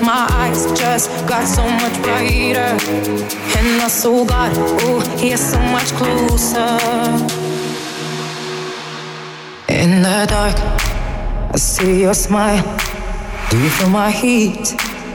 my eyes just got so much brighter. And I saw God, oh, is so much closer. In the dark, I see your smile. Do you feel my heat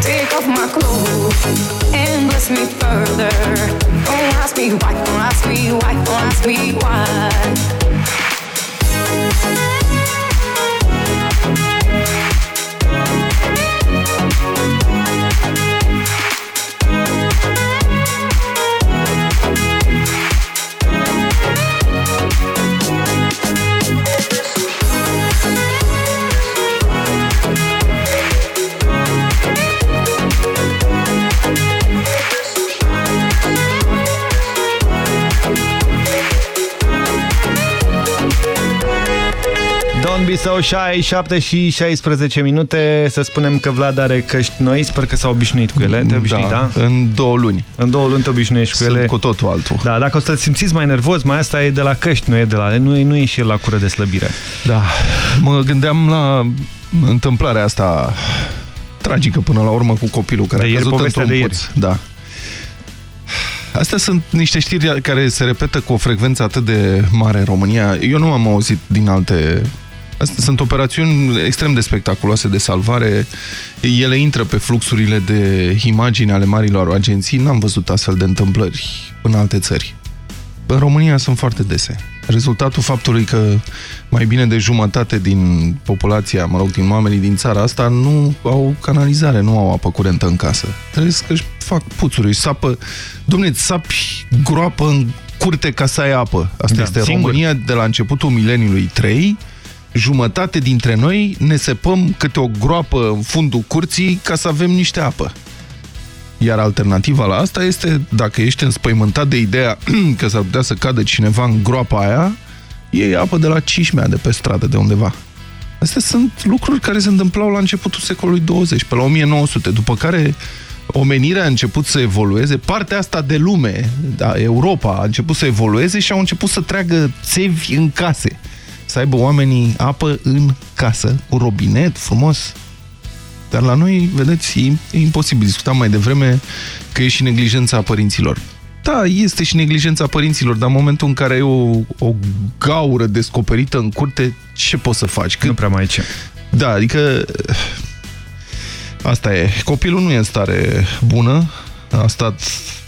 Take off my clothes and bless me further. Don't ask me why, don't ask me why, don't ask me why. Don't be so shy, 7 și 16 minute. Să spunem că Vlad are căști noi, sper că s-a obișnuit cu ele. Te obișnuit, da, da? În două luni. În două luni te obișnuiești cu Sunt ele. cu totul altul. Da, dacă o să te simțiți mai nervos, mai asta e de la căști, nu e de la... Nu e, nu e și el la cură de slăbire. Da, mă gândeam la întâmplarea asta tragică până la urmă cu copilul care De a ieri, căzut povestea într-un de puț. Da. Astea sunt niște știri care se repetă cu o frecvență atât de mare în România. Eu nu am auzit din alte... Astea sunt operațiuni extrem de spectaculoase de salvare. Ele intră pe fluxurile de imagini ale marilor agenții. N-am văzut astfel de întâmplări în alte țări. În România sunt foarte dese. Rezultatul faptului că mai bine de jumătate din populația, mă rog, din oamenii din țara asta nu au canalizare, nu au apă curentă în casă. Trebuie să își fac puțuri, își sapă... Dom'le, îți sapi groapă în curte ca să ai apă. Asta Da, este singur. România de la începutul mileniului 3. Jumătate dintre noi ne sepăm câte o groapă în fundul curții ca să avem niște apă. Iar alternativa la asta este, dacă ești înspăimântat de ideea că s-ar putea să cadă cineva în groapa aia, iei apă de la Cișmea, de pe stradă, de undeva. Astea sunt lucruri care se întâmplau la începutul secolului 20, pe la 1900, după care omenirea a început să evolueze, partea asta de lume, da, Europa, a început să evolueze și au început să treagă țevi în case. Să aibă oamenii apă în casă, cu robinet frumos, dar la noi, vedeți, e, e imposibil. Discutam mai devreme că e și neglijența părinților. Da, este și neglijența părinților, dar în momentul în care ai o, o gaură descoperită în curte, ce poți să faci? Nu prea mai e ce. Da, adică asta e. Copilul nu e în stare bună. A stat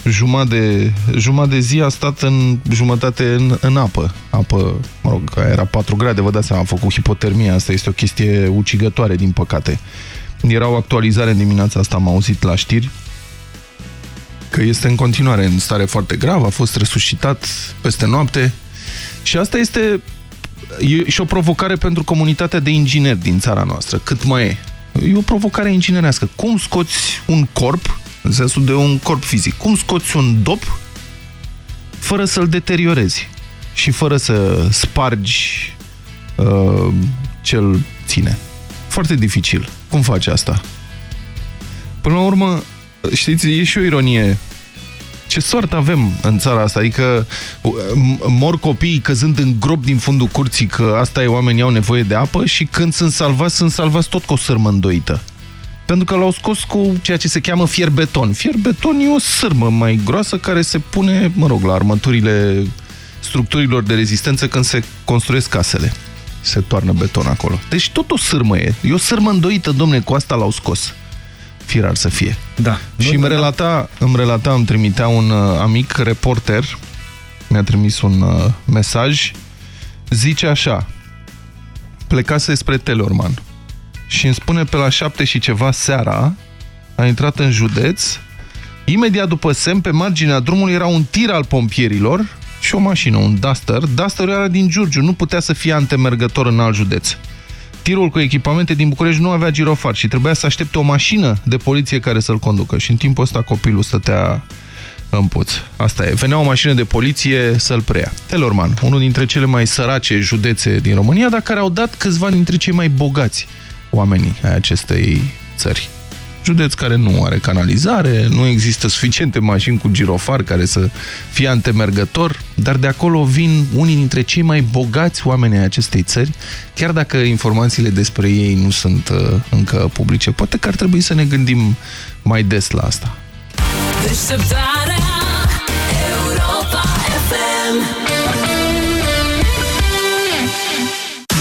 jumătate de, jumătate de zi, a stat în jumătate în, în apă. Apă, mă rog, era 4 grade, vă dați seama, a făcut hipotermie. Asta este o chestie ucigătoare, din păcate. Era o actualizare în dimineața asta, am auzit la știri, că este în continuare în stare foarte gravă, a fost resuscitat peste noapte și asta este e și o provocare pentru comunitatea de ingineri din țara noastră, cât mai e. E o provocare inginerească. Cum scoți un corp, în sensul de un corp fizic, cum scoți un dop fără să-l deteriorezi și fără să spargi uh, ce-l ține? Foarte dificil. Cum faci asta? Până la urmă, știți, e și o ironie ce soartă avem în țara asta, adică mor copiii căzând în grob din fundul curții că asta e, oamenii au nevoie de apă și când sunt salvați, sunt salvați tot cu o sârmă îndoită. Pentru că l-au scos cu ceea ce se cheamă fierbeton. Fierbeton e o sârmă mai groasă care se pune, mă rog, la armăturile structurilor de rezistență când se construiesc casele. Se toarnă beton acolo. Deci tot o sârmă e. E o sârmă îndoită, domne, cu asta l-au scos firar să fie. Da. Și îmi relata, îmi relata, îmi trimitea un uh, amic reporter, mi-a trimis un uh, mesaj, zice așa, plecase spre Telorman și îmi spune pe la șapte și ceva seara, a intrat în județ, imediat după semn, pe marginea drumului era un tir al pompierilor și o mașină, un Duster. Dusterul era din Giurgiu, nu putea să fie antemergător în alt județ. tirul cu echipamente din București nu avea girofar și trebuia să aștepte o mașină de poliție care să-l conducă. Și în timpul ăsta copilul stătea în puț. Asta e. Venea o mașină de poliție să-l preia. Telorman, unul dintre cele mai sărace județe din România, dar care au dat câțiva dintre cei mai bogați oamenii ai acestei țări. Județ care nu are canalizare, nu există suficiente mașini cu girofar care să fie antemergător, dar de acolo vin unii dintre cei mai bogați oameni ai acestei țări, chiar dacă informațiile despre ei nu sunt uh, încă publice. Poate că ar trebui să ne gândim mai des la asta. Deșteptarea Europa FM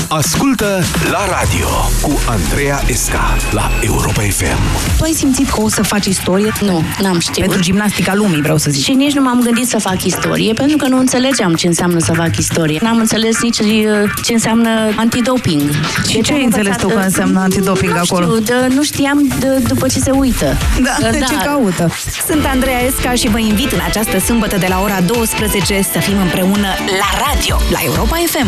Ascultă la radio cu Andreea Esca la Europa FM. Tu ai simțit că o să faci istorie? Nu, n-am știut. Pentru gimnastica lumii, vreau să zic. Și nici nu m-am gândit să fac istorie, pentru că nu înțelegeam ce înseamnă să fac istorie. N-am înțeles nici uh, ce înseamnă antidoping. Și deci ce ai înțeles tu că înseamnă antidoping nu acolo? Știu, de, nu știam de, după ce se uită. Da, de da. ce caută? Sunt Andreea Esca și vă invit în această sâmbătă de la ora 12 să fim împreună la radio, la Europa FM.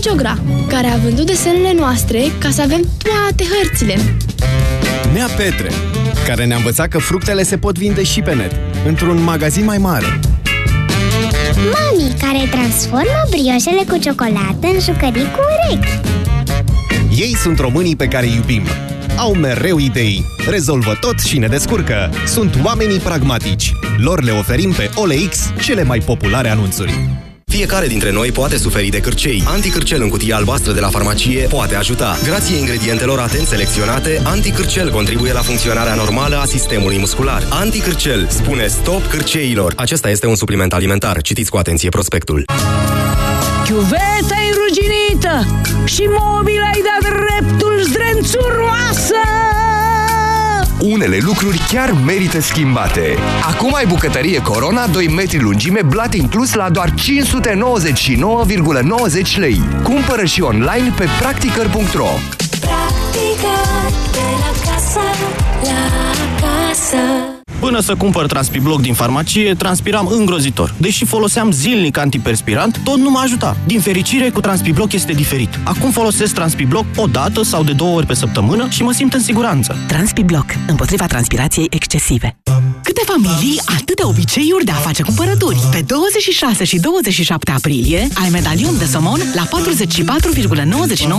Geogra, care a vândut desenele noastre ca să avem toate hărțile. Nea Petre, care ne-a învățat că fructele se pot vinde și pe net, într-un magazin mai mare. Mami, care transformă brioșele cu ciocolată în jucării cu urechi. Ei sunt românii pe care îi iubim. Au mereu idei, rezolvă tot și ne descurcă. Sunt oamenii pragmatici. Lor le oferim pe OLX cele mai populare anunțuri. Fiecare dintre noi poate suferi de cârcei. Anticârcel în cutia albastră de la farmacie poate ajuta. Grație ingredientelor atent selecționate, Anticârcel contribuie la funcționarea normală a sistemului muscular. Anticârcel spune stop cârceilor. Acesta este un supliment alimentar. Citiți cu atenție prospectul. Chiuveta ruginită și mobil ai dat dreptul zdrențuroasă! Unele lucruri chiar merită schimbate. Acum ai bucătărie Corona 2 metri lungime, blat inclus la doar 599,90 lei. Cumpără și online pe practicăr.ro Practica de la casă, la casă. Până să cumpăr Transpibloc din farmacie, transpiram îngrozitor. Deși foloseam zilnic antiperspirant, tot nu mă ajuta. Din fericire, cu Transpibloc este diferit. Acum folosesc Transpibloc o dată sau de două ori pe săptămână și mă simt în siguranță. Transpibloc. Împotriva transpirației excesive. Câte familii, atâtea obiceiuri de a face cumpărături. Pe 26 și 27 aprilie, ai medalion de somon la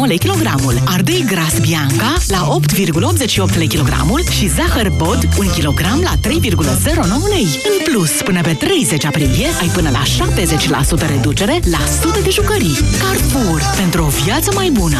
44,99 lei kilogramul, ardei gras bianca la 8,88 lei kilogramul și zahăr bod 1 kg la 3,09 lei. În plus, până pe 30 aprilie, ai până la 70% reducere la sute de jucării. Carrefour. Pentru o viață mai bună.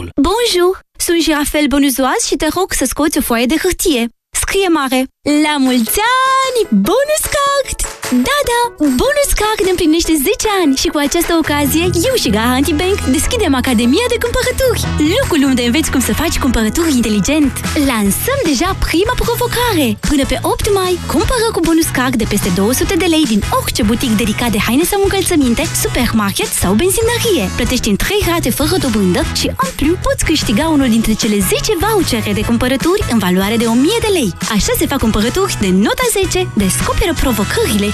Bonjour! Sunt Jirafel Bonuzoaz și te rog să scoți o foaie de hârtie. Scrie mare! La mulți ani! Bonus Card! Da, da! Bonus Card împlinește 10 ani și cu această ocazie, eu și Garanti Bank deschidem Academia de Cumpărături. Locul unde înveți cum să faci cumpărături inteligent. Lansăm deja prima provocare. Până pe 8 mai, cumpără cu Bonus Card de peste 200 de lei din orice butic dedicat de haine sau încălțăminte, supermarket sau benzinărie. Plătești în 3 rate fără dobândă și, în plus, poți câștiga unul dintre cele 10 vouchere de cumpărături în valoare de 1000 de lei. Așa se fac cumpărături de nota 10, descoperă provocările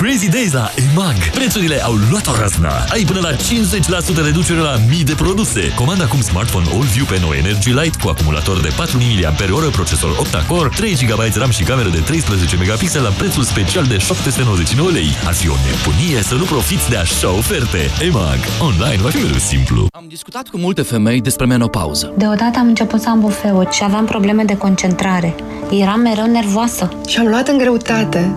Crazy Days la EMAG. Prețurile au luat o razna. Ai până la 50% reducere la mii de produse. Comanda acum smartphone All-View pe nou Energy Light cu acumulator de 4000 mAh, procesor octa-core, 3 GB RAM și cameră de 13 megapixel la prețul special de 799 lei. Ar fi o nebunie să nu profiți de așa oferte. EMAG. Online va fi mereu simplu. Am discutat cu multe femei despre menopauză. Deodată am început să am bufeuri și aveam probleme de concentrare. Eram mereu nervoasă. Și am luat în greutate.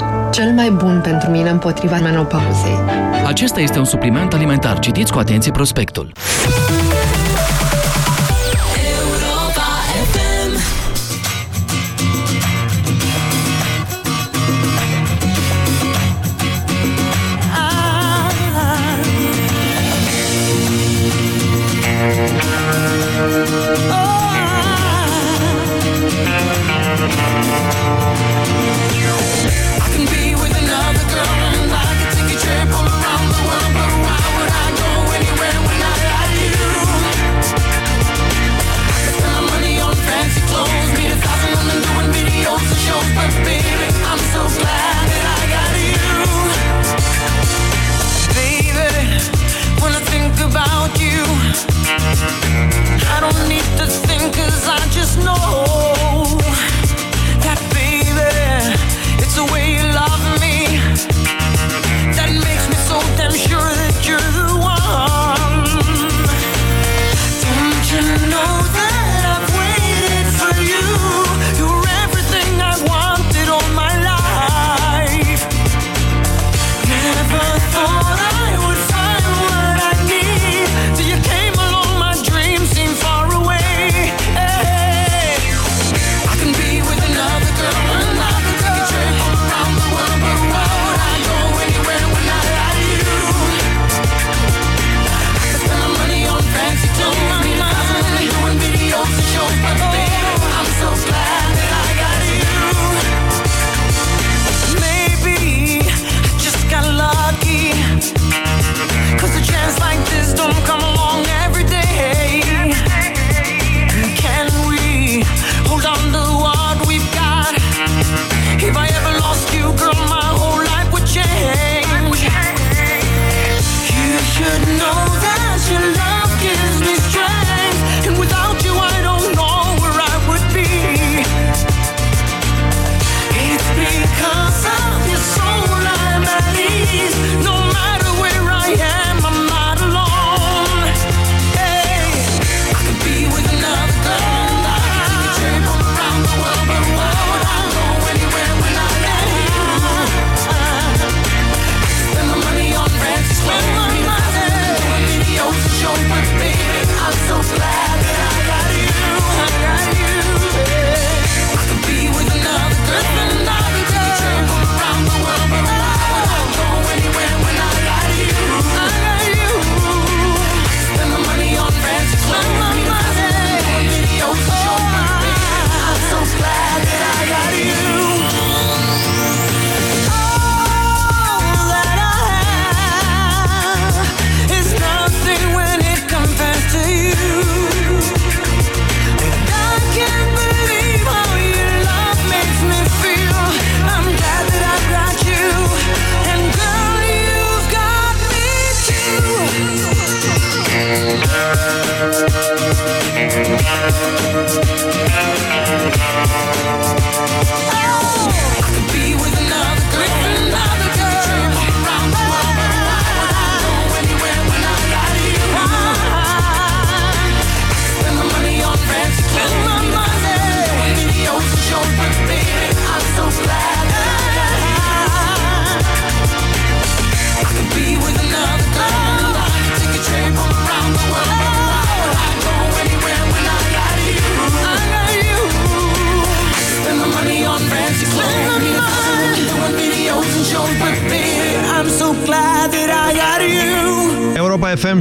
cel mai bun pentru mine împotriva menopauzei. Acesta este un supliment alimentar. Citiți cu atenție prospectul.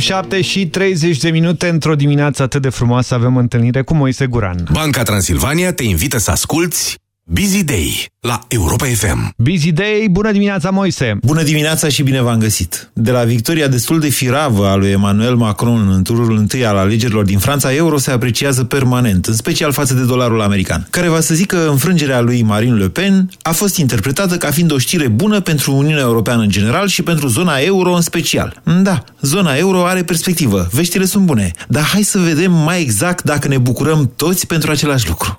7 și 30 de minute într-o dimineață atât de frumoasă avem întâlnire cu Moise Guran. Banca Transilvania te invită să asculti Busy Day la Europa FM. Busy Day, bună dimineața Moise! Bună dimineața și bine v-am găsit! De la victoria destul de firavă a lui Emmanuel Macron în turul întâi al alegerilor din Franța, euro se apreciază permanent, în special față de dolarul american, care va să zică că înfrângerea lui Marine Le Pen a fost interpretată ca fiind o știre bună pentru Uniunea Europeană în general și pentru zona euro în special. Da, zona euro are perspectivă, veștile sunt bune, dar hai să vedem mai exact dacă ne bucurăm toți pentru același lucru.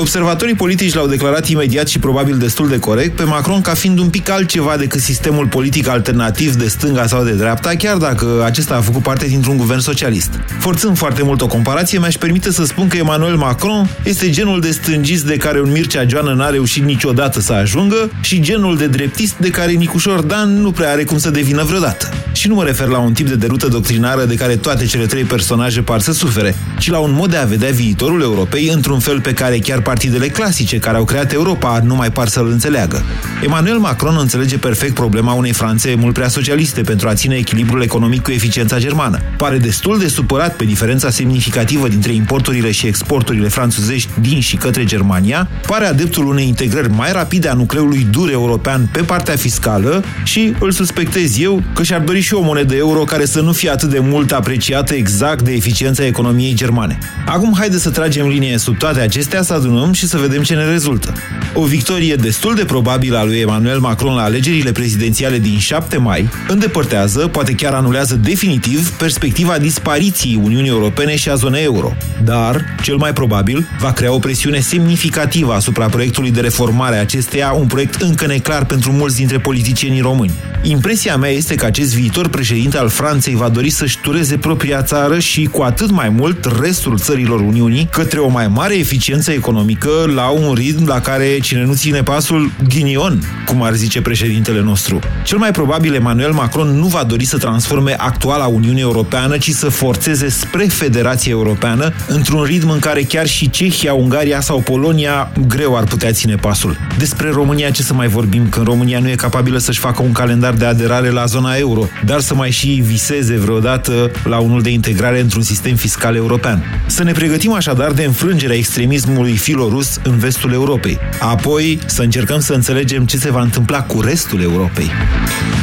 Observatorii politici l-au declarat imediat și probabil destul de corect pe Macron ca fiind un pic altceva decât sistemul politic alternativ de stânga sau de dreapta, chiar dacă acesta a făcut parte dintr-un guvern socialist. Forțând foarte mult o comparație, mi-aș permite să spun că Emmanuel Macron este genul de stângist de care un Mircea Joană n-a reușit niciodată să ajungă și genul de dreptist de care Nicușor Dan nu prea are cum să devină vreodată. Și nu mă refer la un tip de derută doctrinară de care toate cele trei personaje par să sufere, ci la un mod de a vedea viitorul Europei într-un fel pe care chiar partidele clasice care au creat Europa nu mai par să-l înțeleagă. Emmanuel Macron înțelege perfect problema unei Franțe mult prea socialiste pentru a ține echilibrul economic cu eficiența germană. Pare destul de supărat pe diferența semnificativă dintre importurile și exporturile franțuzești din și către Germania, pare adeptul unei integrări mai rapide a nucleului dur european pe partea fiscală și îl suspectez eu că și-ar dori și o monedă euro care să nu fie atât de mult apreciată exact de eficiența economiei germane. Acum haide să tragem linie sub toate acestea, să adunăm și să vedem ce ne rezultă. O victorie destul de probabilă a lui Emmanuel Macron la alegerile prezidențiale din 7 mai îndepărtează, poate chiar anulează definitiv, perspectiva dispariției Uniunii Europene și a zonei euro. Dar, cel mai probabil, va crea o presiune semnificativă asupra proiectului de reformare a acesteia, un proiect încă neclar pentru mulți dintre politicienii români. Impresia mea este că acest viitor președinte al Franței va dori să-și tureze propria țară și, cu atât mai mult, restul țărilor Uniunii către o mai mare eficiență economică la un ritm la care cine nu ține pasul, ghinion, cum ar zice președintele nostru. Cel mai probabil Emmanuel Macron nu va dori să transforme actuala Uniune Europeană, ci să forțeze spre Federația Europeană într-un ritm în care chiar și Cehia, Ungaria sau Polonia greu ar putea ține pasul. Despre România ce să mai vorbim, când România nu e capabilă să-și facă un calendar de aderare la zona euro, dar să mai și viseze vreodată la unul de integrare într-un sistem fiscal european. Să ne pregătim așadar de înfrângerea extremismului filorus în vestul Europei. Apoi să încercăm să înțelegem ce se va întâmpla cu restul Europei.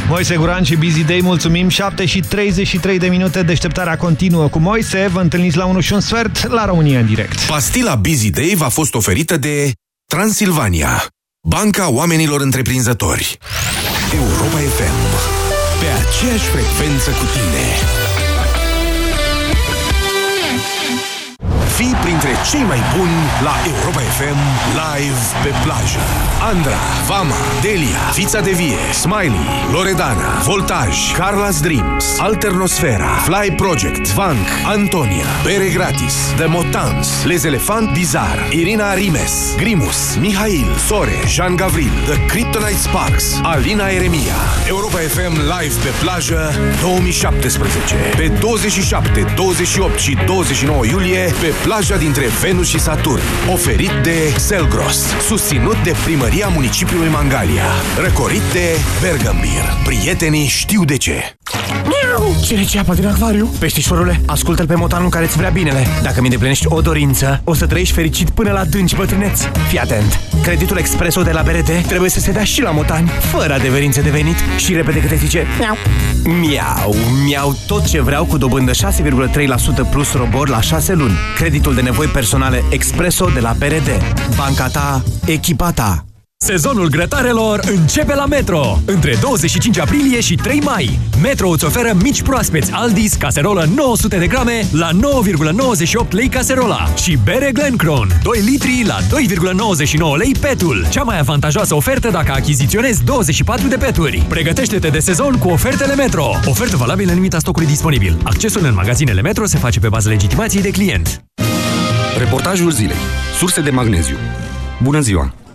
Moise Guran și Busy Day, mulțumim. 7 și 33 de minute, deșteptarea continuă cu Moise. Vă întâlniți la 1 și un sfert la România în direct. Pastila Busy Day v-a fost oferită de Transilvania, Banca Oamenilor Întreprinzători. Europa FM. Pe aceeași frecvență cu tine. Fii printre cei mai buni la Europa FM live pe plajă. Andra, Vama, Delia, Fița de Vie, Smiley, Loredana, Voltaj, Carla's Dreams, Alternosfera, Fly Project, Vank, Antonia, Bere Gratis, The Motans, Les Elefant Bizar, Irina Rimes, Grimus, Mihail, Sore, Jean Gavril, The Kryptonite Sparks, Alina Eremia. Europa FM live pe plajă 2017. Pe 27, 28 și 29 iulie pe plaja dintre Venus și Saturn. Oferit de Selgros. Susținut de Primăria Municipiului Mangalia. Răcorit de Bergambir. Prietenii știu de ce. Cine ce apă din acvariu? Peștișorule, ascultă-l pe motanul care îți vrea binele. Dacă mi îndeplinești o dorință, o să trăiești fericit până la dânci bătrâneți. Fii atent! Creditul Expreso de la BRD trebuie să se dea și la motani, fără adeverințe de venit și repede câte zice miau. Miau, miau tot ce vreau cu dobândă 6,3% plus robor la 6 luni. Creditul de nevoi personale Expreso de la BRD. Banca ta, echipa ta. Sezonul grătarelor începe la Metro! Între 25 aprilie și 3 mai, Metro îți oferă mici proaspeți Aldis, caserolă 900 de grame la 9,98 lei caserola și bere Glencron, 2 litri la 2,99 lei petul. Cea mai avantajoasă ofertă dacă achiziționezi 24 de peturi. Pregătește-te de sezon cu ofertele Metro. Ofertă valabilă în limita stocului disponibil. Accesul în magazinele Metro se face pe bază legitimației de client. Reportajul zilei. Surse de magneziu. Bună ziua!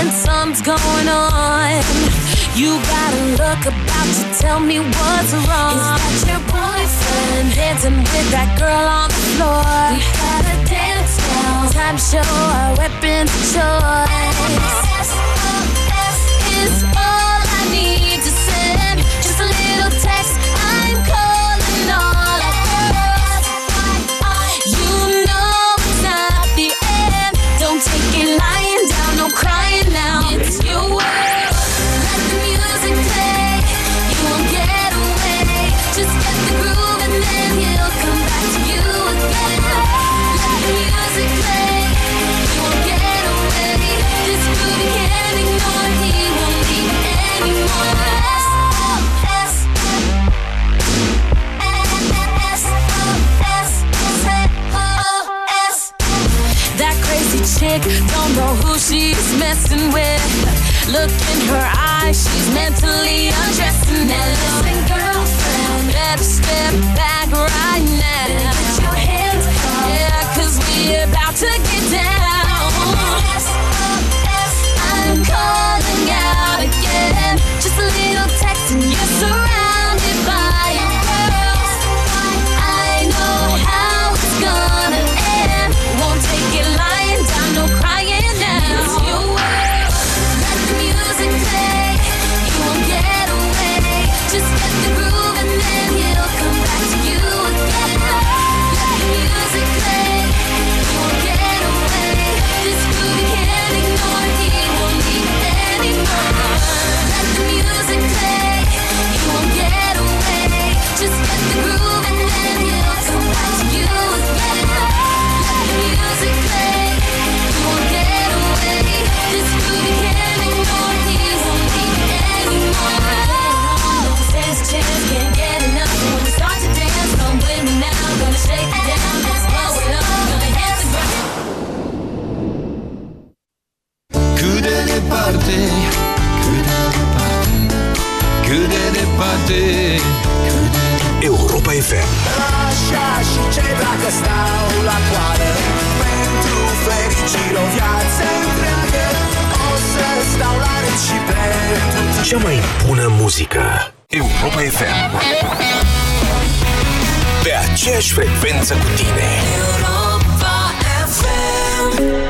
Girlfriend? Something's going on. You got a look about to tell me what's wrong. Is that your boyfriend dancing with that girl on the floor? We gotta dance now. Time to show our weapons of choice. Chick, don't know who she's messing with. Look in her eyes, she's mentally undressing now. Listen, girlfriend, better step back right now. Get your hands up. Yeah, cause we about to get down. I'm calling out again. Just a Cât de departe, cât de departe, cât de departe. Europa FM Așa și ce dacă stau la coadă. Pentru fericire o viață întreagă O să stau la rând și pentru Cea mai bună muzică. Europa FM Pe aceeași frecvență cu tine. Europa FM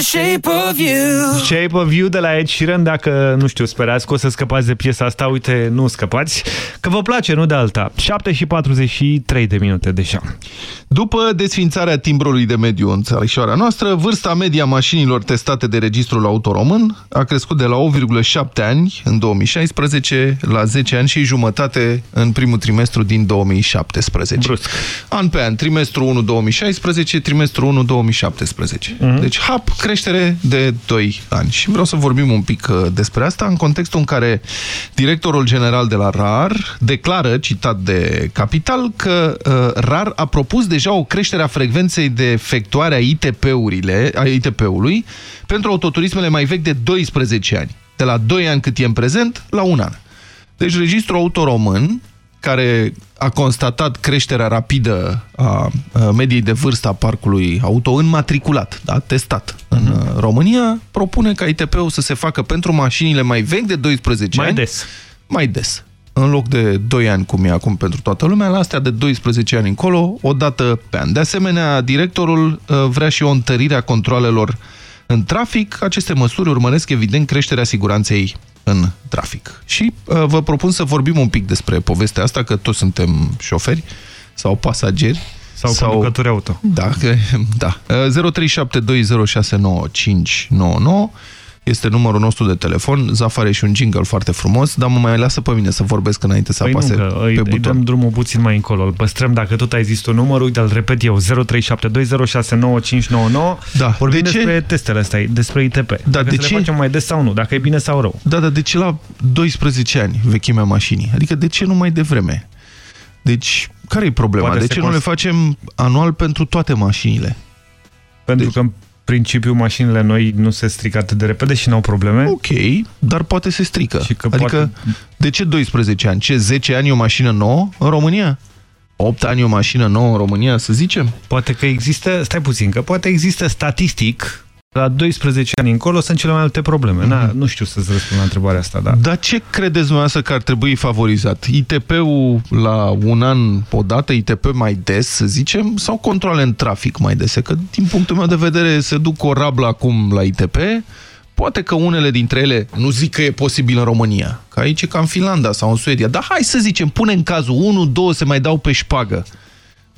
Shape of you. Shape of You de la Ed Sheeran, dacă, nu știu, sperați că o să scăpați de piesa asta, uite, nu scăpați, că vă place, nu de alta. 7 și 43 de minute deja. După desfințarea timbrului de mediu în țarișoara noastră, vârsta media mașinilor testate de Registrul Auto Român a crescut de la 8,7 ani în 2016 la 10 ani și jumătate în primul trimestru din 2017. Brusc. An pe an, trimestru 1 2016, trimestru 1 2017. Mhm. Deci, hap, creștere de 2 ani. Și vreau să vorbim un pic uh, despre asta în contextul în care directorul general de la RAR declară, citat de Capital, că uh, RAR a propus deja o creștere a frecvenței de efectuare a ITP-urile, a ITP-ului pentru autoturismele mai vechi de 12 ani. De la 2 ani cât e în prezent, la un an. Deci registrul auto român, care a constatat creșterea rapidă a a mediei de vârstă a parcului auto înmatriculat, da, testat în uh, România, propune ca ITP-ul să se facă pentru mașinile mai vechi de 12 Mai ani. des. Mai des. În loc de 2 ani, cum e acum pentru toată lumea, la astea de 12 ani încolo, o dată pe an. De asemenea, directorul uh, vrea și o întărire a controalelor în trafic. Aceste măsuri urmăresc, evident, creșterea siguranței în trafic. Și uh, vă propun să vorbim un pic despre povestea asta, că toți suntem șoferi sau pasageri. Sau conducători auto. Da, că, da. Uh, 0372069599 este numărul nostru de telefon. Zaf are și un jingle foarte frumos, dar mă mai lasă pe mine să vorbesc înainte să Păi apase nu, că îi, pe îi buton. dăm drumul puțin mai încolo. Îl păstrăm dacă tot ai zis un număr. Uite, îl repet eu. 0372069599. Da. Vorbim De ce? despre testele astea, despre ITP. Da, dacă de să ce? le facem mai des sau nu, dacă e bine sau rău. Da, dar de ce la 12 ani vechimea mașinii? Adică de ce nu mai devreme? Deci, care e problema? Poate de se ce nu le cons- facem anual pentru toate mașinile? Pentru Deci- că în principiu mașinile noi nu se strică atât de repede și n-au probleme. Ok, dar poate se strică. Și că adică, poate- de ce 12 ani? Ce, 10 ani e o mașină nouă în România? 8 ani o mașină nouă în România, să zicem? Poate că există, stai puțin, că poate există statistic la 12 ani încolo sunt cele mai multe probleme. Na, nu știu să-ți răspund la întrebarea asta, da. Dar ce credeți dumneavoastră că ar trebui favorizat? ITP-ul la un an odată, ITP mai des, să zicem, sau controle în trafic mai dese? Că din punctul meu de vedere se duc o rablă acum la ITP, poate că unele dintre ele, nu zic că e posibil în România, că aici e ca în Finlanda sau în Suedia, dar hai să zicem, pune în cazul, unul, două se mai dau pe șpagă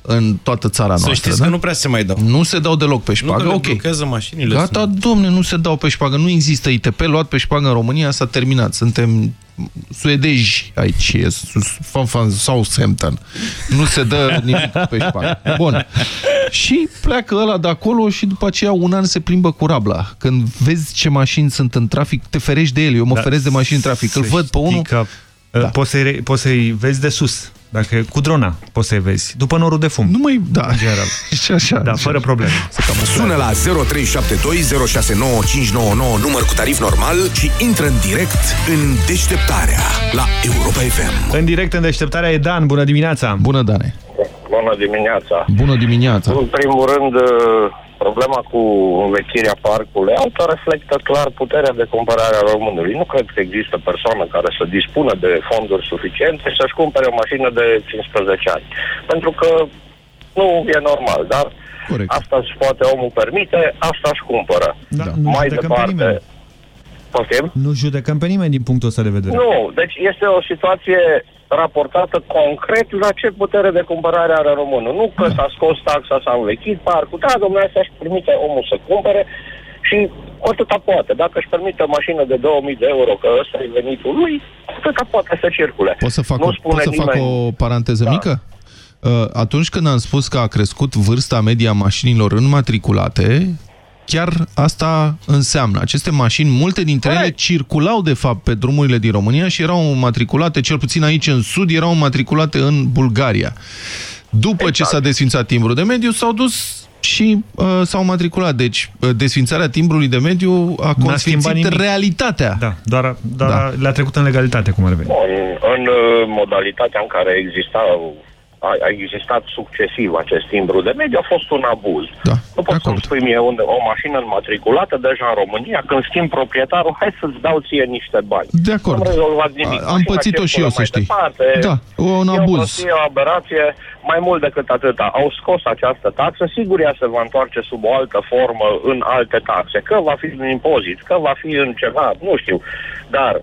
în toată țara Să noastră. știți da? că nu prea se mai dau. Nu se dau deloc pe Nu șpagă, că le ok. blochează mașinile. Gata, sunt- domne, nu se dau pe șpagă. Nu există ITP luat pe șpagă în România, s-a terminat. Suntem suedeji aici, e sus- fan, fan, Southampton. Nu se dă nimic pe șpagă. Bun. Și pleacă ăla de acolo și după aceea un an se plimbă cu rabla. Când vezi ce mașini sunt în trafic, te ferești de ele. Eu mă Da, feresc de mașini în trafic. Îl să văd pe știi unul... Că, da. Poți să-i poți să vezi de sus. Dacă e cu drona, poți să-i vezi. După norul de fum. Nu mai, da. În general. Și așa. Da, fără probleme. Sună la 0372069599 număr cu tarif normal și intră în direct în deșteptarea la Europa FM. În direct în deșteptarea e Dan. Bună dimineața! Bună, Dane! Bună dimineața! Bună dimineața! În primul rând, uh, problema cu învechirea parcului auto reflectă clar puterea de cumpărare a românului. Nu cred că există persoană care să dispună de fonduri suficiente să-și cumpere o mașină de 15 ani. Pentru că nu e normal, dar Corect. asta își poate omul permite, asta își cumpără. Da, nu Mai judecăm pe departe... nimeni. Poftim? Nu judecăm pe nimeni din punctul ăsta de vedere. Nu, deci este o situație raportată concret la ce putere de cumpărare are românul. Nu că s-a scos taxa, s-a învechit parcul. Da, domnule, asta își permite omul să cumpere și atâta poate. Dacă își permite o mașină de 2000 de euro, că ăsta e venitul lui, atâta poate să circule. Pot să fac, nu o, spune pot să fac nimeni... o paranteză Da. mică? Uh, Atunci când am spus că a crescut vârsta media a mașinilor înmatriculate, chiar asta înseamnă. Aceste mașini, multe dintre ele circulau de fapt pe drumurile din România și erau matriculate, cel puțin aici în sud, erau matriculate în Bulgaria. După ce s-a desfințat timbrul de mediu, s-au dus și uh, s-au matriculat. Deci, uh, desfințarea timbrului de mediu a N-a schimbat consfințit nimic. realitatea. Da, doar, doar Da. le-a trecut în legalitate, cum ar veni. Bun, în uh, modalitatea în care exista, a, a existat succesiv acest timbru de mediu, a fost un abuz. Da, nu poți să-mi spui mie unde o mașină înmatriculată deja în România, când schimb proprietarul, hai să-ți dau ție niște bani. De acord. Nu am rezolvat nimic. A- am Mașina pățit-o și eu, circulă să mai știi. Departe. Da, un E abuz. o prostie, o aberație, mai mult decât atâta. Au scos această taxă, sigur ea se va întoarce sub o altă formă în alte taxe, că va fi în impozit, că va fi în ceva, nu știu, dar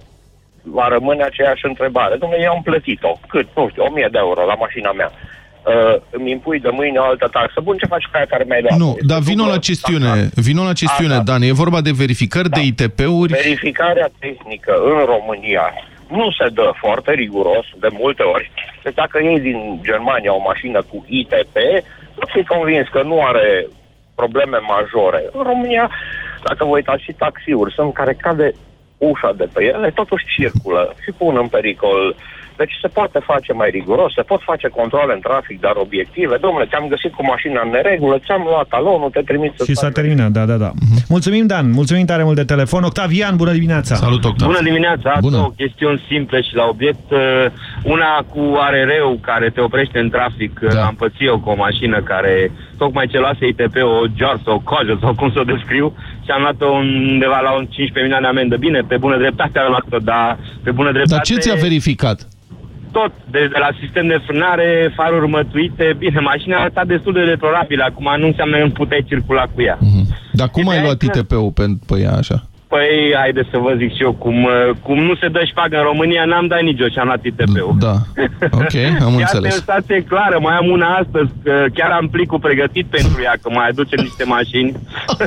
va rămâne aceeași întrebare. Dom'le, eu am plătit-o. Cât? Nu știu, 1000 de euro la mașina mea. Uh, îmi impui de mâine o altă taxă. Bun, ce faci cu aia care mi-ai luat? Nu, dar vino la chestiune, vino la chestiune, Dan. E vorba de verificări de ITP-uri. Verificarea tehnică în România nu se dă foarte riguros de multe ori. Deci dacă iei din Germania o mașină cu ITP, nu fi convins că nu are probleme majore. În România, dacă vă uitați și taxiuri, sunt care cade ușa de pe ele, totuși circulă și pun în pericol deci se poate face mai riguros, se pot face controle în trafic, dar obiective. Domnule, ți-am găsit cu mașina în neregulă, ți-am luat talonul, te trimit să Și s-a terminat, da, da, da. Mulțumim, Dan. Mulțumim tare mult de telefon. Octavian, bună dimineața! Salut, Bună dimineața, Bună. două chestiuni simple și la obiect. Uh, Una cu ARR-ul care te oprește în trafic. Da. Am pățit eu cu o mașină care tocmai ce luase ITP, o gearsă, o cojă sau cum să o descriu și am luat-o undeva la un 15 milioane amendă. Bine, pe bună dreptate am luat-o, dar pe bună dreptate... Dar ce ți-a verificat? tot, de, de la sistem de frânare, faruri mătuite, bine, mașina arăta destul de deplorabilă, acum nu înseamnă că nu puteai circula cu ea. Dar cum ai luat ITP-ul pe, pe ea așa? Păi, haide să vă zic și eu, cum, uh, cum nu se dă șpagă în România, n-am dat nicio și am luat ITP-ul. Da, ok, am Iată înțeles. o stație clară, mai am una astăzi, că chiar am plicul pregătit pentru ea, că mai aducem niște mașini.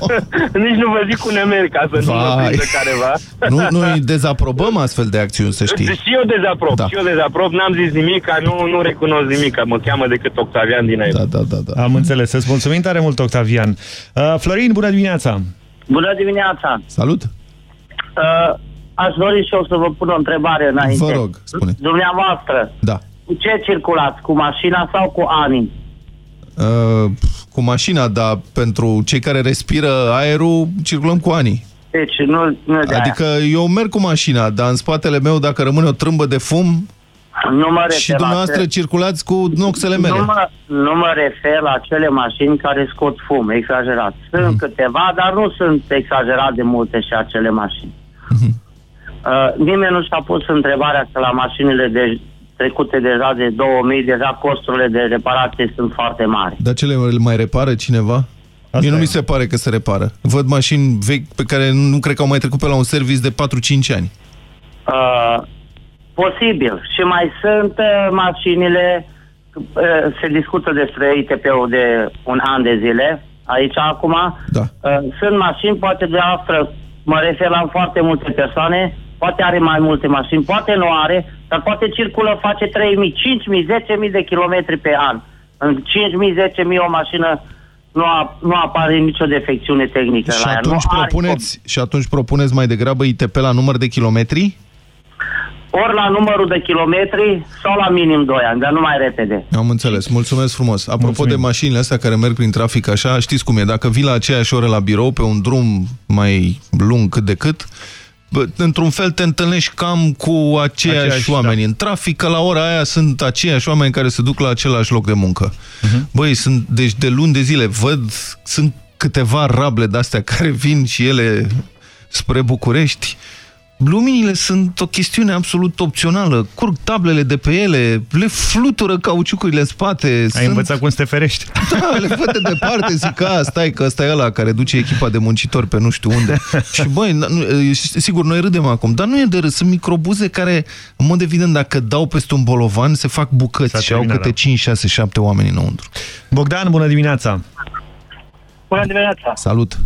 Nici nu vă zic cu nemer, ca să nu mă Vai. prindă careva. Nu, noi dezaprobăm astfel de acțiuni, să știi. Și eu dezaprob, Da. și eu dezaprob, n-am zis nimic, nu, nu recunosc nimic, mă cheamă decât Octavian din aici. Da, da, da, da. Am înțeles. Să-ți mulțumim tare mult, Octavian. Uh, Florin, bună dimineața! Bună dimineața! Salut! Uh, aș dori și eu să vă pun o întrebare înainte. Vă rog, spune. Dumneavoastră, Da. cu ce circulați? Cu mașina sau cu ani? Uh, cu mașina, dar pentru cei care respiră aerul, circulăm cu ani. Deci nu, nu de Adică eu merg cu mașina, dar în spatele meu, dacă rămâne o trâmbă de fum, Nu mă refer Și la dumneavoastră ce- circulați cu noxele mele. Nu mă, nu mă refer la acele mașini care scot fum, exagerat. Sunt Mhm. câteva, dar nu sunt exagerat de multe și acele mașini. Mhm. Uh, nimeni nu și-a pus întrebarea că la mașinile de, trecute deja de 2000, deja costurile de reparație sunt foarte mari. Dar ce le mai repară cineva? Mie nu mi se pare că se repară. Văd mașini vechi pe care nu cred că au mai trecut pe la un service de 4-5 ani. Uh, posibil. Și mai sunt uh, mașinile, uh, se discută despre ITP-ul de un an de zile, aici acum. Da. Uh, sunt mașini, poate de aftră, mă refer la foarte multe persoane, poate are mai multe mașini, poate nu are, dar poate circulă, face 3.000, 5.000, 10.000 de kilometri pe an. În 5.000, 10.000 o mașină nu, a, nu apare nicio defecțiune tehnică Și la ea. atunci, nu are propuneți, și atunci propuneți mai degrabă ITP la număr de kilometri? Ori la numărul de kilometri sau la minim 2 ani, dar nu mai repede. Am înțeles. Mulțumesc frumos. Apropo Mulțumim. de mașinile astea care merg prin trafic așa, știți cum e, dacă vii la aceeași oră la birou pe un drum mai lung cât de cât, bă, într-un fel te întâlnești cam cu aceiași, Aceiași, oameni da. în trafic, că la ora aia sunt aceiași oameni care se duc la același loc de muncă. Mhm. Băi, sunt, deci de luni de zile văd, sunt câteva rable de-astea care vin și ele spre București. Luminile sunt o chestiune absolut opțională. Curg tablele de pe ele, le flutură cauciucurile în spate. Ai sunt... învățat cum să te ferești. Da, le văd de departe, zic că "A, stai, că ăsta e ăla care duce echipa de muncitori pe nu știu unde. și băi, n- nu, e, sigur, noi râdem acum, dar nu e de râs. Sunt microbuze care, în mod evident, dacă dau peste un bolovan, se fac S-a bucăți și au terminat, câte da. 5, 6, 7 oameni înăuntru. Bogdan, bună dimineața! Bună dimineața! Salut!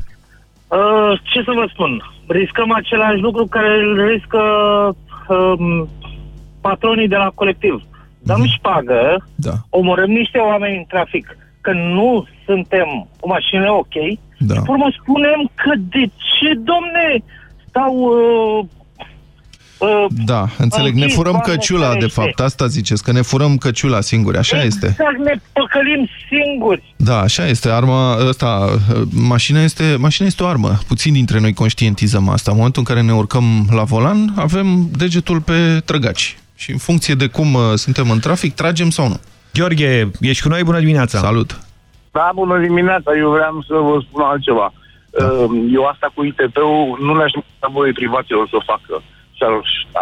Uh, ce să vă spun? Riscăm același lucru care îl riscă um, patronii de la colectiv. Dar nu-și șpagă, Da. omorâm niște oameni în trafic, că nu suntem cu mașinile ok, Da. și pe urmă spunem că de ce, domne, stau... Uh, uh, Da, înțeleg. Ne închis, furăm Doamne căciula, de ferește. fapt. Asta ziceți, că ne furăm căciula singuri. Așa este. Exact, ne păcălim singuri. Da, așa este. Arma asta, mașina este, mașina este o armă. Puțin dintre noi conștientizăm asta. În momentul în care ne urcăm la volan, avem degetul pe trăgaci. Și în funcție de cum uh, suntem în trafic, tragem sau nu. Gheorghe, ești cu noi? Bună dimineața! Salut! Da, bună dimineața, eu vreau să vă spun altceva. Da. Uh, Eu asta cu ITP-ul nu le-aș da voie privaților să o facă. Și ar,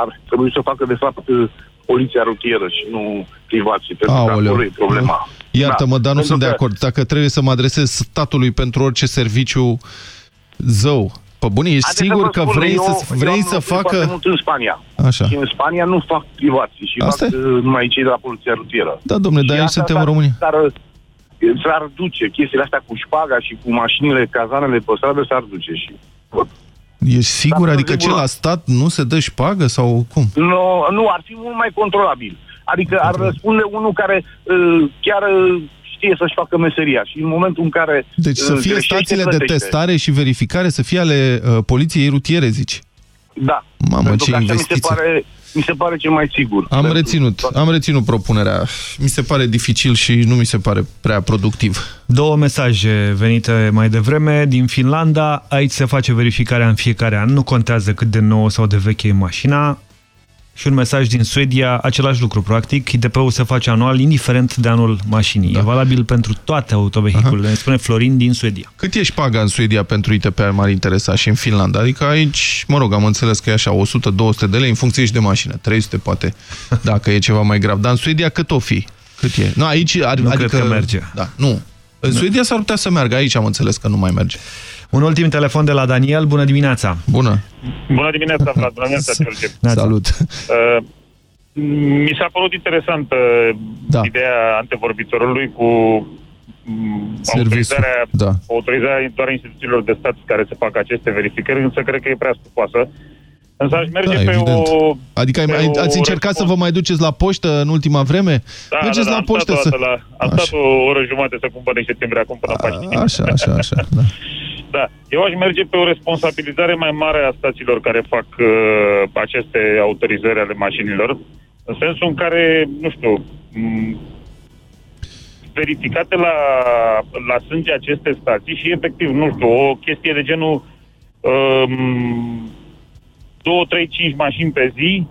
ar trebui să o facă, de fapt, uh, poliția rutieră și nu privații, pentru că Aoleu. acolo e problema. Iartă-mă, dar nu pentru sunt de că- acord. Dacă trebuie să mă adresez statului pentru orice serviciu zău, pe bune, ești Haideți sigur vă că spun, vrei eu, să, eu vrei am să locuit foarte facă... mult în Spania. Așa. Și în Spania nu fac privații și Asta fac e? uh, numai cei de la poliția rutieră. Da, domnule, dar Și aici asta suntem în s-ar- România. S-ar, s-ar duce chestiile astea cu șpaga și cu mașinile, cazanele pe stradă s-ar duce și... Ești sigur? Dar Adică sigur. ce la stat nu se dă șpagă sau cum? Nu, nu, ar fi mult mai controlabil. Adică ar răspunde unul care uh, chiar uh, știe să-și facă meseria și în momentul în care... Deci să uh, fie greșește, stațiile de plătește. testare și verificare să fie ale uh, poliției rutiere, zici. Da. Mamă, Pentru ce că așa mi se, investiție. pare, mi se pare cel mai sigur. Am Pentru- reținut, am reținut propunerea. Mi se pare dificil și nu mi se pare prea productiv. Două mesaje venite mai devreme din Finlanda. Aici se face verificarea în fiecare an. Nu contează cât de nouă sau de veche e mașina. Și un mesaj din Suedia, același lucru, practic. ITP-ul se face anual, indiferent de anul mașinii. Da. E valabil pentru toate autovehiculele, ne spune Florin din Suedia. Cât ești paga în Suedia pentru ITP ar m-ar interesa și în Finlanda? Adică aici, mă rog, am înțeles că e așa 100-200 de lei în funcție și de mașină. 300 poate, dacă e ceva mai grav. Dar în Suedia cât o fi? Cât e? Nu, aici ar, Nu adică, cred că merge. Da, nu. În Suedia s-ar putea să meargă, aici am înțeles că nu mai merge. Un ultim telefon de la Daniel. Bună dimineața! Bună! Bună dimineața, Vlad. Bună dimineața, George. Salut! Uh, mi s-a părut interesantă Da. ideea antevorbitorului cu mm, Serviciul, autorizarea, da. autorizarea doar instituțiilor de stat care să facă aceste verificări, însă cred că e prea stupoasă. Însă aș merge Da, pe evident. o... Adică ai, pe ai, o ați încercat să vă mai duceți la poștă în ultima vreme? Da, Mergeți da, da, la am poștă stat, să... o dată La, am stat o oră jumate să cumpăr niște timbre acum până faci nimic. Așa, așa, așa. Da. Da, eu aș merge pe o responsabilizare mai mare a stațiilor care fac uh, aceste autorizări ale mașinilor, în sensul în care, nu știu, m- verificate la, la sânge aceste stații și efectiv, nu știu, o chestie de genul um, 2, 3, 5 mașini pe zi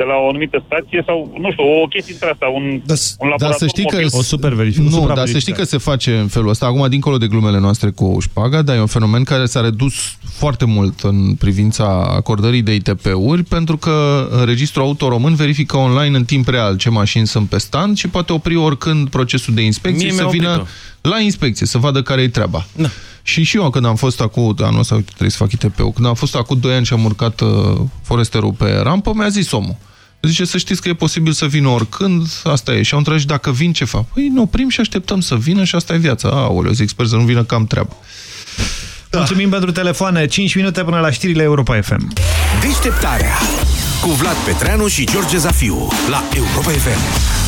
de la o anumită stație sau, nu știu, o chestie între asta, un, un Dar laborator să știi că... mobil. O super verificare. Nu, dar să știi că se face în felul ăsta. Acum, dincolo de glumele noastre cu șpaga, dar e un fenomen care s-a redus foarte mult în privința acordării de ITP-uri, pentru că Registrul Auto Român verifică online în timp real ce mașini sunt pe stand și poate opri oricând procesul de inspecție Mie să mi-a vină oprit-o. la inspecție, să vadă care e treaba. Da. Și și eu, când am fost acum, anul ăsta, uite, trebuie să fac ITP-ul, când am fost acum 2 ani și am urcat uh, foresterul pe rampă, mi-a zis omul. Zice, să știți că e posibil să vină oricând, asta e. Și am întrebat, și dacă vin, ce fac? Păi ne oprim și așteptăm să vină și asta e viața. Aoleu, zic, sper să nu vină cam treabă. Mulțumim pentru telefoane. 5 minute până la știrile Europa FM. Deșteptarea cu Vlad Petreanu și George Zafiu la Europa FM.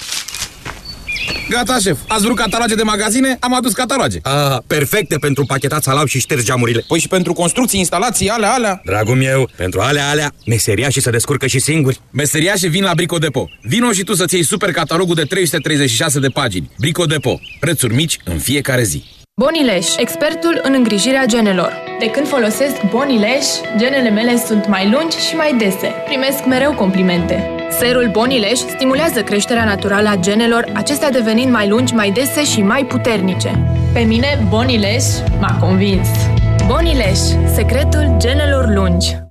Gata, șef. Ați vrut cataloge de magazine? Am adus cataloge. Ah, perfecte pentru pachetat salam și ștergi geamurile. Păi și pentru construcții, instalații, alea, alea. Dragul meu, pentru alea, alea, meseria și se descurcă și singuri. Meseriașii vin la Brico Depo. Vino și tu să-ți iei super catalogul de 336 de pagini. Brico Depo. Prețuri mici în fiecare zi. Bonileș, expertul în îngrijirea genelor. De când folosesc Bonileș, genele mele sunt mai lungi și mai dese. Primesc mereu complimente. Serul Bonileș stimulează creșterea naturală a genelor, acestea devenind mai lungi, mai dese și mai puternice. Pe mine, Bonileș m-a convins. Bonileș, secretul genelor lungi.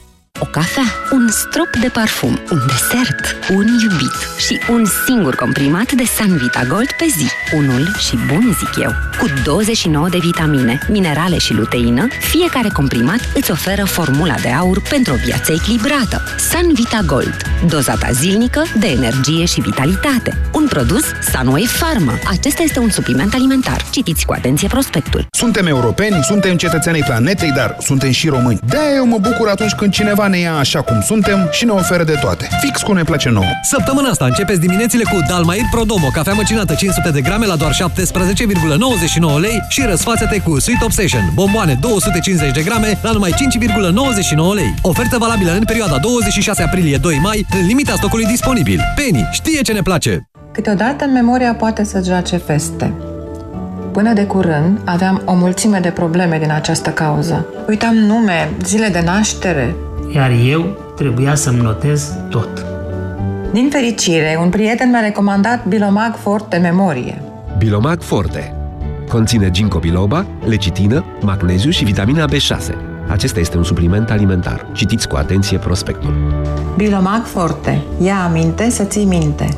O cafea, un strop de parfum, un desert, un iubit și un singur comprimat de Sanvita Gold pe zi. Unul și bun, zic eu. Cu 29 de vitamine, minerale și luteină, fiecare comprimat îți oferă formula de aur pentru o viață echilibrată. Sanvita Gold. Dozata zilnică de energie și vitalitate. Un produs Sunway Pharma. Acesta este un supliment alimentar. Citiți cu atenție prospectul. Suntem europeni, suntem cetățenii planetei, dar suntem și români. de eu mă bucur atunci când cineva ne ia așa cum suntem și ne oferă de toate. Fix cum ne place nouă. Săptămâna asta începeți diminețile cu Dalmair Prodomo, cafea măcinată 500 de grame la doar 17,99 lei și răsfață-te cu Sweet Obsession, bomboane 250 de grame la numai 5,99 lei. Ofertă valabilă în perioada 26 aprilie-2 mai, în limita stocului disponibil. Penny știe ce ne place! Câteodată memoria poate să joace feste. Până de curând aveam o mulțime de probleme din această cauză. Uitam nume, zile de naștere. Iar eu trebuia să-mi notez tot. Din fericire, un prieten mi-a recomandat Bilomag Forte Memorie. Bilomag Forte. Conține ginkgo biloba, lecitină, magneziu și vitamina B6. Acesta este un supliment alimentar. Citiți cu atenție prospectul. Bilomag Forte. Ia aminte să ții minte.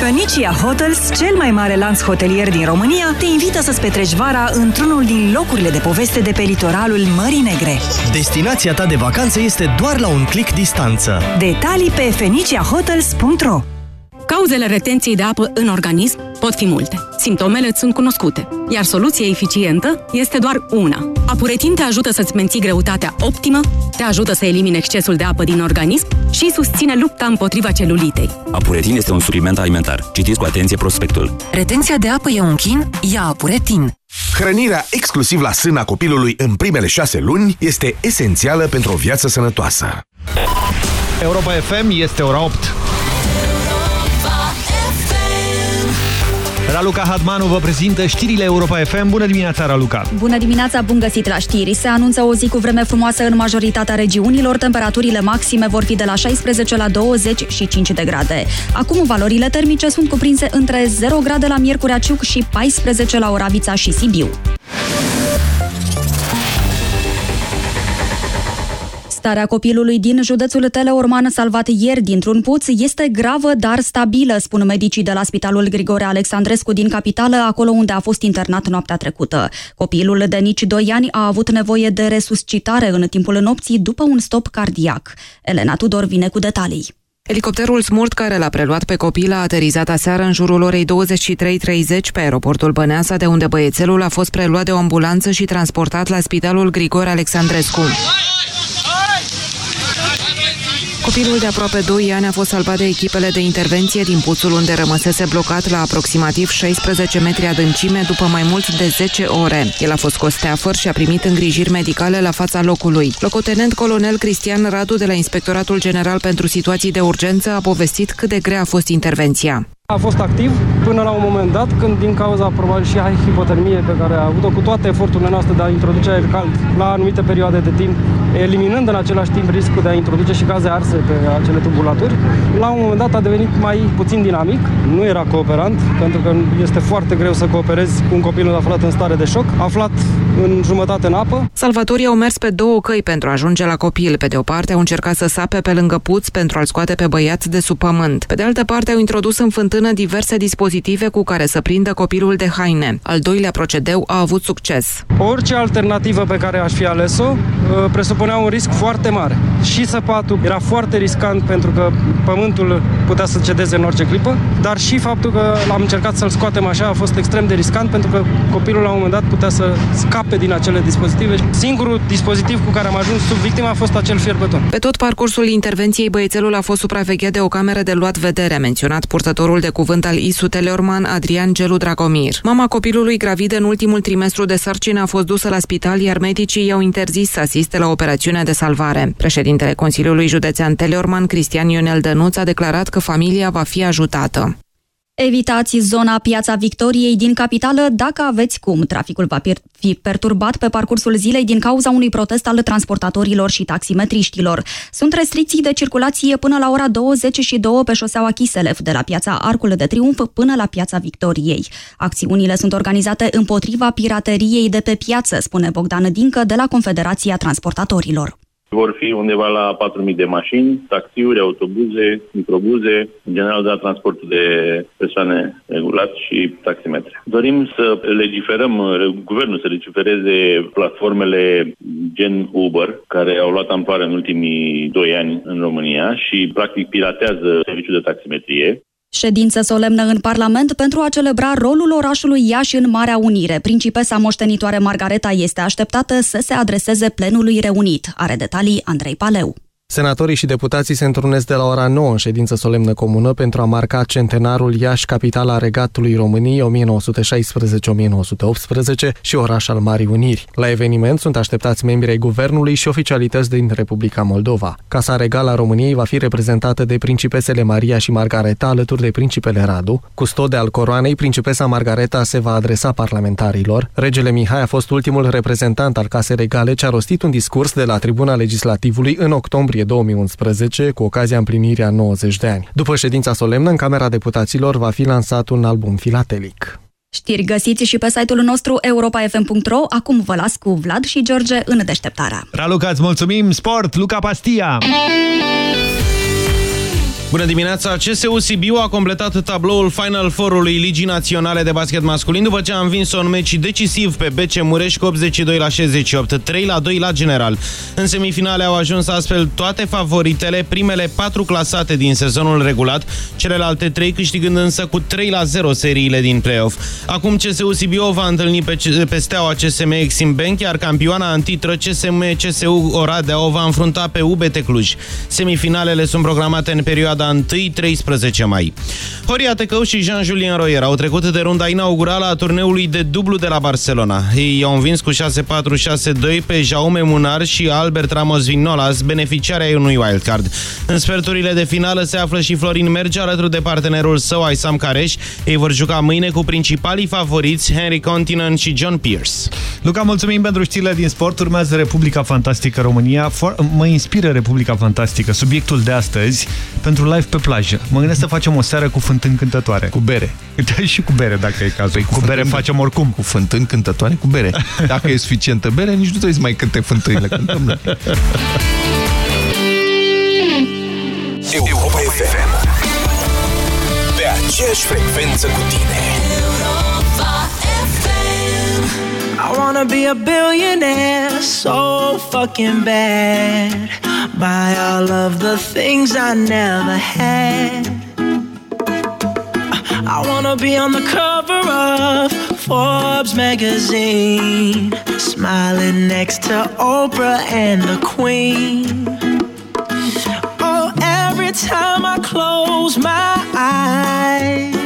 Phoenicia Hotels, cel mai mare lanț hotelier din România, te invită să-ți petreci vara într-unul din locurile de poveste de pe litoralul Mării Negre. Destinația ta de vacanță este doar la un click distanță. Detalii pe feniciahotels.ro Cauzele retenției de apă în organism pot fi multe. Simptomele sunt cunoscute, iar soluția eficientă este doar una. Apuretin te ajută să-ți menții greutatea optimă, te ajută să elimine excesul de apă din organism și susține lupta împotriva celulitei. Apuretin este un supliment alimentar. Citiți cu atenție prospectul. Retenția de apă e un chin? Ia Apuretin! Hrănirea exclusiv la sâna copilului în primele șase luni este esențială pentru o viață sănătoasă. Europa FM este ora 8. Raluca Hadmanu vă prezintă știrile Europa FM. Bună dimineața, Raluca! Bună dimineața, bun găsit la știri! Se anunță o zi cu vreme frumoasă în majoritatea regiunilor. Temperaturile maxime vor fi de la 16 la 25 de grade. Acum, valorile termice sunt cuprinse între 0 grade la Miercurea Ciuc și 14 la Oravița și Sibiu. Starea copilului din județul Teleorman salvat ieri dintr-un puț este gravă, dar stabilă, spun medicii de la Spitalul Grigore Alexandrescu din capitală, acolo unde a fost internat noaptea trecută. Copilul de nici 2 ani a avut nevoie de resuscitare în timpul nopții după un stop cardiac. Elena Tudor vine cu detalii. Elicopterul Smurt care l-a preluat pe copil a aterizat aseară în jurul orei 23.30 pe aeroportul Băneasa, de unde băiețelul a fost preluat de o ambulanță și transportat la Spitalul Grigore Alexandrescu. Copilul de aproape 2 ani a fost salvat de echipele de intervenție din puțul unde rămăsese blocat la aproximativ 16 metri adâncime după mai mult de 10 ore. El a fost scos teafăr și a primit îngrijiri medicale la fața locului. Locotenent colonel Cristian Radu de la Inspectoratul General pentru Situații de Urgență a povestit cât de grea a fost intervenția. A fost activ până la un moment dat, când din cauza probabil și a hipotermie pe care a avut-o cu toate eforturile noastre de a introduce aer cald la anumite perioade de timp, eliminând în același timp riscul de a introduce și gaze arse pe acele tubulaturi, la un moment dat a devenit mai puțin dinamic, nu era cooperant, pentru că este foarte greu să cooperezi cu un copil aflat în stare de șoc, aflat în jumătate în apă. Salvatorii au mers pe două căi pentru a ajunge la copil. Pe de o parte au încercat să sape pe lângă puț pentru a-l scoate pe băiat de sub pământ. Pe de altă parte au introdus în fântână fântână diverse dispozitive cu care să prindă copilul de haine. Al doilea procedeu a avut succes. Orice alternativă pe care aș fi ales-o uh, presupunea un risc foarte mare. Și săpatul era foarte riscant pentru că pământul putea să cedeze în orice clipă, dar și faptul că l-am încercat să-l scoatem așa a fost extrem de riscant pentru că copilul la un moment dat putea să scape din acele dispozitive. Singurul dispozitiv cu care am ajuns sub victima a fost acel fierbeton. Pe tot parcursul intervenției, băiețelul a fost supravegheat de o cameră de luat vedere, a menționat purtătorul de cuvânt al ISU Teleorman, Adrian Gelu Dragomir. Mama copilului gravidă în ultimul trimestru de sarcină a fost dusă la spital, iar medicii i-au interzis să asiste la operațiunea de salvare. Președintele Consiliului Județean Teleorman, Cristian Ionel Dănuț, a declarat că familia va fi ajutată. Evitați zona Piața Victoriei din capitală dacă aveți cum. Traficul va fi perturbat pe parcursul zilei din cauza unui protest al transportatorilor și taximetriștilor. Sunt restricții de circulație până la ora 22 pe șoseaua Chiselev, de la Piața Arcul de Triumf până la Piața Victoriei. Acțiunile sunt organizate împotriva pirateriei de pe piață, spune Bogdan Dincă de la Confederația Transportatorilor. Vor fi undeva la 4.000 de mașini, taxiuri, autobuze, microbuze, în general de la transportul de persoane regulat și taximetre. Dorim să legiferăm, guvernul să legifereze platformele gen Uber, care au luat amploare în ultimii doi ani în România și practic piratează serviciul de taximetrie. Ședință solemnă în Parlament pentru a celebra rolul orașului Iași în Marea Unire. Principesa moștenitoare Margareta este așteptată să se adreseze plenului reunit. Are detalii Andrei Paleu. Senatorii și deputații se întrunesc de la ora 9 în ședință solemnă comună pentru a marca centenarul Iași, capitala regatului României 1916-1918 și oraș al Marii Uniri. La eveniment sunt așteptați membri ai guvernului și oficialități din Republica Moldova. Casa Regală a României va fi reprezentată de principesele Maria și Margareta alături de principele Radu. Custode al coroanei, principesa Margareta se va adresa parlamentarilor. Regele Mihai a fost ultimul reprezentant al Casei Regale ce a rostit un discurs de la tribuna legislativului în octombrie 2011, cu ocazia împlinirii a 90 de ani. După ședința solemnă, în Camera Deputaților va fi lansat un album filatelic. Știri găsiți și pe site-ul nostru europa.fm.ro. Acum vă las cu Vlad și George în deșteptarea. Raluca, îți mulțumim! Sport, Luca Pastia! Bună dimineața! CSU Sibiu a completat tabloul Final Four-ului Ligii Naționale de Basket Masculin după ce a învins un meci decisiv pe BC Mureș cu 82 la 68, 3 la 2 la general. În semifinale au ajuns astfel toate favoritele, primele patru clasate din sezonul regulat, celelalte trei câștigând însă cu 3 la 0 seriile din play-off. Acum CSU Sibiu va întâlni pe, pe steaua CSM Exim Bank, iar campioana antitră CSM CSU Oradea o va înfrunta pe UBT Cluj. Semifinalele sunt programate în perioada perioada 1-13 mai. Horia Tecău și Jean-Julien Royer au trecut de runda inaugurală a turneului de dublu de la Barcelona. Ei au învins cu 6-4-6-2 pe Jaume Munar și Albert Ramos Vignolas, beneficiarea unui wildcard. În sferturile de finală se află și Florin Merge alături de partenerul său Aisam Careș. Ei vor juca mâine cu principalii favoriți Henry Continent și John Pierce. Luca, mulțumim pentru știrile din sport. Urmează Republica Fantastică România. For mă inspiră Republica Fantastică. Subiectul de astăzi pentru live pe plajă. Mă gândesc să facem o seară cu fântâni cântătoare. Cu bere. și cu bere, dacă e cazul. Păi cu, cu bere facem oricum. Cu fântâni cântătoare, cu bere. Dacă e suficientă bere, nici nu trebuie să mai cânte fântânile. Cântăm noi. Europa FM. Pe aceeași frecvență cu tine. Wanna be a billionaire so fucking bad. Buy all of the things I never had. I wanna be on the cover of Forbes magazine, smiling next to Oprah and the Queen. Oh, every time I close my eyes,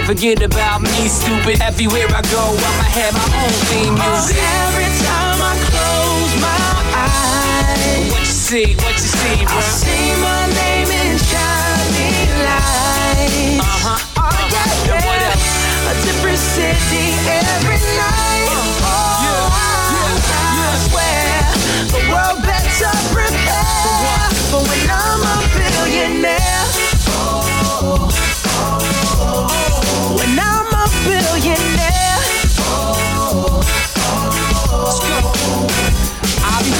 can't forget about me, stupid. Everywhere I go, I'ma have my own theme music. Oh, every time I close my eyes, What you see? What you see, bro? I see my name in shining lights. Uh-huh. Oh, yeah, And what yeah. else? A different city every night. Oh, I, I swear the world better prepare for when I'm a billionaire.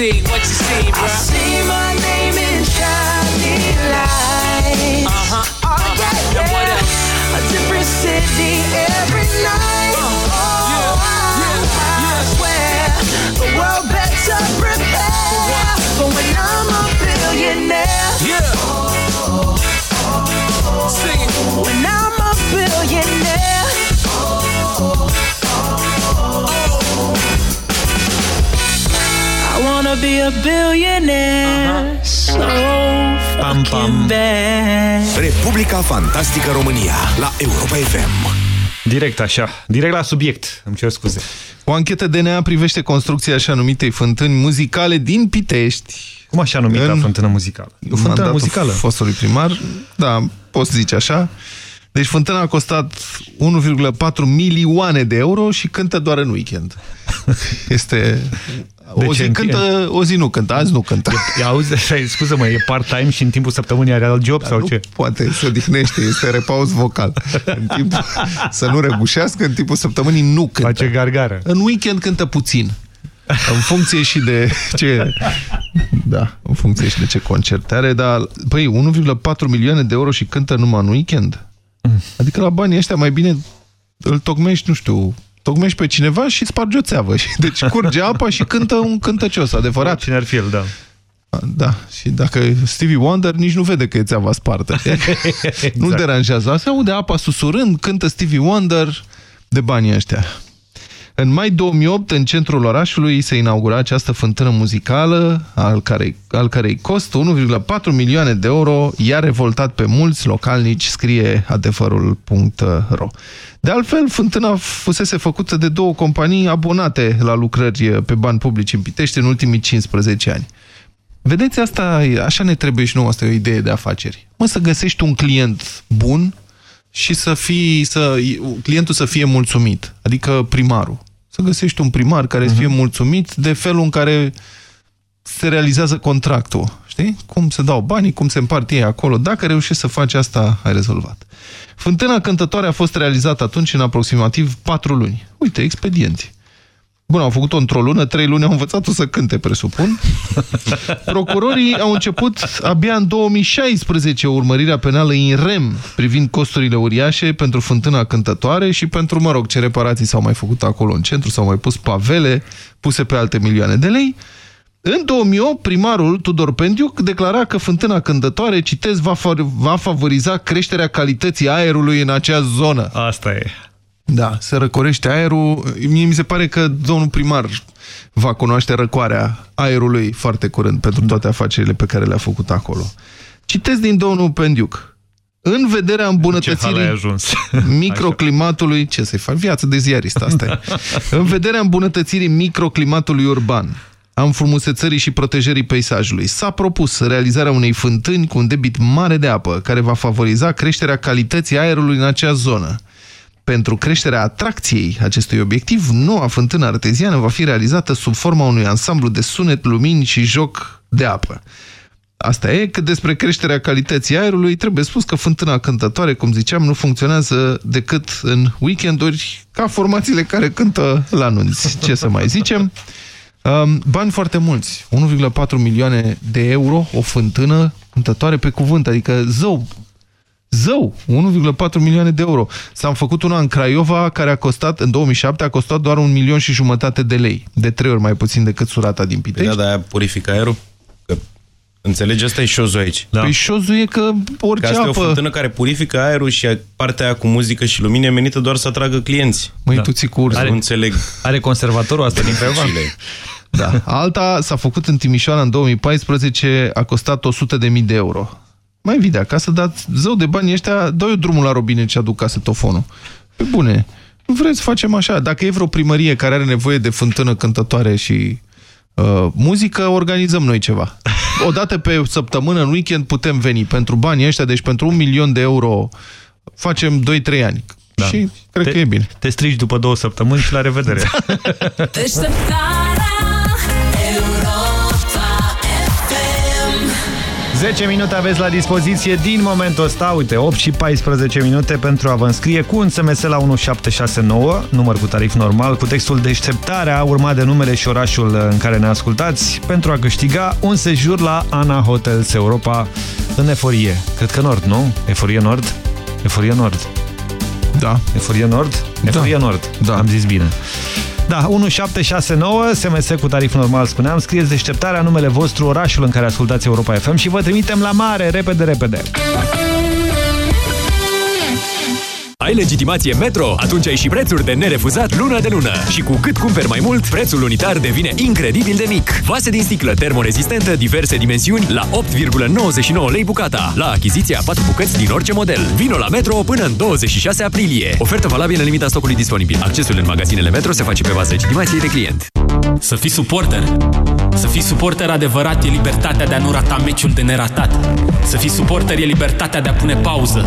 light. What you see, what you see, I see my name in shining lights. Uh-huh, Oh, yeah, Now what else? A different city every night. Oh, I swear the world better prepare for when I'm a billionaire. Yeah. Sing it. When I'm be a billionaire so Pam, pam. bad. Republica Fantastică România la Europa FM. Direct așa, direct la subiect, îmi cer scuze. O anchetă DNA privește construcția așa numitei fântâni muzicale din Pitești. Cum așa numită În fântână muzicală? O fântână mandatul muzicală. fostului primar. Da, poți zice așa. Deci fântâna a costat 1,4 milioane de euro și cântă doar în weekend. Este... De o ce zi în- cântă, o zi nu cântă, azi nu cântă. E, auzi, așa, e, scuză-mă, e part-time și în timpul săptămânii are alt job Dar sau nu ce? poate, se odihnește, este repaus vocal. În timp, să nu răgușească, în timpul săptămânii nu cântă. Face gargară. În weekend cântă puțin. În funcție și de ce... Da, în funcție și de ce concert are, dar, păi, 1,4 milioane de euro și cântă numai în weekend? Adică la banii ăștia mai bine îl tocmești, nu știu, tocmești pe cineva și spargi o țeavă. Și- Deci curge apa și cântă un cântăcios, adevărat. Cine ar fi el, da. Da, și dacă Stevie Wonder nici nu vede că e țeava spartă. Exact. Nu-l deranjează. Asta aude apa susurând, cântă Stevie Wonder de banii ăștia. În mai 2008, în centrul orașului, se inaugura această fântână muzicală, al cărei, al cărei cost 1,4 milioane de euro, i-a revoltat pe mulți localnici, scrie adevărul.ro. De altfel, fântâna fusese făcută de două companii abonate la lucrări pe bani publici în Pitești în ultimii 15 ani. Vedeți, asta, e- așa ne trebuie și nouă, asta e o idee de afaceri. Mă, să găsești un client bun și să fii, să, clientul să fie mulțumit, adică primarul. Să găsești un primar care să fie mulțumit de felul în care se realizează contractul. Știi? Cum se dau banii, cum se împart ei acolo. Dacă reușești să faci asta, ai rezolvat. Fântâna cântătoare a fost realizată atunci în aproximativ 4 luni. Uite, expedienți. Bun, au făcut-o într-o lună, trei luni au învățat-o să cânte, presupun. Procurorii au început abia în 2016 urmărirea penală în rem privind costurile uriașe pentru fântâna cântătoare și pentru, mă rog, ce reparații s-au mai făcut acolo în centru, s-au mai pus pavele puse pe alte milioane de lei. În 2008, primarul Tudor Pendiuc declara că fântâna cântătoare, citez, va, fa va favoriza creșterea calității aerului în acea zonă. Asta e. Da, se răcorește aerul. Mie mi se pare că domnul primar va cunoaște răcoarea aerului foarte curând pentru toate afacerile pe care le-a făcut acolo. Citesc din domnul Pendiuc. În vederea Ce hal ai îmbunătățirii ajuns? microclimatului, ce să-i fac? Viață de ziarist, asta e. În vederea îmbunătățirii microclimatului urban, a înfrumusețării și protejării peisajului, s-a propus realizarea unei fântâni cu un debit mare de apă, care va favoriza creșterea calității aerului în acea zonă. Pentru creșterea atracției acestui obiectiv, noua fântână arteziană va fi realizată sub forma unui ansamblu de sunet, lumini și joc de apă. Asta e că despre creșterea calității aerului trebuie spus că fântâna cântătoare, cum ziceam, nu funcționează decât în weekenduri ca formațiile care cântă la nunți. Ce să mai zicem? Um, bani foarte mulți. 1,4 milioane de euro, o fântână cântătoare pe cuvânt, adică zău, Zău, 1,4 milioane de euro. S-a făcut una în Craiova care a costat, în 2007, a costat doar un milion și jumătate de lei. De trei ori mai puțin decât surata din Pitești. Da, dar aia purifică aerul? Că, înțelegi, asta e șozul aici. Da. Păi șozul e că orice Că asta apă... e o fântână care purifică aerul și partea aia cu muzică și lumină e menită doar să atragă clienți. Măi, da. tu ți cu Nu înțeleg. Are conservatorul asta din Craiova? Da. Alta s-a făcut în Timișoara în 2014, a costat 100.000 de euro. Mai vii de acasă, dar zău de bani ăștia, dă-i drumul la robinet și aduc casetofonul. Pe bune, nu vreți să facem așa. Dacă e vreo primărie care are nevoie de fântână cântătoare și uh, muzică, organizăm noi ceva. O dată pe săptămână, în weekend, putem veni. Pentru banii ăștia, deci pentru un milion de euro, facem 2-3 ani. Da. Și cred te, că e bine. Te strici după două săptămâni și la revedere. 10 minute aveți la dispoziție din momentul ăsta, uite, 8 și 14 minute pentru a vă înscrie cu un SMS la 1769, număr cu tarif normal, cu textul deșteptarea, urmat de numele și orașul în care ne ascultați, pentru a câștiga un sejur la Ana Hotels Europa în Eforie. Cred că Nord, nu? Eforie Nord? Eforie Nord. Da. Eforie Nord? Eforie da. Nord. Da. Am zis bine. Da, 1769, SMS cu tarif normal, spuneam, scrieți deșteptarea, numele vostru, orașul în care ascultați Europa FM și vă trimitem la mare, repede, repede. Ai legitimație Metro? Atunci ai și prețuri de nerefuzat lună de lună. Și cu cât cumperi mai mult, prețul unitar devine incredibil de mic. Vase din sticlă termorezistentă, diverse dimensiuni, la 8,99 lei bucata. La achiziția 4 bucăți din orice model. Vino la Metro până în 26 aprilie. Ofertă valabilă în limita stocului disponibil. Accesul în magazinele Metro se face pe bază legitimației de client. Să fii suporter. Să fii suporter adevărat e libertatea de a nu rata meciul de neratat. Să fii suporter e libertatea de a pune pauză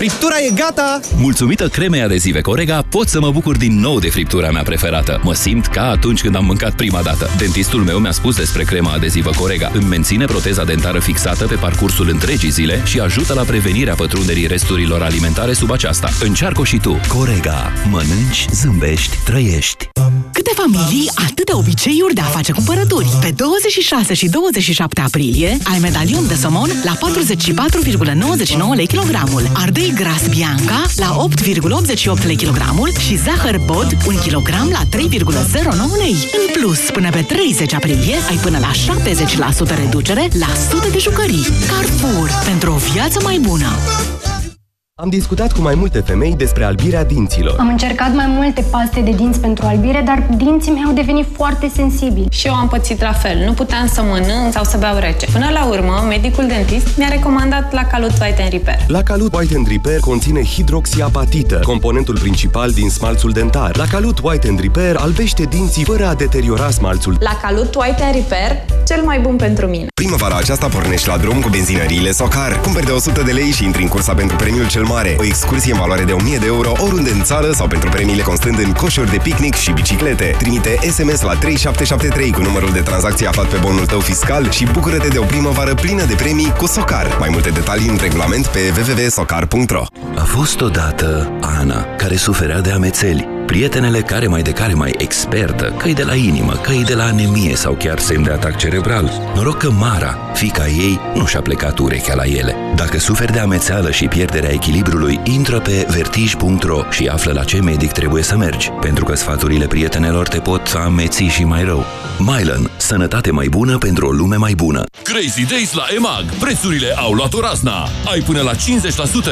Friptura e gata! Mulțumită cremei adezive Corega, pot să mă bucur din nou de friptura mea preferată. Mă simt ca atunci când am mâncat prima dată. Dentistul meu mi-a spus despre crema adezivă Corega. Îmi menține proteza dentară fixată pe parcursul întregii zile și ajută la prevenirea pătrunderii resturilor alimentare sub aceasta. Încearcă și tu. Corega. Mănânci, zâmbești, trăiești. Câte familii, atâtea obiceiuri de a face cumpărături. Pe 26 și 27 aprilie ai medalion de somon la 44,99 lei kilogramul, ardei gras bianca la 8,88 lei kilogramul și zahăr bod 1 kg la 3,09 lei. În plus, până pe 30 aprilie ai până la 70% reducere la sute de jucării. Carrefour, pentru o viață mai bună. Am discutat cu mai multe femei despre albirea dinților. Am încercat mai multe paste de dinți pentru albire, dar dinții mei au devenit foarte sensibili. Și eu am pățit la fel. Nu puteam să mănânc sau să beau rece. Până la urmă, medicul dentist mi-a recomandat la Calut White and Repair. La Calut White and Repair conține hidroxiapatită, componentul principal din smalțul dentar. La Calut White and Repair albește dinții fără a deteriora smalțul. La Calut White and Repair, cel mai bun pentru mine. Primăvara aceasta pornești la drum cu benzinăriile Socar. Cumperi de 100 de lei și intri în cursa pentru premiul cel mare. O excursie în valoare de 1000 de euro oriunde în țară sau pentru premiile constând în coșuri de picnic și biciclete. Trimite SMS la 3773 cu numărul de tranzacție aflat pe bonul tău fiscal și bucură-te de o primăvară plină de premii cu Socar. Mai multe detalii în regulament pe www.socar.ro A fost odată Ana, care suferea de amețeli. Prietenele care mai de care mai expertă, că de la inimă, că de la anemie sau chiar semn de atac cerebral. Noroc că Mara, fica ei, nu și-a plecat urechea la ele. Dacă suferi de amețeală și pierderea echilibrului, intră pe vertij.ro și află la ce medic trebuie să mergi, pentru că sfaturile prietenelor te pot ameți și mai rău. Mylan. Sănătate mai bună pentru o lume mai bună. Crazy Days la EMAG. Prețurile au luat o razna. Ai până la 50%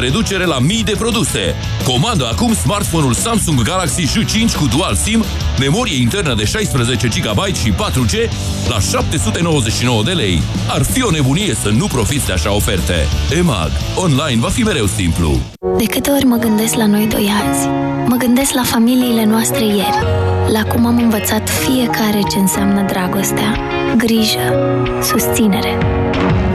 reducere la mii de produse. Comandă acum smartphone-ul Samsung Galaxy J5 cu Dual SIM, memorie internă de 16 GB și 4G la 799 de lei. Ar fi o nebunie să nu profiți de așa oferte. EMAG. Online va fi mereu simplu. De câte ori mă gândesc la noi doi azi, mă gândesc la familiile noastre ieri, la cum am învățat fiecare ce înseamnă dragostea, grijă, susținere.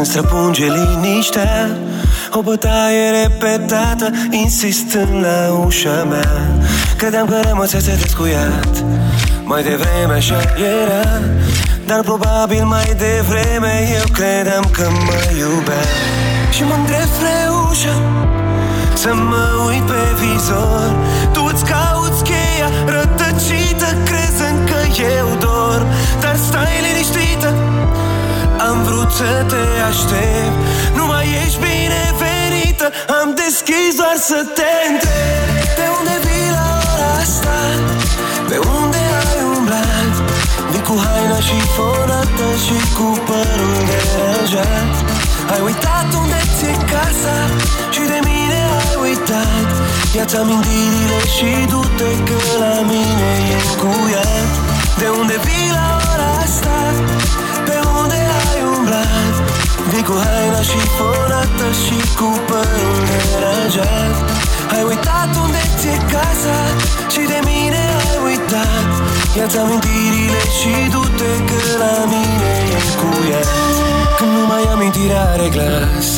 Când străpunge liniștea. O bătaie repetată Insistând la ușa mea. Credeam că rămăsese descuiat Mai devreme așa era Dar probabil mai devreme Eu credeam că mă iubea. Și mă îndrept spre ușă Să mă uit pe vizor. Tu îți cauți cheia rătăcită Crezând că eu dorm Am vrut să te aștept Nu mai ești binevenită Am deschis doar să te întreb De unde vii la ora asta? Pe unde ai umblat? Vii cu haina și fonată Și cu părul deranjat Ai uitat unde ți-e casa Și de mine ai uitat Ia-ți amintirile și du-te că la mine e încuiat De unde vii la ora asta? Pe unde ai umblat? Vii cu haina și fonată și cu părul deranjat Ai uitat unde ți-e casa și de mine ai uitat. Ia-ți amintirile și du-te că la mine e încuiat Când nu mai amintirea are glas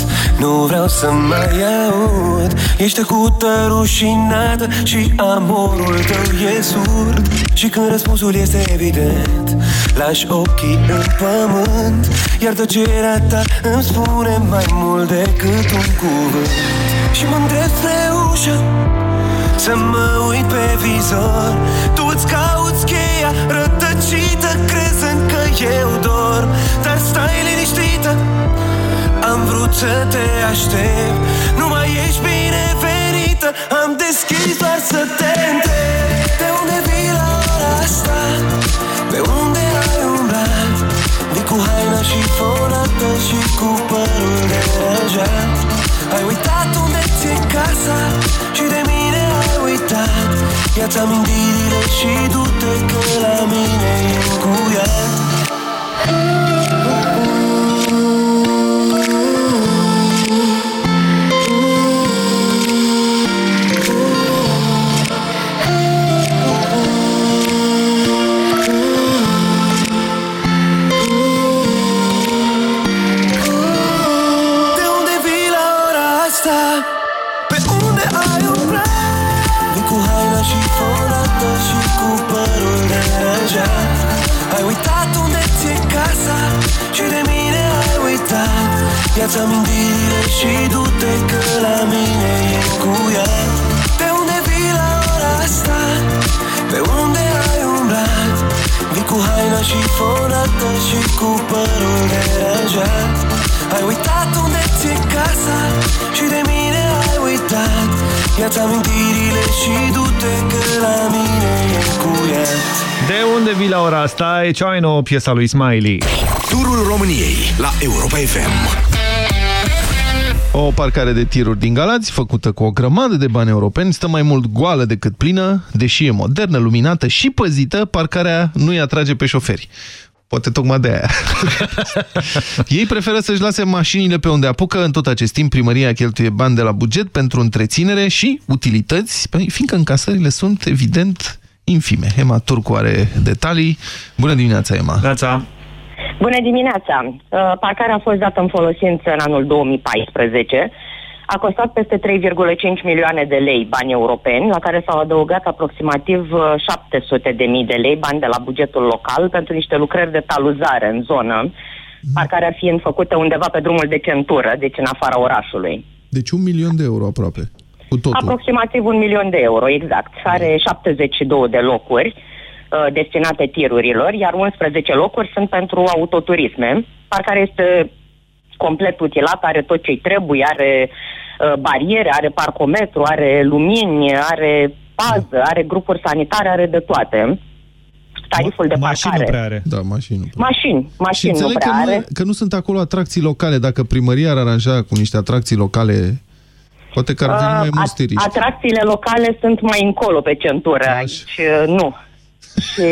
Nu vreau să mai aud. Ești tăcută, rușinată Și amorul tău e surd. Și când răspunsul este evident Lași ochii în pământ Iar tăcerea ta îmi spune mai mult decât un cuvânt. Și mă îndrept spre ușă Să mă uit pe vizor. Tu îți cauți cheia rătăcită Crezând că eu dorm. Dar stai liniștită Am vrut să te aștept. Nu mai ești binevenită Am deschis doar să te haina și fonată Și cu părul deranjat Ai uitat unde ți-e casa Și de mine ai uitat. Ia-ți amintirile și du-te că la mine e încuiat Ia-ți amintirile și du-te că la mine e încuiat De unde vii la ora asta? Pe unde ai umblat? Vii cu haina și fonată și cu părul deranjat Ai uitat unde ți-e casa și de mine ai uitat Ia-ți amintirile și du-te că la mine e încuiat De unde vii la ora asta? E cea mai nouă piesa lui Smiley. Turul României la Europa FM. O parcare de tiruri din Galați, făcută cu o grămadă de bani europeni, stă mai mult goală decât plină, deși e modernă, luminată și păzită, parcarea nu-i atrage pe șoferi. Poate tocmai de aia. Ei preferă să-și lase mașinile pe unde apucă. În tot acest timp, primăria cheltuie bani de la buget pentru întreținere și utilități, păi, fiindcă încasările sunt, evident, infime. Ema Turcu are detalii. Bună dimineața, Ema! Neața. Bună dimineața! Uh, Parcarea a fost dată în folosință în anul 2014. A costat peste 3,5 milioane de lei bani europeni, la care s-au adăugat aproximativ 700 de mii de lei bani de la bugetul local pentru niște lucrări de taluzare în zonă, parcarea fiind făcută undeva pe drumul de centură, deci în afara orașului. Deci un milion de euro aproape. Cu totul. Aproximativ un milion de euro, exact. Are 72 de locuri uh, destinate tirurilor, iar 11 locuri sunt pentru autoturisme. Parcarea este complet utilat, are tot ce trebuie, are uh, bariere, are parcometru, are lumini, are pază, are grupuri sanitare, are de toate. Tariful de Mașini parcare. nu prea are. Da, mașini nu prea. Mașini, Și mașini nu înțeleg prea că, are. nu, că nu sunt acolo atracții locale. Dacă primăria ar aranja cu niște atracții locale, poate că ar veni mai Uh, mulți at- turiști. atracțiile locale sunt mai încolo pe centură, aici uh, nu. Și,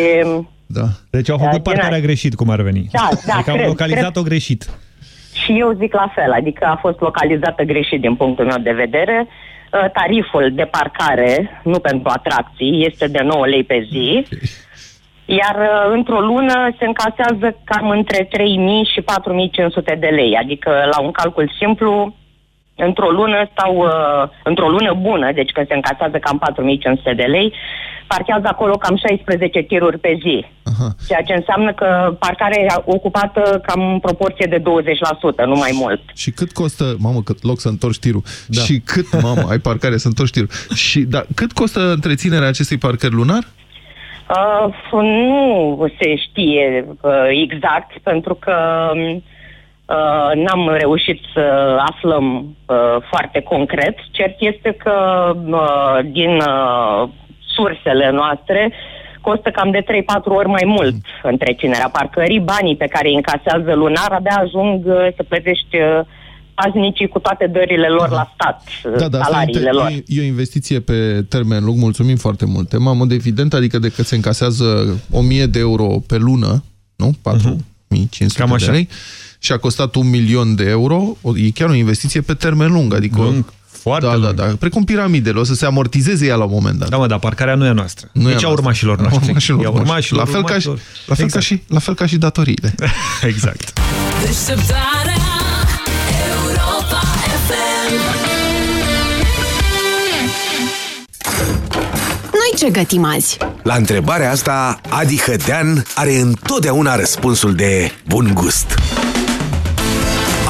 Da. Deci au făcut Da, din parcarea a- greșit, cum ar veni. Da, da, Adică au cred, localizat-o greșit. și eu zic la fel, adică a fost localizată greșit din punctul meu de vedere. Uh, Tariful de parcare, nu pentru atracții, este de 9 lei pe zi. Iar uh, într-o lună se încasează cam între 3.000 și 4.500 de lei. Adică la un calcul simplu, într-o lună stau, uh, într-o lună bună, deci când se încasează cam 4.500 de lei, parchează acolo cam 16 tiruri pe zi. Aha. Ceea ce înseamnă că parcarea e ocupată cam în proporție de 20%, nu mai mult. Și cât costă, mamă, cât loc să întorci tirul. Da. Și cât, mamă, ai parcare să întorci tirul. Și, da, cât costă întreținerea acestei parcări lunar? Uh, nu se știe uh, exact, pentru că uh, n-am reușit să aflăm uh, foarte concret. Cert este că uh, din uh, sursele noastre costă cam de 3-4 ori mai mult întreținerea parcării. Banii pe care îi încasează lunar abia ajung uh, să plătești uh, paznicii cu toate dările lor la stat, uh, Da, da, asta e, salariile lor. e, e o investiție pe termen lung, mulțumim foarte mult. Tema, în mod evident, adică de că se încasează 1000 de euro pe lună, nu? 4500 Cam de așa. lei, și a costat un milion de euro, o- e chiar o investiție pe termen lung, adică... Lung, foarte da, lung. da, da, precum piramidele, o să se amortizeze ea la un moment dat. Da, mă, dar parcarea nu e a noastră. Nu e Nici a a noastră. urmașilor A noștri. urmașilor E a noștri. urmașilor, La fel, ca și, urmașilor. la, fel ca Exact. și, la fel ca și datoriile. exact. Deșteptarea Europa FM Noi ce gătim azi? La întrebarea asta, Adi Hădean are întotdeauna răspunsul de bun gust.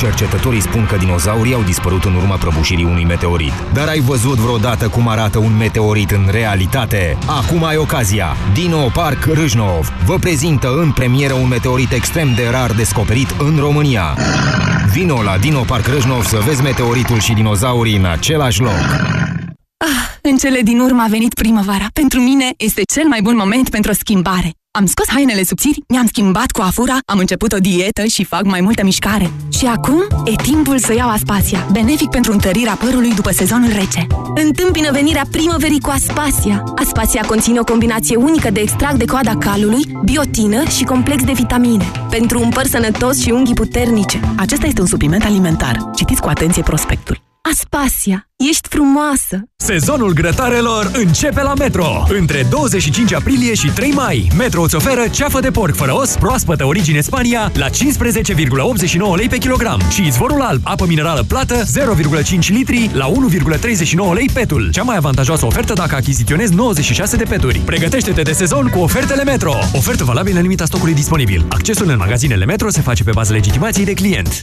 Cercetătorii spun că dinozaurii au dispărut în urma prăbușirii unui meteorit. Dar ai văzut vreodată cum arată un meteorit în realitate? Acum ai ocazia! Dino Park Râșnov vă prezintă în premieră un meteorit extrem de rar descoperit în România. Vino la Dino Park Râșnov să vezi meteoritul și dinozaurii în același loc. În cele din urmă a venit primăvara. Pentru mine este cel mai bun moment pentru o schimbare. Am scos hainele subțiri, mi-am schimbat coafura, am început o dietă și fac mai multă mișcare. Și acum e timpul să iau Aspasia, benefic pentru întărirea părului după sezonul rece. Întâmpină venirea primăverii cu Aspasia. Aspasia conține o combinație unică de extract de coada calului, biotină și complex de vitamine. Pentru un păr sănătos și unghii puternice. Acesta este un supliment alimentar. Citiți cu atenție prospectul. Aspasia, ești frumoasă! Sezonul grătarelor începe la Metro. Între 25 aprilie și 3 mai, Metro îți oferă ceafă de porc fără os, proaspătă origine Spania, la 15,89 lei pe kilogram și izvorul alb, apă minerală plată, 0,5 litri, la 1,39 lei petul. Cea mai avantajoasă ofertă dacă achiziționezi 96 de peturi. Pregătește-te de sezon cu ofertele Metro. Ofertă valabilă în limita stocului disponibil. Accesul în magazinele Metro se face pe bază legitimației de client.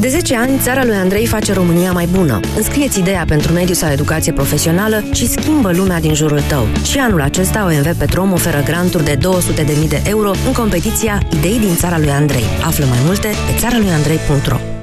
De 10 ani, țara lui Andrei face România mai bună. Înscrieți ideea pentru mediu sau educație profesională și schimbă lumea din jurul tău. Și anul acesta OMV Petrom oferă granturi de 200.000 de euro în competiția Idei din țara lui Andrei. Află mai multe pe țara lui Andrei.ro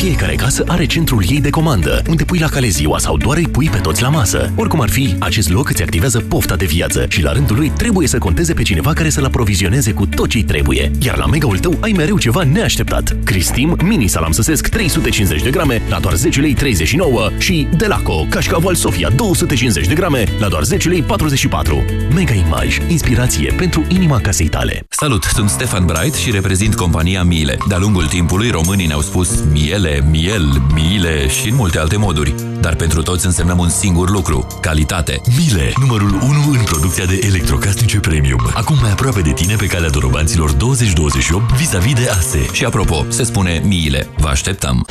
Fiecare casă are centrul ei de comandă, unde pui la cale ziua sau doar îi pui pe toți la masă. Oricum ar fi, acest loc îți activează pofta de viață și la rândul lui trebuie să conteze pe cineva care să-l aprovizioneze cu tot ce trebuie. Iar la megaul tău ai mereu ceva neașteptat. Cristim, mini salam săsesc 350 de grame la doar 10 lei 39 și Delaco, cașcaval Sofia 250 de grame la doar 10 lei 44. Mega Image, inspirație pentru inima casei tale. Salut, sunt Stefan Bright și reprezint compania Miele. De-a lungul timpului, românii ne-au spus miele, miel, miele și în multe alte moduri. Dar pentru toți însemnăm un singur lucru, calitate. Miele, numărul 1 în producția de electrocasnice premium. Acum mai aproape de tine pe calea dorobanților 2028 vis-a-vis de ASE. Și apropo, se spune miile. Vă așteptăm!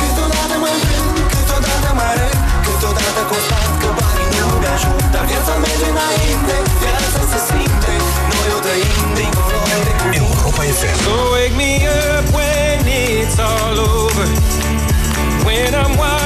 Câteodată mă întreb, câteodată mă râd Câteodată constat că banii nu mi ajut Dar viața merge înainte, viața se simte Noi o trăim dincolo de Europa FM So wake me up when it's all over. When I'm wiser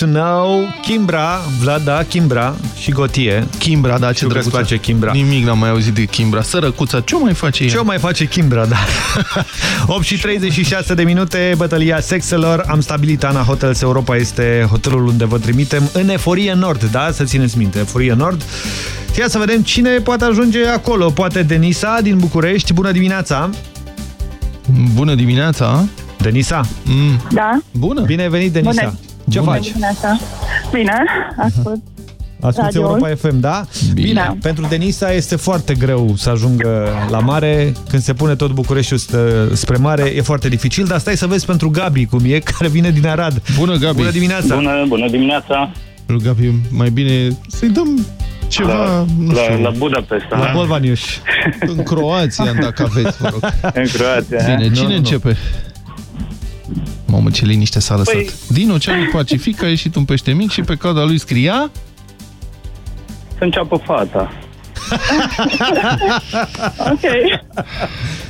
That I used to know Kimbra, Vlad, da, Kimbra și Gotie Kimbra, da, ce Știu că îți drăguță. place Kimbra Nimic n-am mai auzit de Kimbra. Sărăcuța, ce o mai face ea? Ce o mai face Kimbra, da 8 și 36 de minute Bătălia sexelor Am stabilit Ana Hotels Europa este hotelul unde vă trimitem În Eforie Nord, da? Să țineți minte Eforie Nord Ia să vedem cine poate ajunge acolo Poate Denisa din București Bună dimineața Bună dimineața Denisa mm. Da. Bună Bine ai venit, Denisa Bună. Ce Bună faci? dimineața. Bine, ascult. Asculti Radio-ul. Europa FM, da? Bine. Da. Pentru Denisa este foarte greu să ajungă la mare. Când se pune tot Bucureștiul stă- spre mare, e foarte dificil. Dar stai să vezi pentru Gabi cum e, care vine din Arad. Bună, Gabi! Bună dimineața! Bună, bună dimineața! Lui Gabi, mai bine să-i dăm ceva, La, nu la, știu, la Budapesta. La Bolvaniuș. în Croația, dacă aveți, vă rog. În Croația. Bine, Nu, cine nu. începe? Mamă, ce liniște s-a lăsat. Păi- Din Oceanul Pacific a ieșit un pește mic și pe coada lui scria... Să înceapă fata. ok.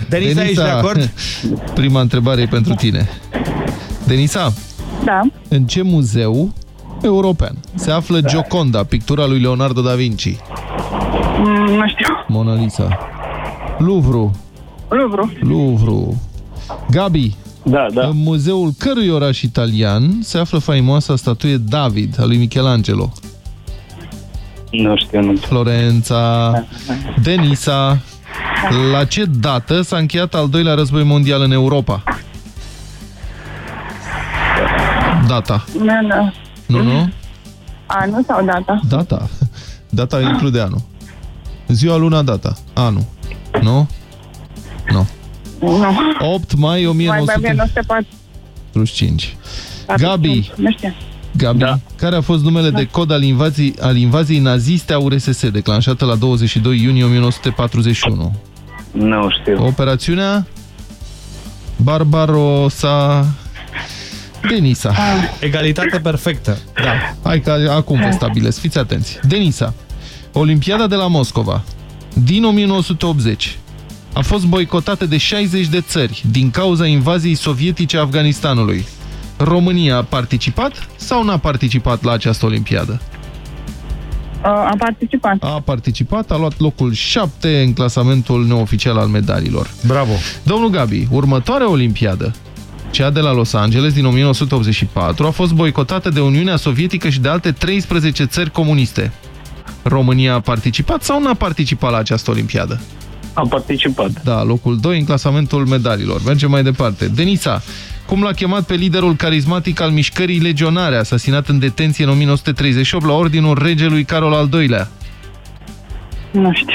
Denisa, ești de acord? Prima întrebare e pentru tine. Denisa, Da. în ce muzeu european se află Gioconda, pictura lui Leonardo da Vinci? Mm, nu știu. Mona Lisa. Louvre. Louvre. Louvre. Gabi. Da, da. În muzeul cărui oraș italian se află faimoasa statuie David, a lui Michelangelo? Nu știu, nu. Florența. Denisa. La ce dată s-a încheiat al doilea război mondial în Europa? Data. Nu, nu. Nu, nu? Anul sau data? Data. Data include anul. Ziua, luna, data. Anul. Nu? Nu. Nu. 8 mai Mai bine 1945. 1945. Gabi. Nu știu. Gabi, da. care a fost numele de cod al invaziei, al invaziei naziste a URSS, declanșată la 22 iunie 1941? Nu știu. Operațiunea Barbarossa Denisa. Egalitate perfectă. Da. Hai că acum vă stabilesc. Fiți atenți. Denisa. Olimpiada de la Moscova din 1980 a fost boicotată de 60 de țări din cauza invaziei sovietice a Afganistanului. România a participat sau n-a participat la această olimpiadă? A participat. A participat, a luat locul 7 în clasamentul neoficial al medalilor. Bravo! Domnul Gabi, următoarea olimpiadă, cea de la Los Angeles din 1984, a fost boicotată de Uniunea Sovietică și de alte 13 țări comuniste. România a participat sau n-a participat la această olimpiadă? A participat. Da, locul 2 în clasamentul medalilor. Mergem mai departe. Denisa, cum l-a chemat pe liderul carismatic al mișcării legionare, asasinat în detenție în 1938 la ordinul regelui Carol al II-lea? Nu știu.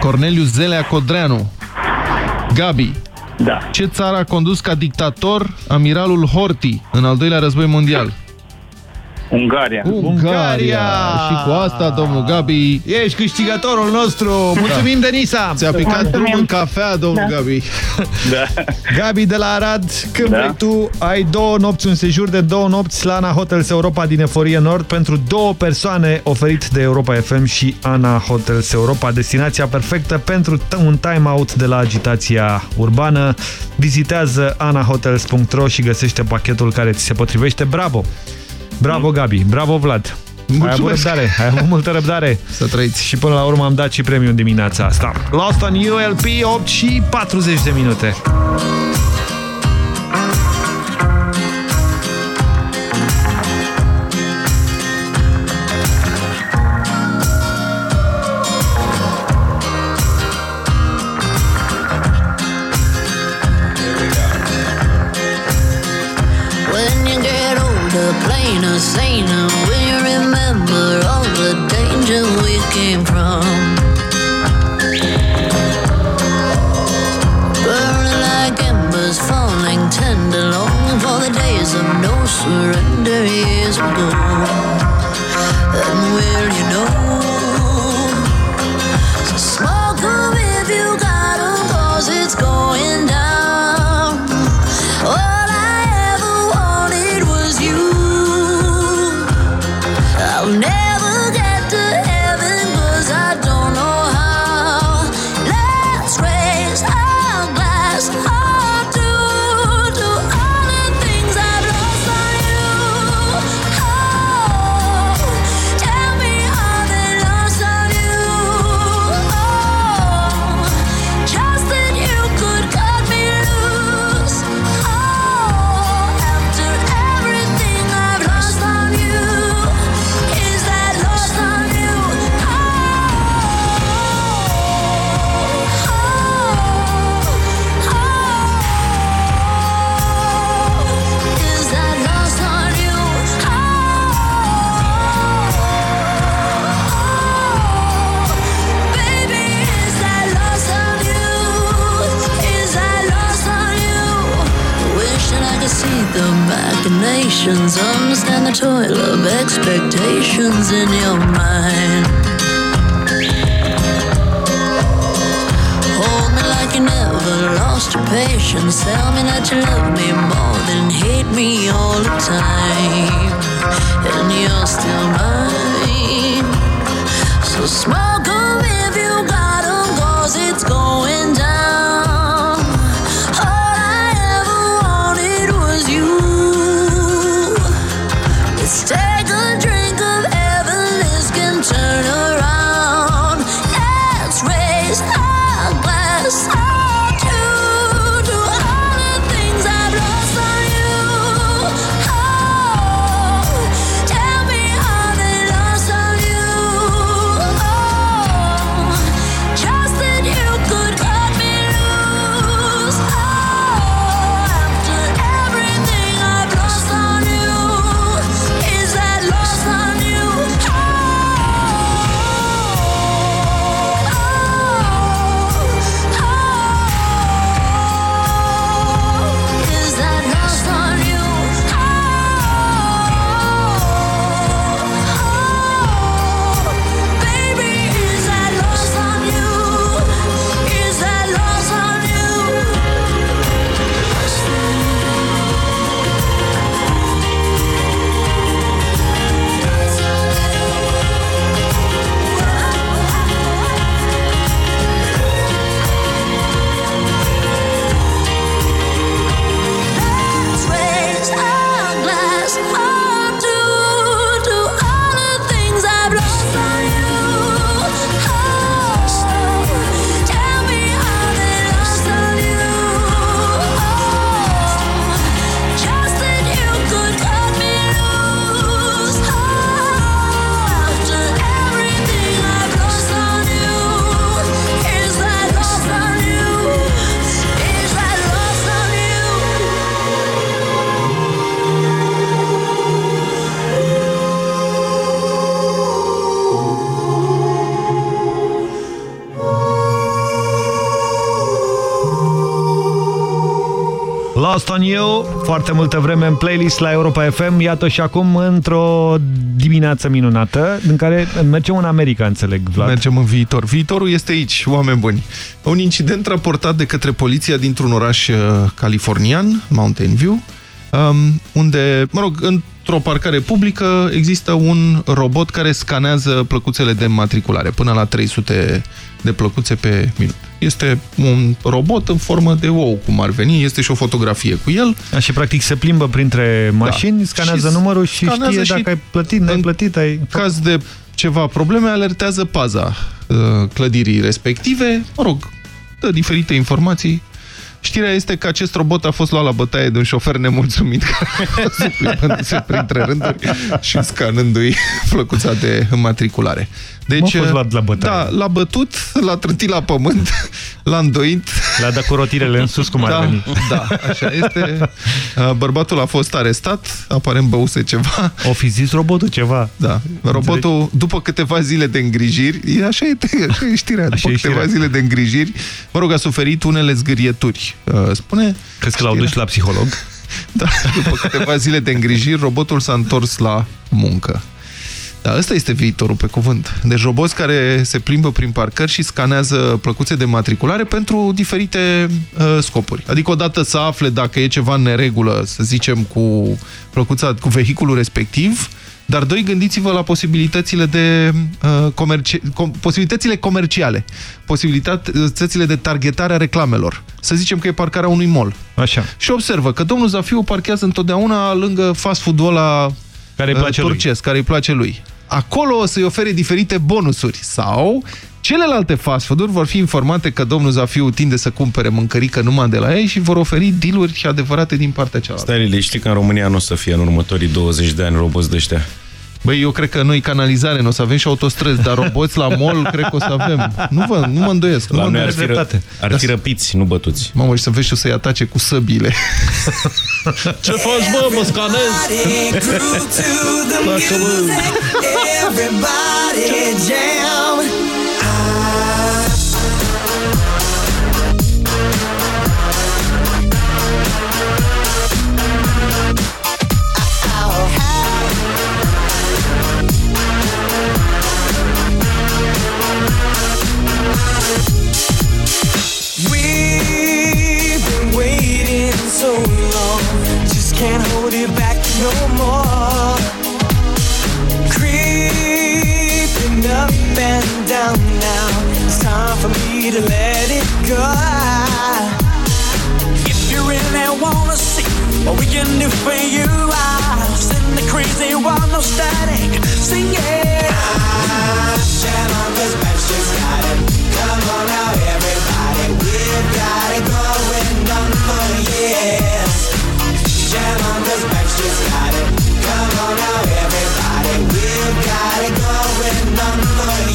Corneliu Zelea Codreanu. Gabi. Da. Ce țară a condus ca dictator amiralul Horthy în al doilea război mondial? Ungaria. Ungaria! Și cu asta, domnul Gabi... Ești câștigătorul nostru! Mulțumim, da. Denisa! Ți-a picat drum în cafea, domnul da. Gabi. Da. Gabi de la Arad, când da. vrei tu, ai două nopți, un sejur de două nopți la Ana Hotels Europa din Eforie Nord pentru două persoane oferit de Europa FM și Ana Hotels Europa, destinația perfectă pentru un time-out de la agitația urbană. Vizitează anahotels.ro și găsește pachetul care ți se potrivește. Bravo! Bravo, Gabi! Bravo, Vlad! Mulțumesc. Ai avut răbdare, ai avut multă răbdare. Să trăiți. Și până la urmă am dat și premiul în dimineața asta. Lost on ULP, 8 și 40 de minute. as we go. Machinations, understand the toil of expectations in your mind. Hold me like you never lost your patience. Tell me that you love me more than hate me all the time. And you're still mine. So smoke foarte multă vreme în playlist la Europa FM. Iată și acum într-o dimineață minunată, în care mergem în America, înțeleg, Vlad. Mergem în viitor. Viitorul este aici, oameni buni. Un incident raportat de către poliția dintr-un oraș uh, californian, Mountain View, um, unde, mă rog, într-o parcare publică există un robot care scanează plăcuțele de matriculare, până la 300 de plăcuțe pe minut. Este un robot în formă de ou, cum ar veni, este și o fotografie cu el. A, și practic se plimbă printre mașini, da. scanează Și numărul și scanează știe și dacă ai plătit, n-ai plătit, ai... caz de ceva probleme, alertează paza uh, clădirii respective, mă rog, dă diferite informații. Știrea este că acest robot a fost luat la bătaie de un șofer nemulțumit plimbându-se printre rânduri și scanându-i flăcuța de înmatriculare. Deci, Mă, a fost luat la bătaie. Da, l-a bătut, l-a trântit la pământ, l-a îndoit. Le-a dat cu rotirele în sus, cum ar da, veni. Da, așa este. Uh, Bărbatul a fost arestat, aparent băuse ceva. O fi zis robotul ceva. Da. Robotul, după câteva zile de îngrijiri, e așa e, așa e știrea, după Așa e câteva știrea. zile de îngrijiri, mă rog, a suferit unele zgârieturi. Uh, Spune... Crezi că l-au dus la psiholog? Da, după câteva zile de îngrijiri, robotul s-a întors la muncă. Da, ăsta este viitorul pe cuvânt. Deci roboți care se plimbă prin parcări și scanează plăcuțe de matriculare pentru diferite uh, scopuri. Adică odată să afle dacă e ceva în neregulă, să zicem, cu plăcuța, cu vehiculul respectiv, dar doi, gândiți-vă la posibilitățile de uh, comerci com posibilitățile comerciale, posibilitățile de targetare a reclamelor. Să zicem că e parcarea unui mall. Așa. Și observă că domnul Zafiu parchează întotdeauna lângă fast food-ul ăla Care îi place uh, turcesc, care îi place lui. Acolo o să-i ofere diferite bonusuri sau celelalte fast food-uri vor fi informate că domnul Zafiu tinde să cumpere mâncărică numai de la ei și vor oferi dealuri adevărate din partea cealaltă. Stai, Lili, știi că în România nu o să fie în următorii 20 de ani roboți de ăștia. Băi, eu cred că noi canalizare nu o să avem și autostrăzi, dar roboți la mall cred că o să avem. Nu, vă, nu mă îndoiesc. Nu La mă noi ar îndoiesc. fi, ră, ar fi răpiți, nu bătuți. Mamă, și să vezi și o să-i atace cu săbile. Ce faci, bă, mă scanez? Everybody jam. Can't hold it back no more. Creeping up and down now, it's time for me to let it go. If you really wanna see what we can do for you, I'll send the crazy one, no static, sing it. Jam on this bench, just got it. Come on now, everybody, we've got it going on for years. Come on now, everybody, we've got it going on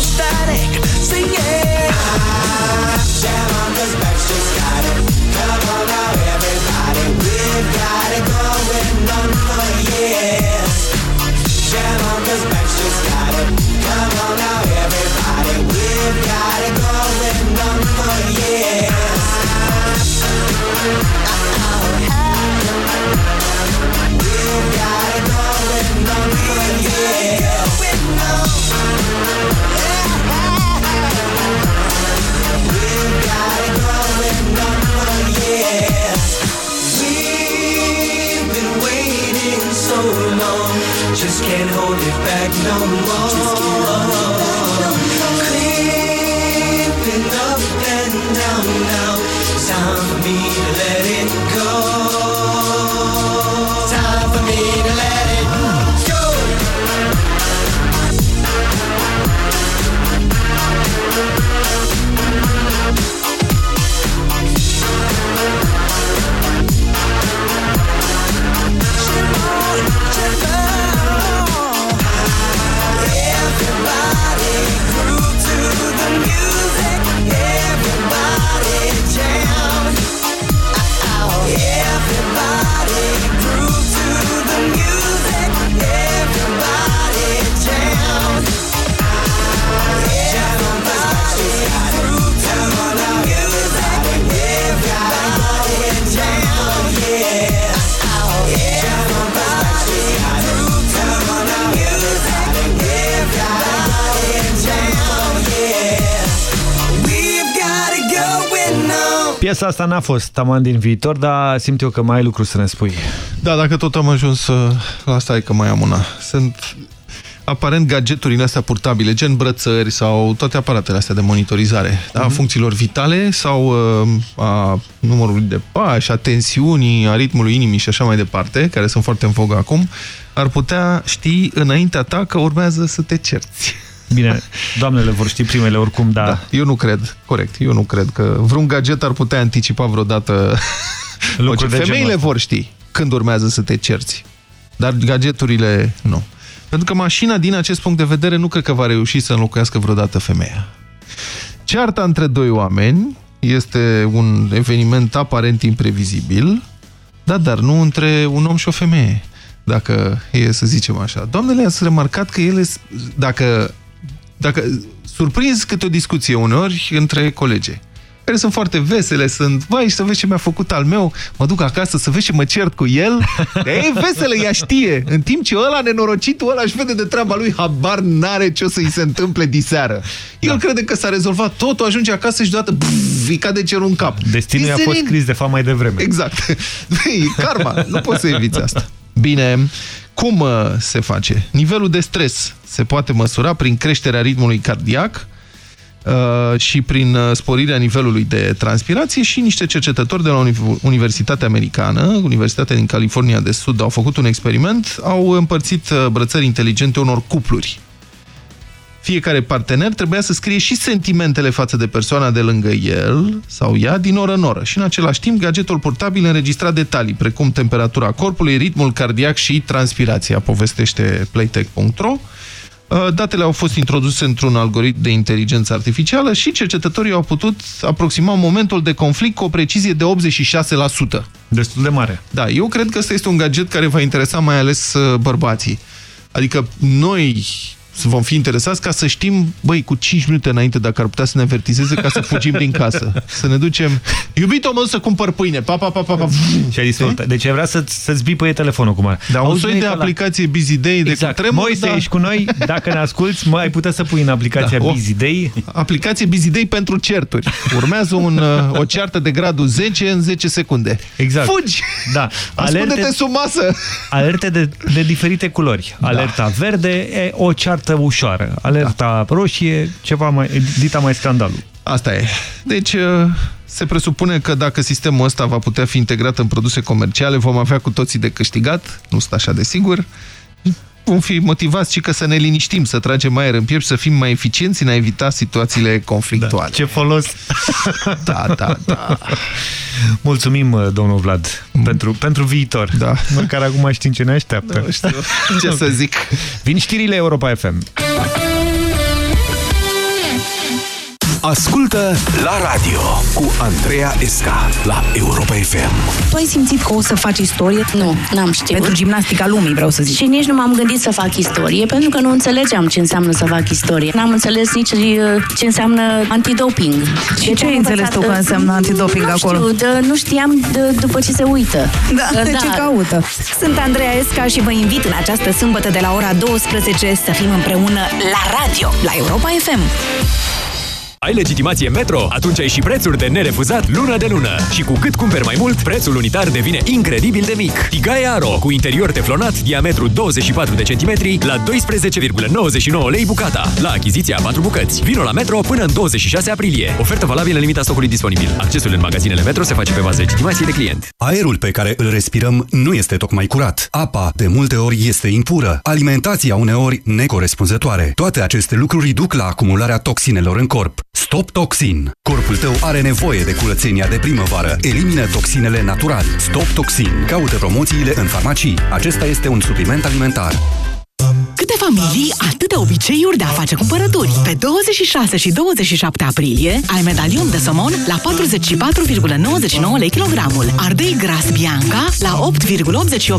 static, singing. Just can't hold it back no more. Piesa asta n-a fost taman din viitor, dar simt eu că mai ai lucru să ne spui. Da, dacă tot am ajuns uh, la asta, e că mai am una. Sunt aparent gadgeturile astea purtabile, gen brățări sau toate aparatele astea de monitorizare da, a Mhm. funcțiilor vitale sau uh, a numărului de pași, a tensiunii, a ritmului inimii și așa mai departe, care sunt foarte în vogă acum, ar putea ști înaintea ta că urmează să te cerți. Bine, doamnele vor ști primele oricum, da. da. Eu nu cred, corect, eu nu cred că vreun gadget ar putea anticipa vreodată Lucruri de genul Femeile ăsta. vor ști când urmează să te cerți, dar gadgeturile nu. Pentru că mașina, din acest punct de vedere, nu cred că va reuși să înlocuiască vreodată femeia. Cearta între doi oameni este un eveniment aparent imprevizibil, da, dar nu între un om și o femeie, dacă e să zicem așa. Doamnele, ați remarcat că ele, dacă, dacă surprins câte o discuție uneori între colege, care sunt foarte vesele, sunt, vai, și să vezi ce mi-a făcut al meu, mă duc acasă să vezi ce mă cert cu el, de e veselă, ea știe, în timp ce ăla nenorocitul ăla își vede de treaba lui, habar n-are ce o să-i se întâmple diseară. El da. crede că s-a rezolvat totul, ajunge acasă și deodată pf, îi cade cerul în cap. Destinul a fost Disenin. scris de fapt mai devreme. Exact. E karma, nu poți să eviți asta. Bine, cum uh, se face? Nivelul de stres se poate măsura prin creșterea ritmului cardiac uh, și prin uh, sporirea nivelului de transpirație și niște cercetători de la Uni- Universitatea Americană, Universitatea din California de Sud, au făcut un experiment, au împărțit uh, brățări inteligente unor cupluri. Fiecare partener trebuia să scrie și sentimentele față de persoana de lângă el sau ea din oră în oră. Și în același timp, gadgetul portabil înregistra detalii, precum temperatura corpului, ritmul cardiac și transpirația, povestește playtech.ro. Uh, Datele au fost introduse într-un algoritm de inteligență artificială și cercetătorii au putut aproxima momentul de conflict cu o precizie de 86%. Destul de mare. Da, eu cred că ăsta este un gadget care va interesa mai ales uh, bărbații. Adică noi vom fi interesați ca să știm, băi, cu 5 minute înainte dacă ar putea să ne avertizeze ca să fugim din casă. Să ne ducem, iubito mă, să cumpăr pâine, pa, pa, pa, pa, pa. Și a dispărut. Deci vrea să, să-ți bipăie telefonul cum ar. Da, un Auzi, soi de Nicola? aplicație Busy Day de Exact. cutremur, Moise, da. ești cu noi, dacă ne asculti, mai ai putea să pui în aplicația Da, o- Busy Day. Aplicație Busy Day pentru certuri. Urmează un, uh, o ceartă de gradul 10 în 10 secunde. Exact. Fugi! Da. Ascunde-te sub masă! Alerte de, de diferite culori. Alerta Da. verde e o ceartă ușoară. Alerta roșie, ceva mai, dita mai scandalul. Asta e. Deci, uh, se presupune că dacă sistemul ăsta va putea fi integrat în produse comerciale, vom avea cu toții de câștigat, nu sunt așa de sigur, vom fi motivați și că să ne liniștim, să tragem aer în piept, să fim mai eficienți în a evita situațiile conflictuale. Ce folos! Da, da, da. Mulțumim, uh, domnul Vlad, pentru, pentru viitor. Da. Măcar acum știm ce ne așteaptă. Nu știu ce să zic. Vin știrile Europa FM. Ascultă la radio cu Andreea Esca la Europa FM. Tu ai simțit că o să faci istorie? Nu, n-am știut. Pentru gimnastica lumii, vreau să zic. Și nici nu m-am gândit să fac istorie, pentru că nu înțelegeam ce înseamnă să fac istorie. N-am înțeles nici uh, ce înseamnă antidoping. Și ce ai înțeles tu că înseamnă antidoping nu acolo? Știu, de, nu știam de, după ce se uită. Da, de ce caută? Sunt Andreea Esca și vă invit în această sâmbătă de la ora 12 să fim împreună la radio, la Europa FM. Ai legitimație Metro? Atunci ai și prețuri de nerefuzat lună de lună. Și cu cât cumperi mai mult, prețul unitar devine incredibil de mic. Tigaie Aro, cu interior teflonat, diametru 24 de centimetri, la 12,99 lei bucata. La achiziția a 4 bucăți. Vino la Metro până în 26 aprilie. Ofertă valabilă în limita stocului disponibil. Accesul în magazinele Metro se face pe bază legitimației de client. Aerul pe care îl respirăm nu este tocmai curat. Apa, de multe ori, este impură. Alimentația, uneori, necorespunzătoare. Toate aceste lucruri duc la acumularea toxinelor în corp. Stop Toxin. Corpul tău are nevoie de curățenia de primăvară. Elimină toxinele natural. Stop Toxin. Caută promoțiile în farmacii. Acesta este un supliment alimentar. Câte familii, atâtea obiceiuri de a face cumpărături. Pe 26 și 27 aprilie ai medalion de somon la 44,99 lei kilogramul, ardei gras bianca la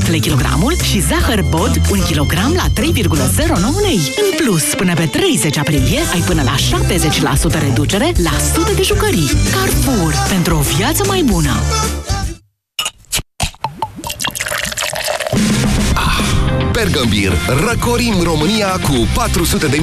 8,88 lei kilogramul și zahăr bod 1 kg la 3,09 lei. În plus, până pe 30 aprilie ai până la 70% reducere la sute de jucării. Carrefour, pentru o viață mai bună. Bergambir. Răcorim România cu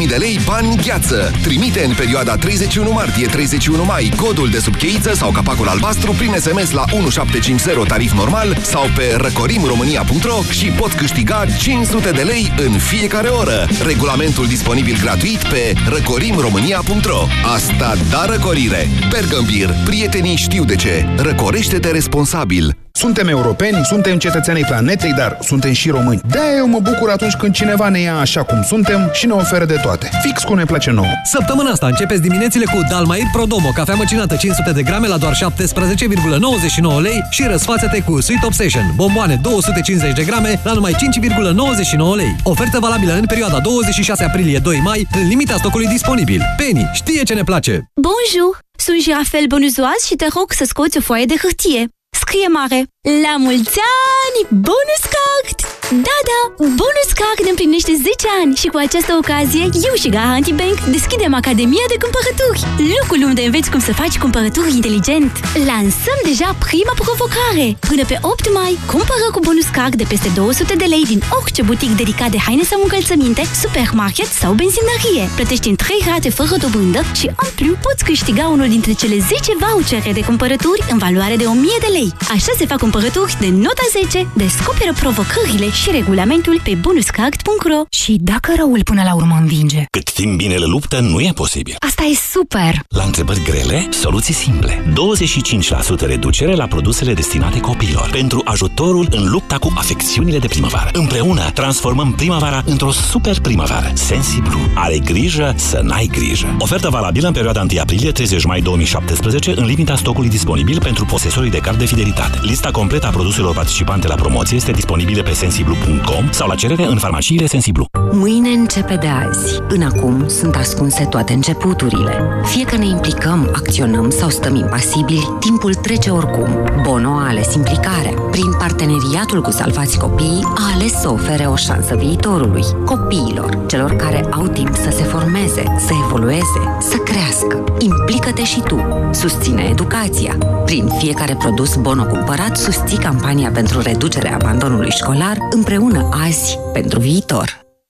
400.000 de lei bani gheață. Trimite în perioada 31 martie-31 mai codul de subcheiță sau capacul albastru prin SMS la 1750 tarif normal sau pe răcorimromânia.ro și poți câștiga 500 de lei în fiecare oră. Regulamentul disponibil gratuit pe răcorimromânia.ro Asta da răcorire! Bergambir. Prietenii știu de ce. Răcorește-te responsabil. Suntem europeni, suntem cetățenii planetei, dar suntem și români. de eu mă bucur atunci când cineva ne ia așa cum suntem și ne oferă de toate. Fix cum ne place nouă. Săptămâna asta începeți diminețile cu Dalmair Prodomo, cafea măcinată 500 de grame la doar 17,99 lei și răsfață-te cu Sweet Obsession, bomboane 250 de grame la numai 5,99 lei. Ofertă valabilă în perioada 26 aprilie-2 mai, în limita stocului disponibil. Penny știe ce ne place! Bonjour! Sunt Jirafel Bonuzoaz și te rog să scoți o foaie de hârtie. Scrie mare! La mulți ani! Bonus Card! Da, da! Bonus Card împlinește 10 ani și cu această ocazie, eu și Garanti Bank deschidem Academia de Cumpărături. Locul unde înveți cum să faci cumpărături inteligent. Lansăm deja prima provocare. Până pe 8 mai, cumpără cu Bonus Card de peste 200 de lei din orice butic dedicat de haine sau încălțăminte, supermarket sau benzinărie. Plătești în 3 rate fără dobândă și, în plus, poți câștiga unul dintre cele 10 vouchere de cumpărături în valoare de 1000 de lei. Așa se fac cumpărături de nota 10. Descoperă provocările și regulamentul pe bonuscard.ro Și dacă răul până la urmă învinge? Cât timp binele luptă, nu e posibil. Asta e super! La întrebări grele, soluții simple. 25% reducere la produsele destinate copiilor. Pentru ajutorul în lupta cu afecțiunile de primăvară. Împreună transformăm primăvara într-o super primăvară. Sensiblu are grijă să n-ai grijă. Ofertă valabilă în perioada 1 aprilie-30 mai 2017 în limita stocului disponibil pentru posesorii de card de fidelitate. Lista completă a produselor participante la promoție este disponibilă pe sensiblu.com sau la cerere în farmaciile Sensiblu. Mâine începe de azi. În acum sunt ascunse toate începuturile. Fie că ne implicăm, acționăm sau stăm impasibili, timpul trece oricum. Bono a ales implicarea. Prin parteneriatul cu Salvați Copiii, a ales să ofere o șansă viitorului. Copiilor, celor care au timp să se formeze, să evolueze, să crească. Implică-te și tu. Susține educația. Prin fiecare produs Bono cumpărat, susții campania pentru reducerea abandonului școlar împreună azi pentru viitor.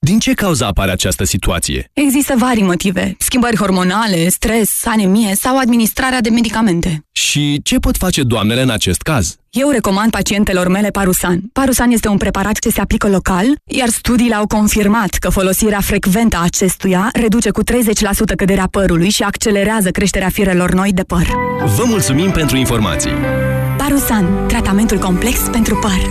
Din ce cauza apare această situație? Există vari motive. Schimbări hormonale, stres, anemie sau administrarea de medicamente. Și ce pot face doamnele în acest caz? Eu recomand pacientelor mele Parusan. Parusan este un preparat ce se aplică local, iar studiile au confirmat că folosirea frecventă a acestuia reduce cu 30% căderea părului și accelerează creșterea firelor noi de păr. Vă mulțumim pentru informații! Parusan, tratamentul complex pentru păr.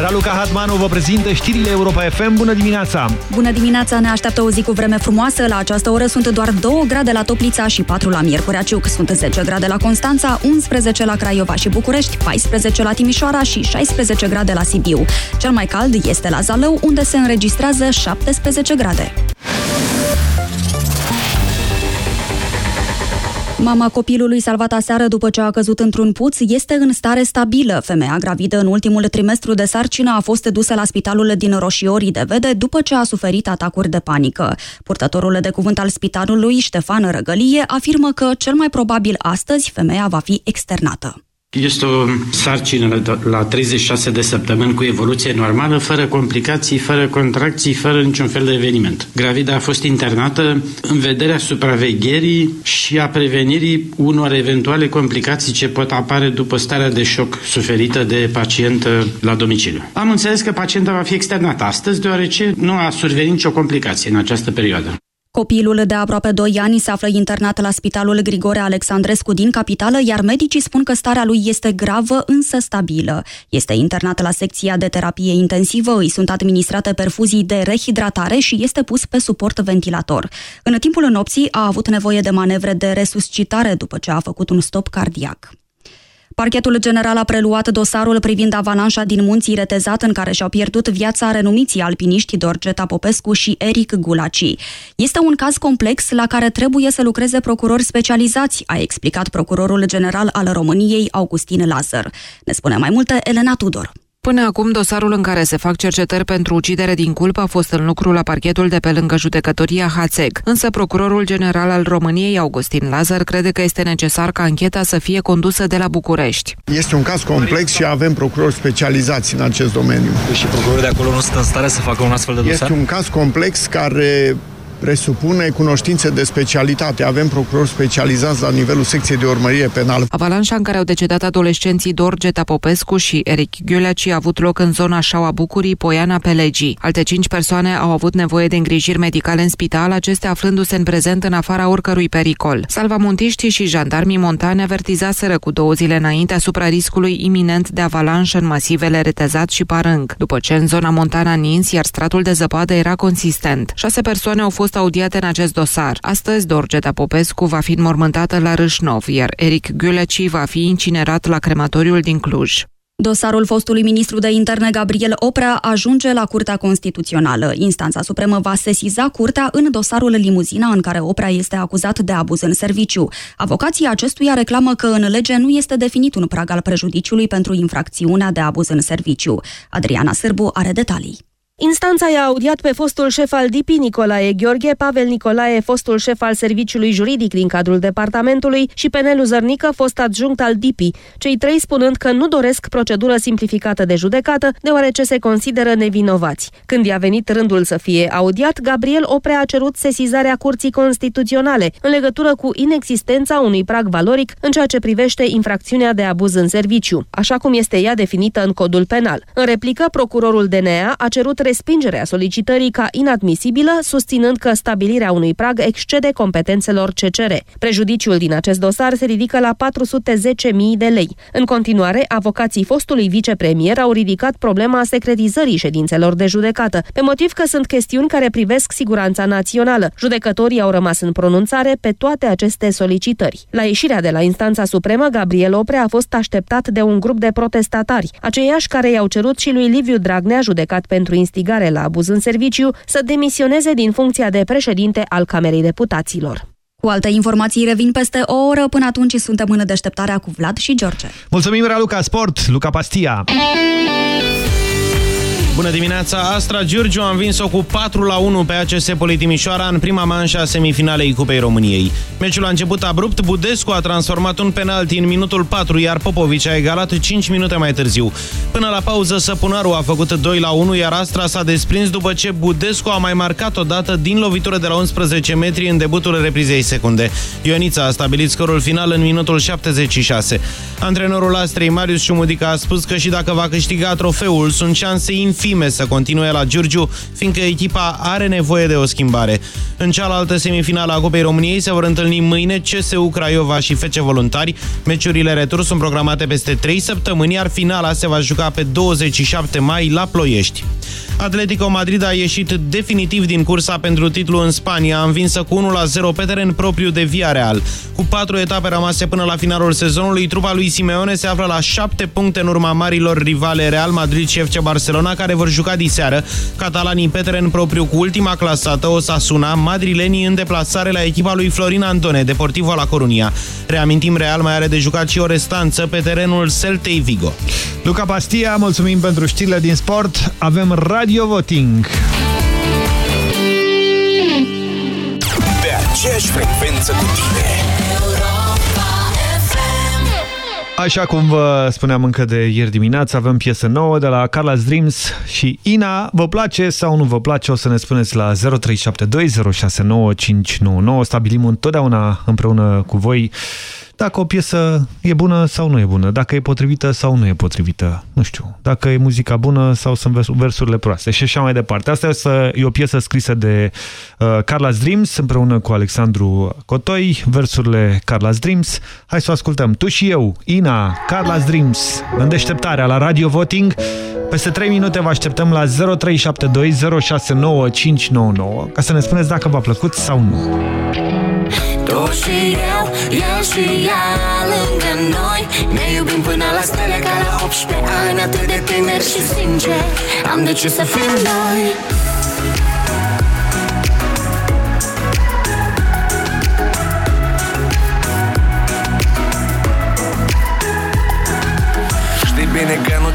Raluca Hatmanu vă prezintă știrile Europa FM. Bună dimineața! Bună dimineața! Ne așteaptă o zi cu vreme frumoasă. La această oră sunt doar 2 grade la Toplița și 4 la Miercurea Ciuc. Sunt 10 grade la Constanța, 11 la Craiova și București, 14 la Timișoara și 16 grade la Sibiu. Cel mai cald este la Zalău, unde se înregistrează 17 grade. Mama copilului salvat aseară după ce a căzut într-un puț este în stare stabilă. Femeia gravidă în ultimul trimestru de sarcină a fost dusă la spitalul din Roșiorii de Vede după ce a suferit atacuri de panică. Purtătorul de cuvânt al spitalului, Ștefan Răgălie, afirmă că cel mai probabil astăzi femeia va fi externată. Este o sarcină la 36 de săptămâni cu evoluție normală, fără complicații, fără contracții, fără niciun fel de eveniment. Gravida a fost internată în vederea supravegherii și a prevenirii unor eventuale complicații ce pot apare după starea de șoc suferită de pacient la domiciliu. Am înțeles că pacienta va fi externată astăzi, deoarece nu a survenit nicio complicație în această perioadă. Copilul de aproape 2 ani se află internat la Spitalul Grigore Alexandrescu din capitală, iar medicii spun că starea lui este gravă, însă stabilă. Este internat la secția de terapie intensivă, îi sunt administrate perfuzii de rehidratare și este pus pe suport ventilator. În timpul nopții a avut nevoie de manevre de resuscitare după ce a făcut un stop cardiac. Parchetul general a preluat dosarul privind avalanșa din munții Retezat în care și-au pierdut viața renumiții alpiniști Dorgeta Popescu și Eric Gulaci. Este un caz complex la care trebuie să lucreze procurori specializați, a explicat procurorul general al României, Augustin Lazar. Ne spune mai multe Elena Tudor. Până acum, dosarul în care se fac cercetări pentru ucidere din culpă a fost în lucru la parchetul de pe lângă judecătoria Hațeg. Însă procurorul general al României, Augustin Lazar, crede că este necesar ca ancheta să fie condusă de la București. Este un caz complex și avem procurori specializați în acest domeniu. Și procurorii de acolo nu sunt în stare să facă un astfel de dosar? Este un caz complex care presupune cunoștințe de specialitate. Avem procurori specializați la nivelul secției de urmărire penală. Avalanșa în care au decedat adolescenții Dorgeta Popescu și Eric Ghiuleci a avut loc în zona Șaua Bucurii, Poiana Pelegii. Alte cinci persoane au avut nevoie de îngrijiri medicale în spital, acestea aflându-se în prezent în afara oricărui pericol. Salvamontiștii și jandarmii montane avertizaseră cu două zile înainte asupra riscului iminent de avalanșă în masivele Retezat și Parâng, după ce în zona montana nins, iar stratul de zăpadă era consistent. Șase persoane au fost fost audiate în acest dosar. Astăzi, Dorgeta Popescu va fi înmormântată la Râșnov, iar Eric Guleci va fi incinerat la crematoriul din Cluj. Dosarul fostului ministru de interne Gabriel Oprea ajunge la Curtea Constituțională. Instanța Supremă va sesiza curtea în dosarul limuzina în care Oprea este acuzat de abuz în serviciu. Avocații acestuia reclamă că în lege nu este definit un prag al prejudiciului pentru infracțiunea de abuz în serviciu. Adriana Sârbu are detalii. Instanța i-a audiat pe fostul șef al DIPI Nicolae Gheorghe, Pavel Nicolae, fostul șef al serviciului juridic din cadrul departamentului și pe Nelu Zărnică, fost adjunct al DIPI, cei trei spunând că nu doresc procedură simplificată de judecată, deoarece se consideră nevinovați. Când i-a venit rândul să fie audiat, Gabriel Oprea a cerut sesizarea Curții Constituționale în legătură cu inexistența unui prag valoric în ceea ce privește infracțiunea de abuz în serviciu, așa cum este ea definită în codul penal. În replică, procurorul DNA a cerut respingerea solicitării ca inadmisibilă, susținând că stabilirea unui prag excede competențelor CCR. Prejudiciul din acest dosar se ridică la 410.000 de lei. În continuare, avocații fostului vicepremier au ridicat problema secretizării ședințelor de judecată, pe motiv că sunt chestiuni care privesc siguranța națională. Judecătorii au rămas în pronunțare pe toate aceste solicitări. La ieșirea de la instanța supremă, Gabriel Oprea a fost așteptat de un grup de protestatari, aceiași care i-au cerut și lui Liviu Dragnea, judecat pentru instigare instigare la abuz în serviciu să demisioneze din funcția de președinte al Camerei Deputaților. Cu alte informații revin peste o oră, până atunci suntem în deșteptarea cu Vlad și George. Mulțumim, Raluca Sport, Luca Pastia! Bună dimineața! Astra Giurgiu a învins-o cu 4 la 1 pe ACS Politimișoara în prima manșă a semifinalei Cupei României. Meciul a început abrupt, Budescu a transformat un penalti în minutul 4, iar Popovici a egalat 5 minute mai târziu. Până la pauză, Săpunaru a făcut 2 la 1, iar Astra s-a desprins după ce Budescu a mai marcat o dată din lovitură de la 11 metri în debutul reprizei secunde. Ionița a stabilit scorul final în minutul 76. Antrenorul Astrei, Marius Șumudica, a spus că și dacă va câștiga trofeul, sunt șanse infime infime să continue la Giurgiu, fiindcă echipa are nevoie de o schimbare. În cealaltă semifinală a Cupei României se vor întâlni mâine CSU Craiova și FC Voluntari. Meciurile retur sunt programate peste 3 săptămâni, iar finala se va juca pe 27 mai la Ploiești. Atletico Madrid a ieșit definitiv din cursa pentru titlu în Spania, învinsă cu 1-0 pe teren propriu de Via Real. Cu patru etape rămase până la finalul sezonului, trupa lui Simeone se află la șapte puncte în urma marilor rivale Real Madrid și FC Barcelona, care vor juca diseară. Catalanii pe teren propriu cu ultima clasată, Osasuna, madrilenii în deplasare la echipa lui Florin Antone, Deportivo la Corunia. Reamintim, Real mai are de jucat și o restanță pe terenul Celtei Vigo. Luca Pastia, mulțumim pentru știrile din sport. Avem Radio Voting. Pe aceeași frecvență cu tine. Așa cum vă spuneam încă de ieri dimineață, avem piesă nouă de la Carla's Dreams și Ina. Vă place sau nu vă place? O să ne spuneți la 0372069599. Stabilim întotdeauna împreună cu voi dacă o piesă e bună sau nu e bună, dacă e potrivită sau nu e potrivită, nu știu, dacă e muzica bună sau sunt versurile proaste și așa mai departe. Asta e o piesă scrisă de uh, Carla's Dreams împreună cu Alexandru Cotoi, versurile Carla's Dreams. Hai să o ascultăm. Tu și eu, Ina, Carla's Dreams, în deșteptarea la Radio Voting. Peste 3 minute vă așteptăm la 0372 069599 ca să ne spuneți dacă v-a plăcut sau nu. Tu și eu, el și ea lângă noi. Ne iubim până la stele ca la 18 ani Atât de tineri și sinceri. Am decis să fim noi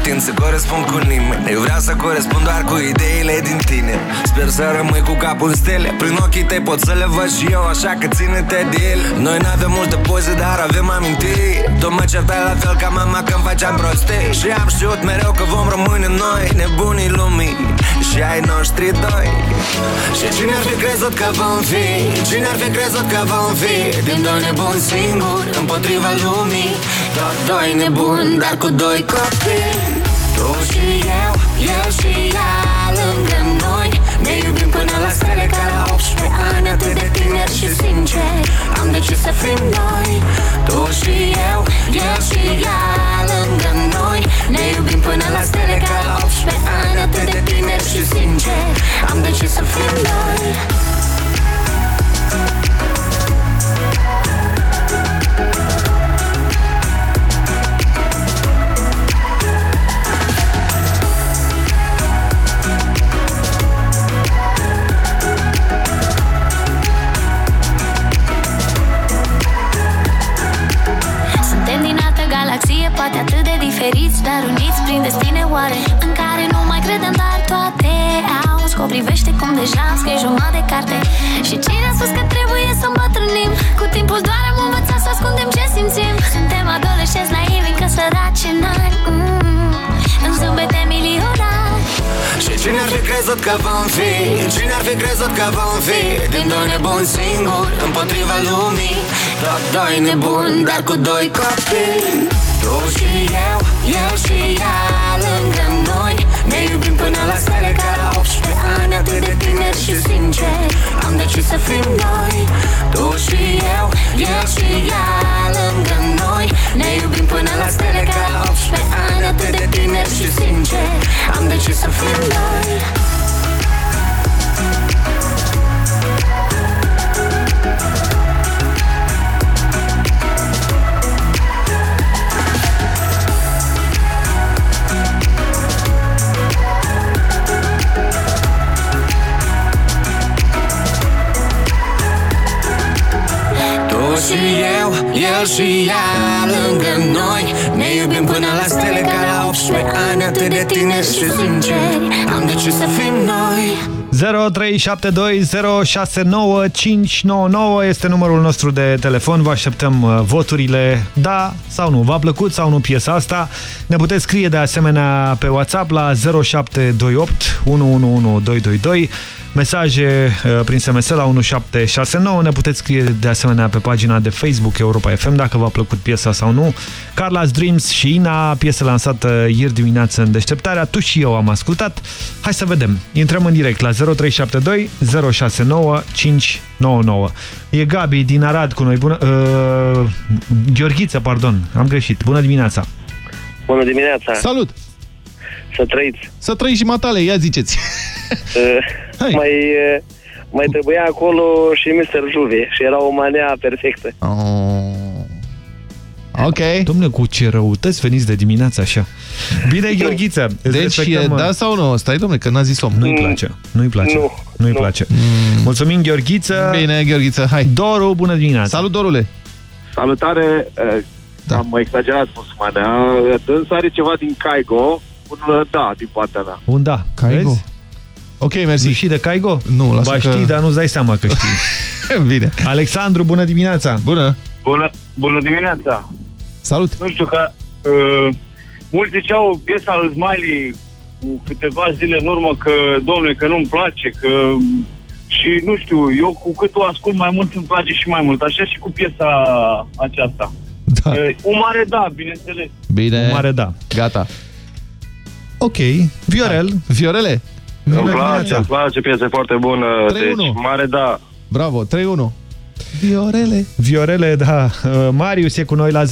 bine că nu tind să corespund cu nimeni. Eu vreau să corespund doar cu ideile din tine. Sper să rămâi cu capul în stele. Prin ochii tăi pot să le văd și eu Așa că ține-te de el. Noi n-avem multe poze, dar avem amintiri. Tu mă certai la fel ca mama când faceam prostii. Și am știut mereu că vom rămâne noi Nebunii lumii și ai noștri doi. Și cine ar fi crezut că vom fi? Cine ar fi crezut că vom fi? Din doi nebuni singuri Împotriva lumii. Doar doi nebuni, dar cu doi copii. Tu și eu, el și ea. lângă noi Ne iubim până la stele ca la 18 ani Atât de tineri și sinceri. Am decis să fim noi Tu și eu, el și ea lângă noi. Ne iubim până la stele ca la 18 ani Atât de tineri și sinceri. Am decis să fim noi galaxie poate atât de diferiți Dar uniți prin destine oare? În care nu mai credem, dar toate au scop. Privește cum deja am scris jumătate de carte. Și cine a spus că trebuie să îmbătrânim. Cu timpul doar am învățat să ascundem ce simțim. Suntem adolescenți naivi, încă săraci în ani. Mm, În zâmbete milionari și cine ar fi crezut că vom fi? Cine ar fi crezut că vom fi? Din doi nebuni singuri Împotriva lumii. Tot doi nebuni, dar cu doi copii. Tu și eu, el și ea lângă noi Ne iubim până la stele ca la 18 ani Atât de tineri și sinceri. Am decis să fim noi Tu și eu, el și ea lângă noi. Ne iubim până la stele ca la 18 ani Atât de tineri și sinceri. Am decis să fim noi și eu, el și ea lângă noi Ne iubim până la stele ca la 18 ani Atât de tineri și sinceri Am decis să fim noi 0372069599 este numărul nostru de telefon. Vă așteptăm uh, voturile da sau nu. V-a plăcut sau nu piesa asta? Ne puteți scrie de asemenea pe WhatsApp la 0728 111222 mesaje uh, prin SMS la 1769. Ne puteți scrie de asemenea pe pagina de Facebook Europa FM dacă v-a plăcut piesa sau nu. Carla's Dreams și Ina, piesă lansată ieri dimineață în deșteptarea. Tu și eu am ascultat. Hai să vedem. Intrăm în direct la 0372 069 599. E Gabi din Arad cu noi. Bună, uh, Gheorghiță, pardon. Am greșit. Bună dimineața. Bună dimineața. Salut. Să trăiți. Să trăiți și matale, ia ziceți. Uh, mai, uh, mai trebuia acolo și Mr. Juve și era o manea perfectă. Oh. Ok. Domnule, cu ce răutăți veniți de dimineața așa. Bine, Gheorghiță. Deci e da sau nu? Stai, domnule, că n-a zis om. Nu-i place. Nu-i place. Nu. Nu-i nu. place. Mm. Mulțumim, Gheorghiță. Bine, Gheorghiță, hai. Doru, bună dimineața. Salut, Dorule. Salutare. Da. Am exagerat spus manea. Dânsa are ceva din Caigo. Un da din partea mea. Un da. Caigo? Vezi? Ok, mersi. Și de Caigo? Nu, lasă ba că... știi, dar nu-ți dai seama că știi. Bine. Alexandru, bună dimineața. Bună. Bună, bună dimineața. Salut! Nu știu că uh, mulți ziceau piesa lui Smiley cu câteva zile în urmă că, domnule, că nu-mi place, că... Și nu știu, eu cu cât o ascult mai mult îmi place și mai mult. Așa și cu piesa aceasta. Da. Uh, un mare da, bineînțeles. Bine. Un mare da. Gata. Ok. Viorel. Viorele. Îmi place, îmi place, piesa e foarte bună. 3-1. Deci, mare da. Bravo, 3-1. Viorele. Viorele, da. Uh, Marius e cu noi la 0372069599.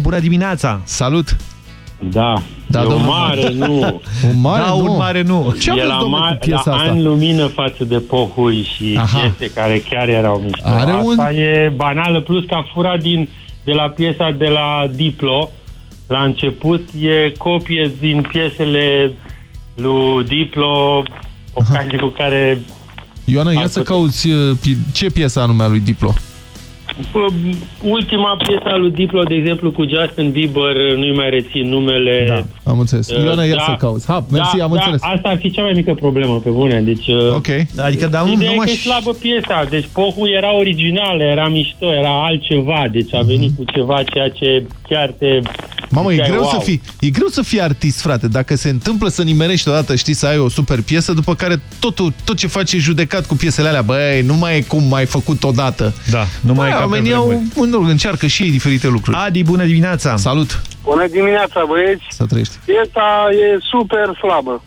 Bună dimineața! Salut! Da, Da, e un domnul. mare nu. Un mare da, nu. un mare nu. Ce e aveți, la, domnule, ma- cu piesa la asta? an lumină față de Pohui și Aha. piese care chiar erau mișto. Are Asta un- e banală, plus că a furat din, de la piesa de la Diplo. La început e copie din piesele lui Diplo, ocazie cu care Ioana, ia Ar să putea. cauți uh, pi- ce piesă anume a lui Diplo. Bă, Ultima piesă a lui Diplo, de exemplu, cu Justin Bieber, nu-i mai rețin numele. Da, am înțeles. Uh, Ioana, ia da, să cauți. Ha, mersi, da, am da, înțeles. Asta ar fi cea mai mică problemă, pe bune. Deci, uh, Ok. Adică, dar nu, Ideea nu e că e m-aș... slabă piesa, deci Pohu era originală, era mișto, era altceva, deci a venit cu ceva ceea ce chiar te... Mamă, e ziceai, greu, wow. să fii, e greu să fii artist, frate. Dacă se întâmplă să nimerești odată, știi, să ai o super piesă, după care totul, tot ce faci e judecat cu piesele alea. Băi, nu mai e cum ai făcut odată. Da, nu mai e Băi, ca pe oamenii au, vremuri. nu, încearcă și ei diferite lucruri. Adi, bună dimineața! Salut! Bună dimineața, băieți. Să trăiești. Piesa e super slabă.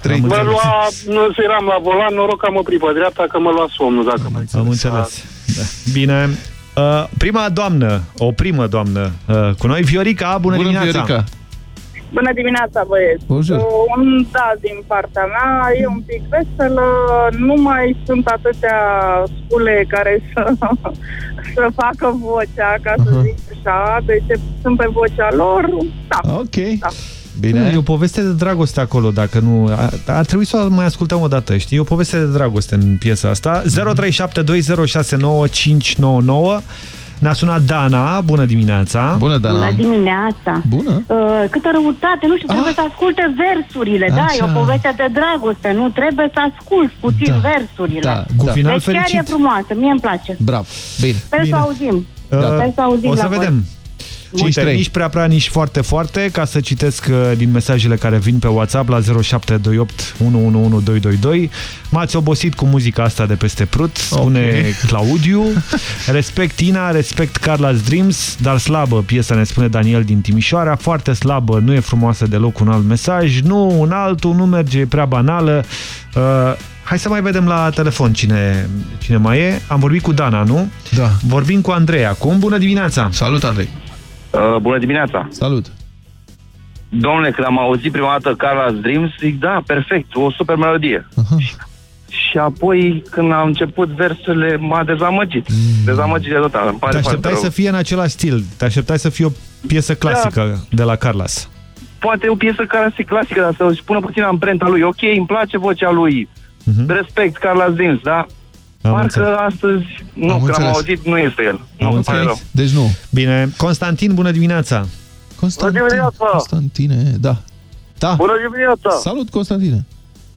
Trei. Am Mă înțeles. lua, nu eram la volan, noroc că am oprit pe dreapta, că mă lua somnul, dacă mă Am înțeles. Da. Bine. Uh, prima doamnă, o primă doamnă uh, cu noi, Viorica, bună, Bună, dimineața! Viorica. Bună dimineața, băieți! Bonjour. Uh, Un da din partea mea, e un pic veselă, nu mai sunt atâtea scule care să, să facă vocea, ca să Aha. zic așa, deci sunt pe vocea lor, da. Ok. Da. Bine. E o poveste de dragoste acolo, dacă nu... Ar, ar trebui să o mai ascultăm o dată, știi? E o poveste de dragoste în piesa asta. 0372069599 Ne-a sunat Dana, bună dimineața! Bună, Dana! Bună dimineața! Bună! Uh, câtă răutate, nu știu, trebuie să asculte versurile, da, e Așa. o poveste de dragoste, nu trebuie să asculti puțin Da. versurile. Da, Cu da. final deci chiar fericit. e frumoasă, mie îmi place. Bravo. Bine. Sper să auzim. Uh, Sper să auzim o să la voi. Vedem. Uite, 5-3. nici prea prea, nici foarte foarte, ca să citesc uh, din mesajele care vin pe WhatsApp la 0728 111222. M-ați obosit cu muzica asta de peste prut, spune Ok. Claudiu. Respect Tina, respect Carla's Dreams, dar slabă piesa, ne spune Daniel din Timișoara. Foarte slabă, nu e frumoasă deloc un alt mesaj. Nu, un altul, nu merge, e prea banală. Uh, hai să mai vedem la telefon cine, cine mai e. Am vorbit cu Dana, nu? Da. Vorbim cu Andrei acum. Bună dimineața! Salut, Andrei! Uh, bună dimineața! Salut! Domnule, când am auzit prima dată Carla's Dreams, zic, da, perfect, o super melodie. Și apoi, când am început versurile, m-a dezamăgit. Mm. Dezamăgit de total, îmi pare Te foarte așteptai rău. să fie în același stil. Te așteptai să fie o piesă clasică de la Carlas. Poate o piesă care este clasică, dar să își pună puțin amprenta lui. Ok, îmi place vocea lui. Respect, Carla's Dreams, da? Am Parcă înțeles. astăzi, nu, Am când am înțeles. auzit, nu este el. Nu, Am îmi pare rău. Deci nu. Bine. Constantin, bună dimineața! Constantin, Constantine, da. Da. Bună dimineața! Salut, Constantine!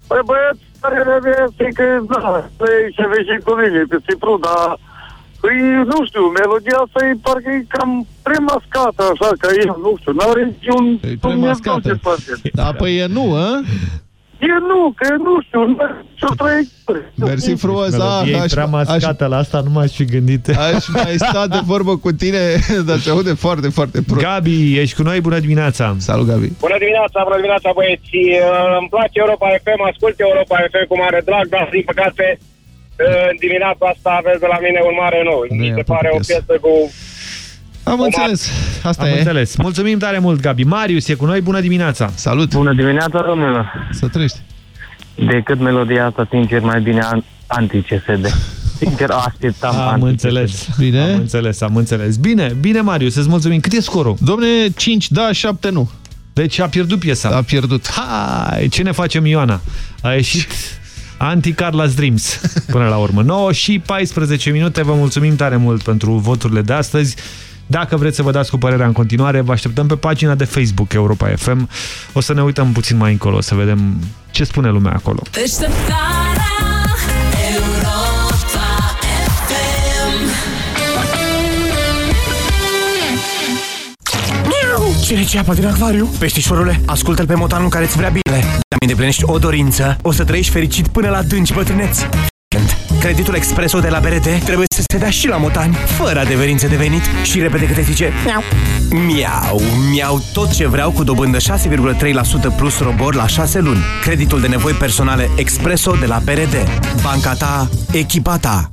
Păi băieți, părerea mea este că, da, păi se vezi și cu mine, peste prut, dar Păi, nu știu, melodia asta e parcă e cam premascată, așa, că e, nu știu, n-are niciun... E premascată. Da, păi e nu, a? E nu, că nu știu, nu are nicio traiectorie. Mersi frumos, da, Melodie aș, prea aș, mascată, la asta nu m-aș fi gândit. aș mai sta de vorbă cu tine, dar se aude foarte, foarte prost. Gabi, ești cu noi, bună dimineața! Salut, Gabi! Bună dimineața, bună dimineața, băieți. Uh, Îmi place Europa FM, ascult Europa FM cu mare drag, dar din păcate uh, în dimineața asta aveți de la mine un mare nou. Mi se pare o piesă cu... Am înțeles. Asta Am e. înțeles. Mulțumim tare mult, Gabi. Marius e cu noi, bună dimineața! Salut! Bună dimineața, domnilor! Să trăiești! Decât melodia asta, sincer, mai bine an- anti-CSD. Sincer, așteptam Am anti înțeles. Bine? Am înțeles, am înțeles. Bine, bine, Marius, îți mulțumim. Cât e scorul? Domne, 5 da, 7 nu. Deci a pierdut piesa. A pierdut. Hai, ce ne facem, Ioana? A ieșit anti-Carla's Dreams până la urmă. 9 și 14 minute. Vă mulțumim tare mult pentru voturile de astăzi. Dacă vreți să vă dați cu părerea în continuare, vă așteptăm pe pagina de Facebook Europa FM. O să ne uităm puțin mai încolo, să vedem ce spune lumea acolo. Cine ce apa din acvariu? Peștișorule, ascultă-l pe motanul care îți vrea bine. Dacă îndeplinești o dorință, o să trăiești fericit până la dânci, bătrâneți. Creditul Expreso de la BRD trebuie să se dea și la motani, fără adeverințe de venit și repede câte zice miau. Miau, miau tot ce vreau cu dobândă 6,3% plus robor la 6 luni. Creditul de nevoi personale Expreso de la BRD. Banca ta, echipa ta.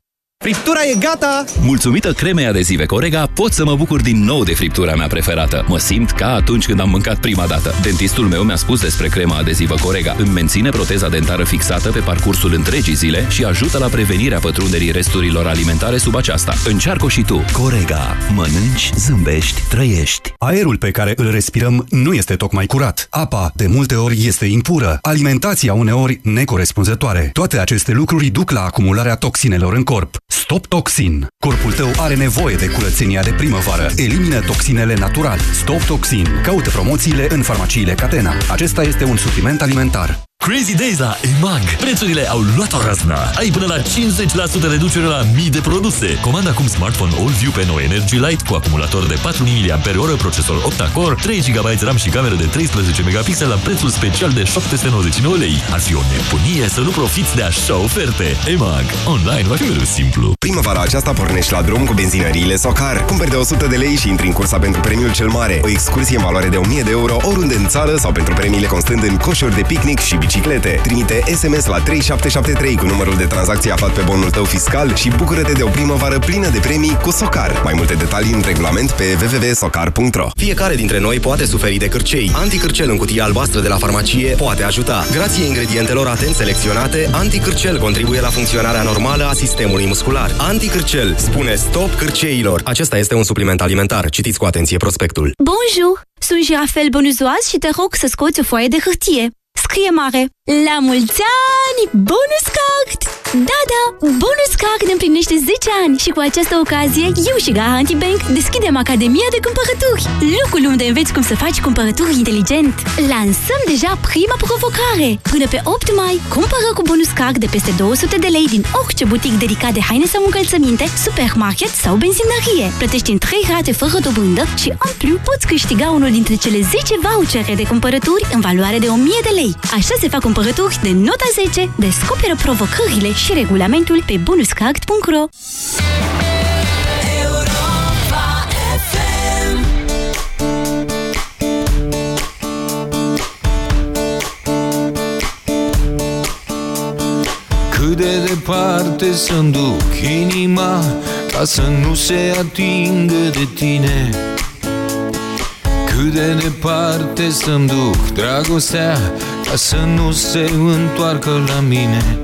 Friptura e gata! Mulțumită cremei adezive Corega, pot să mă bucur din nou de friptura mea preferată. Mă simt ca atunci când am mâncat prima dată. Dentistul meu mi-a spus despre crema adezivă Corega. Îmi menține proteza dentară fixată pe parcursul întregii zile și ajută la prevenirea pătrunderii resturilor alimentare sub aceasta. Încearcă și tu. Corega. Mănânci, zâmbești, trăiești. Aerul pe care îl respirăm nu este tocmai curat. Apa, de multe ori, este impură. Alimentația uneori necorespunzătoare. Toate aceste lucruri duc la acumularea toxinelor în corp. Stop Toxin. Corpul tău are nevoie de curățenia de primăvară. Elimină toxinele natural. Stop Toxin. Caută promoțiile în farmaciile Catena. Acesta este un supliment alimentar. Crazy Days la EMAG. Prețurile au luat o razna. Ai până la 50% reducere la mii de produse. Comanda acum smartphone AllView pe nou Energy Light cu acumulator de 4000 mAh, procesor octa-core, 3 GB RAM și cameră de 13 megapixel la prețul special de 799 lei. Ar fi o nebunie să nu profiți de așa oferte. EMAG. Online va fi mereu simplu. Primăvara aceasta pornești la drum cu benzinăriile Socar. Cumperi de 100 de lei și intri în cursa pentru premiul cel mare. O excursie în valoare de 1000 de euro oriunde în țară sau pentru premiile constând în coșuri de picnic și biciclete. Trimite SMS la 3773 cu numărul de tranzacție aflat pe bonul tău fiscal și bucură-te de o primăvară plină de premii cu Socar. Mai multe detalii în regulament pe www.socar.ro Fiecare dintre noi poate suferi de cârcei. Anticârcel în cutie albastră de la farmacie poate ajuta. Grație ingredientelor atent selecționate, Anticârcel contribuie la funcționarea normală a sistemului muscular. Anticârcel spune stop cârceilor. Acesta este un supliment alimentar. Citiți cu atenție prospectul. Bonjour! Sunt Jirafel Bonuzoaz și te rog să scoți o foaie de hârtie. Scrie mare! La mulți ani! Bonus Card! Da, da! Bonus Card ne împlinește 10 ani și cu această ocazie, eu și Garanti Bank deschidem Academia de Cumpărături. Locul unde înveți cum să faci cumpărături inteligent. Lansăm deja prima provocare. Până pe 8 mai, cumpără cu Bonus Card de peste 200 de lei din orice butic dedicat de haine sau încălțăminte, supermarket sau benzinărie. Plătești în 3 rate fără dobândă și, în plus, poți câștiga unul dintre cele 10 vouchere de cumpărături în valoare de 1000 de lei. Așa se fac cumpărături de nota 10. Descoperă provocările și regulamentul pe bonuscard.ro Cât de departe să-mi duc inima Ca să nu se atingă de tine? Cât de departe să-mi duc dragostea Ca să nu se întoarcă la mine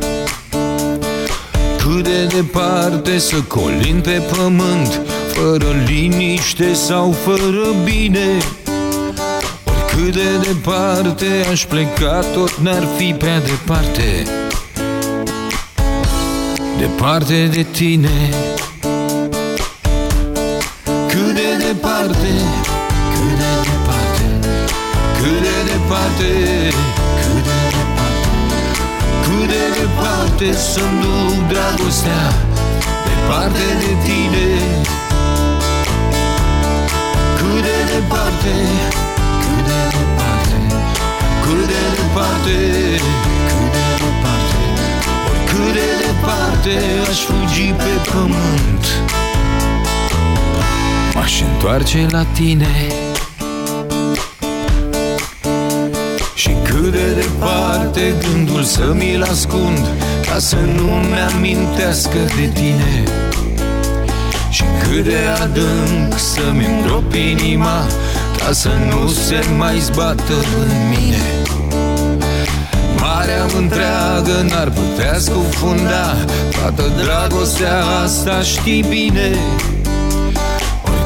Cât de departe să colin pe pământ Fără liniște sau fără bine. Oricât de departe aș pleca Tot n-ar fi prea departe. Departe de tine. Cât de departe Cât de departe Cât de departe Cât de departe Cât de departe Să-mi duc dragostea Departe de tine. Cât de departe Cât de departe Cât de departe Cât de departe Cât de departe aș fugi pe pământ. M-aș întoarce la tine cât de departe gândul să mi-l ascund Ca să nu-mi amintească de tine. Și cât de adânc să-mi îngrop inima Ca să nu se mai zbată în mine. Marea întreagă n-ar putea scufunda Toată dragostea asta știi bine.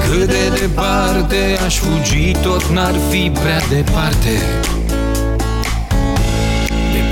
Cât de departe aș fugi Tot n-ar fi prea departe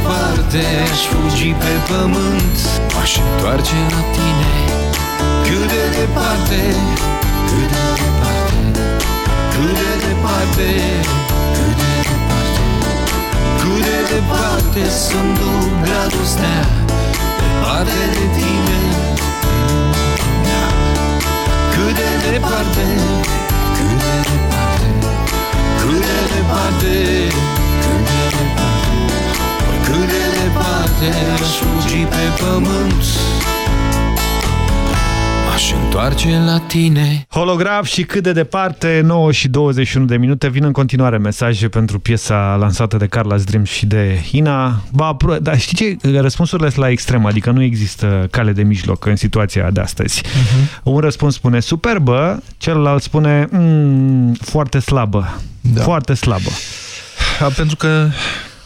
departe Aș fugi pe pământ. M-aș întoarce la tine. Cât de departe Cât de departe Cât de departe Cât de departe Cât de departe Să-mi duc dragostea Departe de tine. Cât de departe Cât de departe Cât de departe Cât de departe Cât de departe Aș fugi pe pământ M-aș întoarce la tine Holograf și cât de departe, 9 și 21 de minute, vin în continuare mesaje pentru piesa lansată de Carla Dream și de Hina. Ba, dar știi ce? Răspunsurile sunt la extrem, adică nu există cale de mijloc în situația de astăzi. Uh -huh. Un răspuns spune superbă, celălalt spune mm, foarte slabă. Da. Foarte slabă. A, pentru că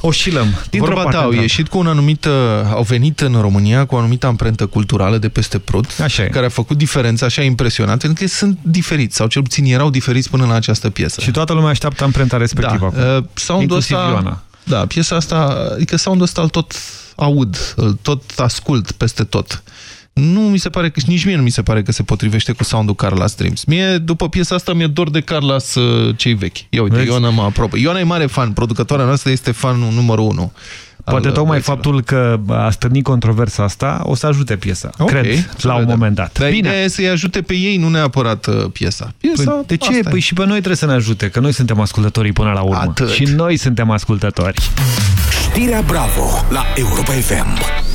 oscilăm. Vorba ta, au ieșit cu un anumit, au venit în România cu o anumită amprentă culturală de peste prut, așa care a făcut diferența așa impresionant, pentru că sunt diferiți, sau cel puțin erau diferiți până la această piesă. Și toată lumea așteaptă amprenta respectivă. Da, uh, sound-ul ăsta, Ioana. Da, piesa asta, adică sound-ul ăsta îl tot aud, îl tot ascult peste tot nu mi se pare că, nici mie nu mi se pare că se potrivește cu soundul Carlos Dreams. Mie, după piesa asta, mi-e dor de Carlos uh, cei vechi. Ia uite, Vezi? Ioana mă aprobă. Ioana e mare fan, producătoarea noastră este fanul numărul 1. Poate tocmai faptul că a stârnit controversa asta o să ajute piesa, okay, cred, la un moment dat. Dar Bine. e să-i ajute pe ei, nu neapărat uh, piesa. piesa păi, de ce? Păi și pe noi trebuie să ne ajute, că noi suntem ascultătorii până la urmă. Atât. Și noi suntem ascultători. Știrea Bravo la Europa FM.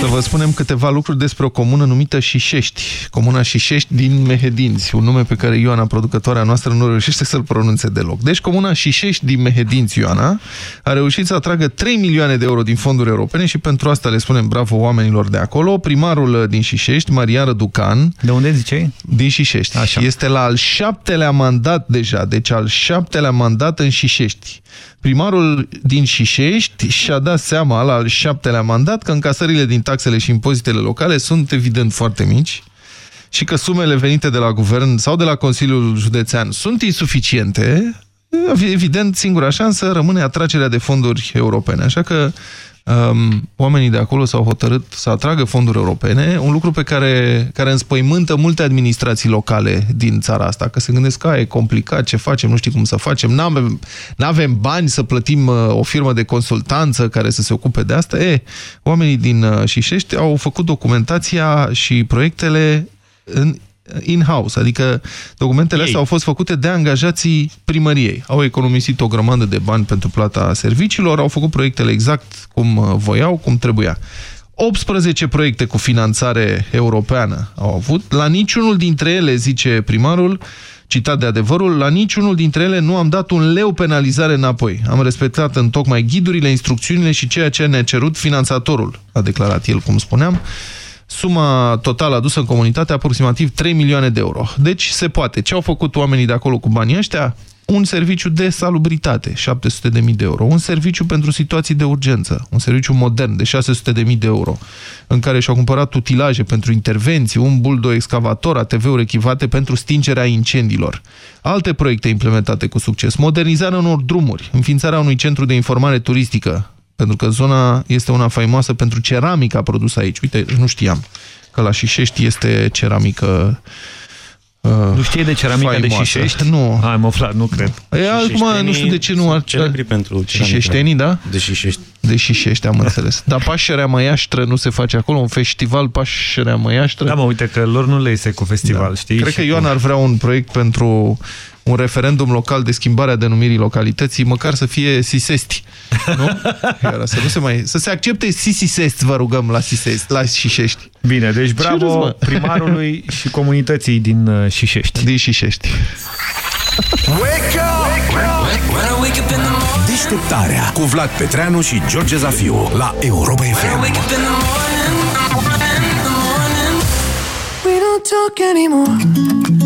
Să vă spunem câteva lucruri despre o comună numită Șișești. Comuna Șișești din Mehedinți, un nume pe care Ioana, producătoarea noastră, nu reușește să-l pronunțe deloc. Deci comuna Șișești din Mehedinți, Ioana, a reușit să atragă 3 milioane de euro din fonduri europene și pentru asta le spunem bravo oamenilor de acolo. Primarul din Șișești, Maria Răducan. De unde ziceai? Din Șișești. Așa. Este la al șaptelea mandat deja, deci al șaptelea mandat în Șișești. Primarul din Șișești și-a dat seama la al șaptelea mandat că încasările din taxele și impozitele locale sunt evident foarte mici și că sumele venite de la guvern sau de la Consiliul Județean sunt insuficiente, evident, singura șansă rămâne atragerea de fonduri europene. Așa că um, oamenii de acolo s-au hotărât să atragă fonduri europene, un lucru pe care, care înspăimântă multe administrații locale din țara asta, că se gândesc că e complicat, ce facem, nu știu cum să facem, nu avem, avem bani să plătim uh, o firmă de consultanță care să se ocupe de asta. E, oamenii din uh, Șișești au făcut documentația și proiectele în in-house, adică documentele Ei. astea au fost făcute de angajații primăriei. Au economisit o grămadă de bani pentru plata serviciilor, au făcut proiectele exact cum uh, voiau, cum trebuia. 18 proiecte cu finanțare europeană au avut. La niciunul dintre ele, zice primarul, citat de adevărul, la niciunul dintre ele nu am dat un leu penalizare înapoi. Am respectat în tocmai ghidurile, instrucțiunile și ceea ce ne-a cerut finanțatorul, a declarat el, cum spuneam. Suma totală adusă în comunitate aproximativ 3 milioane de euro. Deci se poate. Ce au făcut oamenii de acolo cu banii ăștia? Un serviciu de salubritate, 700.000 de euro. Un serviciu pentru situații de urgență, un serviciu modern de 600.000 de euro, în care și-au cumpărat utilaje pentru intervenții, un buldo excavator, ATV-uri echivate pentru stingerea incendiilor. Alte proiecte implementate cu succes, modernizarea unor drumuri, înființarea unui centru de informare turistică, pentru că zona este una faimoasă pentru ceramica produsă aici. Uite, nu știam că la Șișești este ceramică uh, Nu știi de ceramica faimoasă. de Șișești? Nu. Hai, mă aflat, nu cred. E, acum nu știu de ce nu ar... Celebri pentru Șișeștenii, da? De Șișești. De Șișești, am înțeles. Dar Pașerea Măiaștră nu se face acolo? Un festival Pașerea Măiaștră? Da, mă, uite că lor nu le iese cu festival, da. știi? Cred că Ioan ar vrea un proiect pentru un referendum local de schimbare a denumirii localității, măcar să fie Sisesti. Nu? Iar să, nu se mai, să se accepte Sisisest, vă rugăm, la Sisest, la Șișești. Bine, deci bravo râzi, primarului și comunității din uh, Șișești. Din Șișești. Wake up! Deșteptarea cu Vlad Petreanu și George Zafiu la Europa FM. We don't talk anymore.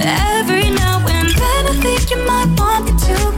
Every now and then I think you might want me to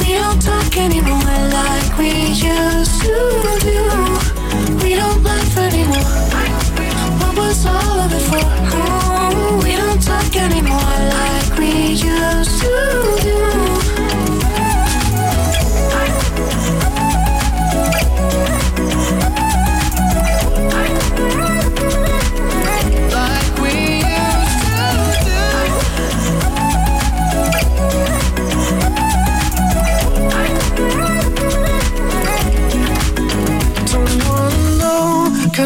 We don't talk anymore like we used to do. We don't laugh anymore. What was all of it for? Oh, we don't talk anymore like we used to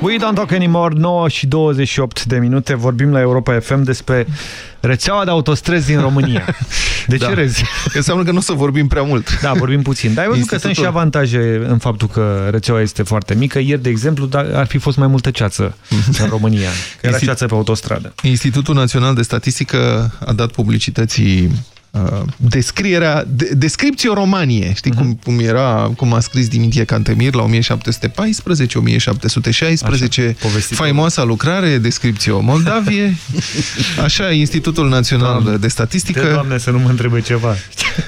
We don't talk anymore, 9 și 28 de minute, vorbim la Europa FM despre rețeaua de autostrăzi din România. De ce Da. rezi? Înseamnă că nu o să vorbim prea mult. Da, vorbim puțin. Dar ai văzut că sunt și Institutul- avantaje în faptul că rețeaua este foarte mică. Ieri, de exemplu, da- ar fi fost mai multă ceață în România. Că era Insti- ceață pe autostradă. Institutul Național de Statistică a dat publicității uh, descrierea, de, descripție romanie. Știi Mhm. cum, cum era, cum a scris Dimitrie Cantemir la 1714, 1716, Așa, povestitorul. faimoasa lucrare, descripție Moldavie. Așa, Institutul Național de Statistică. De, Doamne, să nu mă întrebe ceva.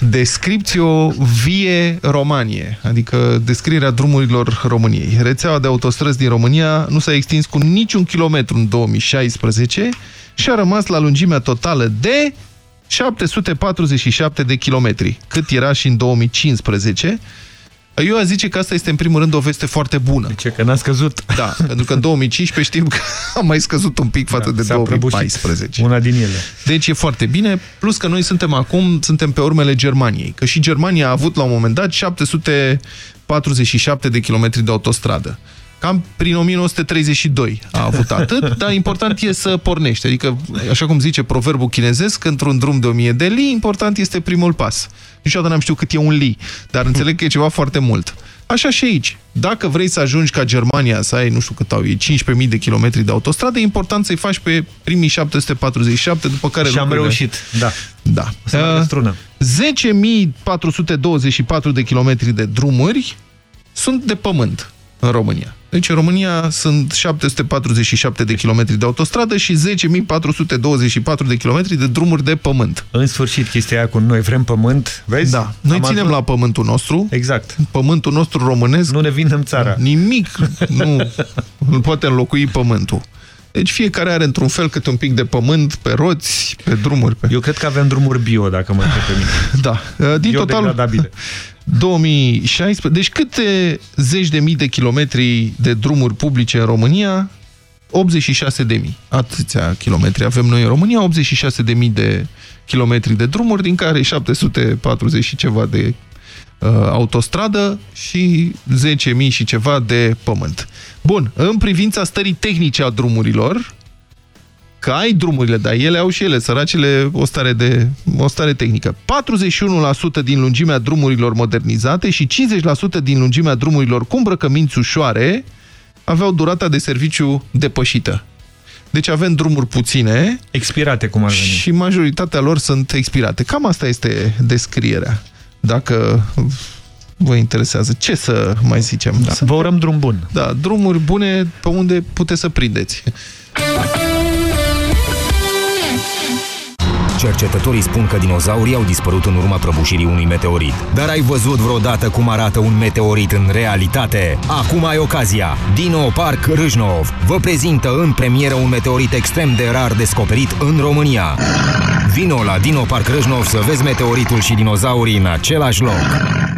Descriptio vie Romanie, adică descrierea drumurilor României. Rețeaua de autostrăzi din România nu s-a extins cu niciun kilometru în 2016 și a rămas la lungimea totală de 747 de kilometri, cât era și în 2015. Eu aș zice că asta este în primul rând o veste foarte bună. Ce că n-a scăzut. Da, pentru că în 2015 știm că a mai scăzut un pic față Da, de s-a 2014. Una din ele. Deci e foarte bine, plus că noi suntem acum, suntem pe urmele Germaniei, că și Germania a avut la un moment dat 747 de kilometri de autostradă. Cam prin 1932 a avut atât, dar important e să pornești. Adică, așa cum zice proverbul chinezesc, într-un drum de 1000 de li, important este primul pas. Niciodată n-am știut cât e un li, dar înțeleg că e ceva foarte mult. Așa și aici. Dacă vrei să ajungi ca Germania, să ai, nu știu cât au ei, 15.000 de kilometri de autostradă, e important să-i faci pe primii 747, după care... Și am lucrurile- reușit, da. Da. Să meargă strună. 10.424 de kilometri de drumuri sunt de pământ în România. Deci în România sunt 747 de kilometri de autostradă și 10.424 de kilometri de drumuri de pământ. În sfârșit, chestia aia cu noi vrem pământ, vezi? Da. Noi Am ținem ajuns- la pământul nostru. Exact. Pământul nostru românesc. Nu ne vindem țara. Nimic nu nu poate înlocui pământul. Deci fiecare are într-un fel câte un pic de pământ pe roți, pe drumuri. Pe... Eu cred că avem drumuri bio, dacă mă întreb pe mine. Da. Din total, Biodegradabile. 2016. Deci câte zeci de mii de kilometri de drumuri publice în România? 86 de mii. Atâția kilometri avem noi în România, 86 de mii de kilometri de drumuri, din care 740 și ceva de uh, autostradă și 10.000 și ceva de pământ. Bun, în privința stării tehnice a drumurilor, că ai drumurile, dar ele au și ele, săracele, o stare, de, o stare tehnică. 41% din lungimea drumurilor modernizate și 50% din lungimea drumurilor cu îmbrăcăminți ușoare aveau durata de serviciu depășită. Deci avem drumuri puține. Expirate, cum ar veni. Și majoritatea lor sunt expirate. Cam asta este descrierea. Dacă vă interesează. Ce să mai zicem? Da. Vă urăm drum bun. Da, drumuri bune pe unde puteți să prindeți. Cercetătorii spun că dinozaurii au dispărut în urma prăbușirii unui meteorit. Dar ai văzut vreodată cum arată un meteorit în realitate? Acum ai ocazia! Dino Park Râșnov vă prezintă în premieră un meteorit extrem de rar descoperit în România. Vino la Dino Park Râșnov să vezi meteoritul și dinozaurii în același loc.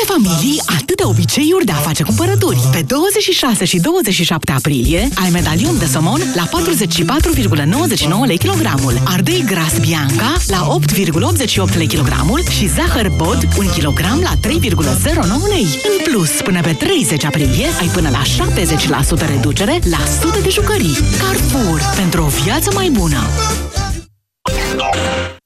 Câte multe familii, atâtea obiceiuri de a face cumpărături. Pe 26 și 27 aprilie ai medalion de somon la 44,99 lei kilogramul, ardei gras bianca la 8,88 lei kilogramul și zahăr bod 1 kg la 3,09 lei. În plus, până pe 30 aprilie ai până la 70% reducere la sute de jucării. Carrefour, pentru o viață mai bună!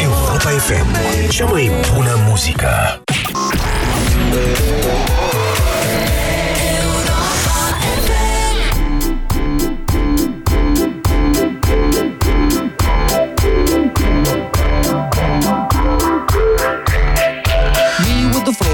Europa FM. Cea mai bună muzică.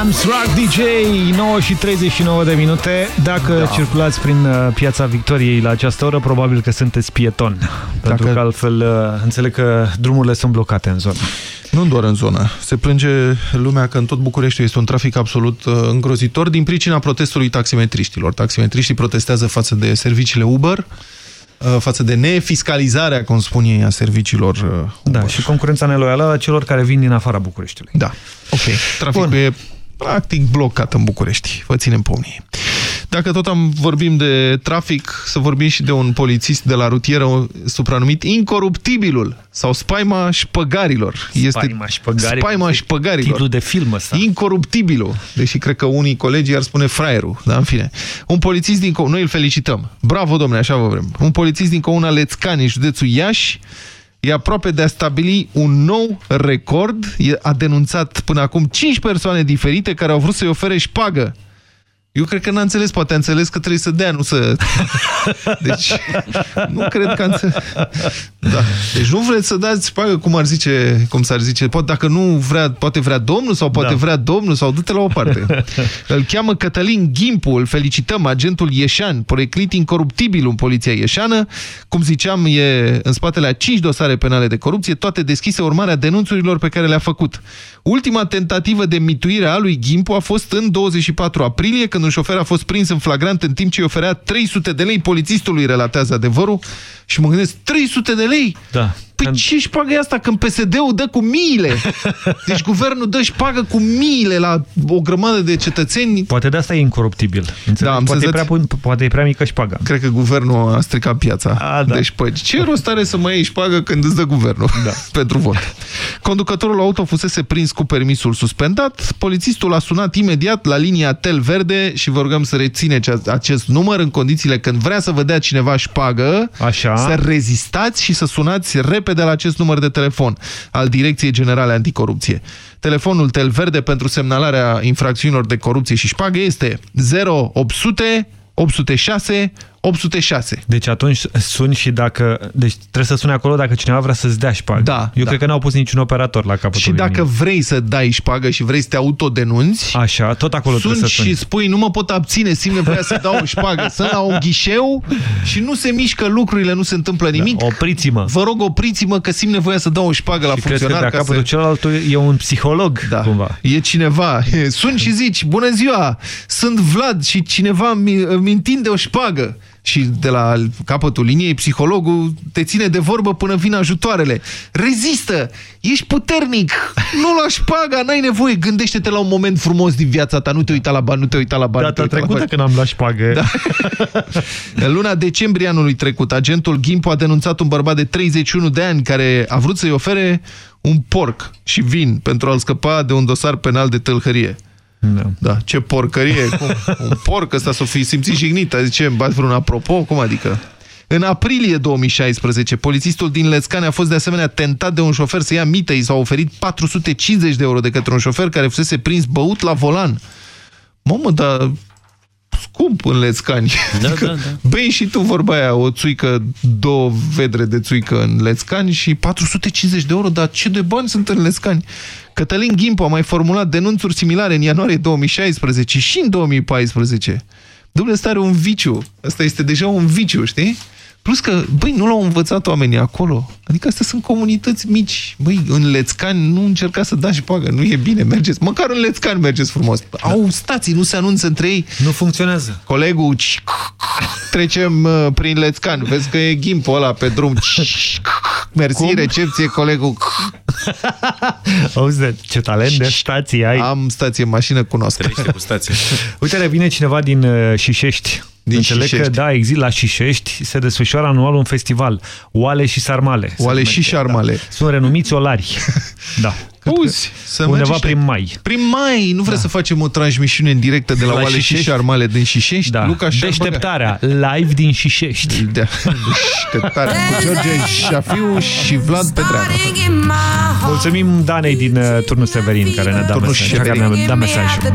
Robbie Williams, Rock DJ, 9 și 39 de minute. Dacă da. circulați prin uh, piața Victoriei la această oră, probabil că sunteți pieton. Dacă... Pentru că altfel uh, înțeleg că drumurile sunt blocate în zonă. Nu doar în zonă. Se plânge lumea că în tot București este un trafic absolut uh, îngrozitor din pricina protestului taximetriștilor. Taximetriștii protestează față de serviciile Uber, uh, față de nefiscalizarea, cum spun ei, a serviciilor uh, Da, și concurența neloială a celor care vin din afara Bucureștiului. Da, ok. Traficul Bun. e practic blocat în București. Vă ținem pomnii. Dacă tot am vorbim de trafic, să vorbim și de un polițist de la rutieră supranumit Incoruptibilul sau Spaima Șpăgarilor. Spaima Șpăgarilor. Spaima Șpăgarilor. Titlul de film ăsta. Incoruptibilul. Deși cred că unii colegi ar spune fraierul, dar în fine. Un polițist din... Noi îl felicităm. Bravo, domnule, așa vă vrem. Un polițist din Comuna Lețcani, județul Iași, e aproape de a stabili un nou record. A denunțat până acum 5 persoane diferite care au vrut să-i ofere șpagă eu cred că n-a înțeles, poate a înțeles că trebuie să dea, nu să... Deci, nu cred că a înțeles. Da. Deci nu vreți să dați pagă, cum ar zice, cum s-ar zice, poate dacă nu vrea, poate vrea domnul sau poate da. vrea domnul sau du-te la o parte. Îl cheamă Cătălin Gimpu, îl felicităm, agentul Ieșan, proieclit incoruptibil în poliția ieșană. Cum ziceam, e în spatele a 5 dosare penale de corupție, toate deschise urmarea denunțurilor pe care le-a făcut. Ultima tentativă de mituire a lui Gimpu a fost în 24 aprilie, când un șofer a fost prins în flagrant în timp ce îi oferea 300 de lei polițistului, relatează adevărul, și mă gândesc, 300 de lei? Da. Păi ce își pagă asta când PSD-ul dă cu miile? Deci guvernul dă și șpagă cu miile la o grămadă de cetățeni. Poate de asta e incoruptibil. Da, am poate, e prea, poate e prea mică și șpaga. Cred că guvernul a stricat piața. A, da. Deci, păi, ce rost are să mai iei șpagă când îți dă guvernul da. pentru vot? Conducătorul auto fusese prins cu permisul suspendat. Polițistul a sunat imediat la linia Tel Verde și vă rugăm să rețineți acest număr în condițiile când vrea să vă dea cineva șpagă, Așa. să rezistați și să sunați repede repede la acest număr de telefon al Direcției Generale Anticorupție. Telefonul Tel Verde pentru semnalarea infracțiunilor de corupție și șpagă este 0800 806 806. Deci atunci suni și dacă... Deci trebuie să suni acolo dacă cineva vrea să-ți dea șpagă. Da. Eu da. cred că n-au pus niciun operator la capătul Și dacă linii. vrei să dai șpagă și vrei să te autodenunți... Așa, tot acolo suni trebuie să suni. și spui, nu mă pot abține, simt nevoia să dau șpagă. Sunt la un ghișeu și nu se mișcă lucrurile, nu se întâmplă da, nimic. Da, opriți-mă. Vă rog, opriți-mă că simt nevoia să dau o șpagă la și funcționar. Și că de capătul să... celălalt e un psiholog, da. cumva. E cineva. Suni și zici, bună ziua, sunt Vlad și cineva mi întinde o șpagă și de la capătul liniei, psihologul te ține de vorbă până vin ajutoarele. Rezistă! Ești puternic! Nu lua șpaga, n-ai nevoie. Gândește-te la un moment frumos din viața ta. Nu te uita la bani, nu te uita la bani. Data trecută când am luat șpagă. Da. În luna decembrie anului trecut, agentul Gimpo a denunțat un bărbat de 31 de ani care a vrut să-i ofere un porc și vin pentru a-l scăpa de un dosar penal de tâlhărie. Da. da. Ce porcărie. Cum? Un porc ăsta să fi simțit jignit. Zice, îmi bați vreun apropo? Cum adică? În aprilie 2016, polițistul din Lescane a fost de asemenea tentat de un șofer să ia mită. I s-au oferit 450 de euro de către un șofer care fusese prins băut la volan. Mamă, dar scump în Lescani. Da, da, da. Bei și tu vorba aia, o țuică, două vedre de țuică în Lescani și 450 de euro, dar ce de bani sunt în Lescani? Cătălin Ghimpu a mai formulat denunțuri similare în ianuarie 2016 și în 2014. Domnule, ăsta are un viciu. Ăsta este deja un viciu, știi? Plus că, băi, nu l-au învățat oamenii acolo. Adică astea sunt comunități mici. Băi, în Lețcani nu încerca să dați pagă, nu e bine, mergeți. Măcar în Lețcani mergeți frumos. Au stații, nu se anunță între ei. Nu funcționează. Colegul, trecem uh, prin Lețcani, vezi că e ghimpul ăla pe drum. Mersi, Cum? recepție, colegul. Auzi, ce talent de stație ai. Am stație mașină, cunosc. Trăiește cu stație. Uite, revine cineva din uh, Șișești din Înțeleg Șișești. că, da, exist, la Șișești se desfășoară anual un festival, Oale și Sarmale. Oale și Sarmale. Da. Sunt renumiți olari. Da. Auzi, să Undeva prin mai. Prin mai, nu vrem da. să facem o transmisiune în directă de la, la Oale Șișești? și Șarmale din Șișești? Da. Luca Deșteptarea, live din Șișești. Da. Deșteptarea cu George Șafiu și Vlad Petreanu. Mulțumim Danei din uh, Turnul Severin care ne-a dat, mesaj, care ne dat mesajul.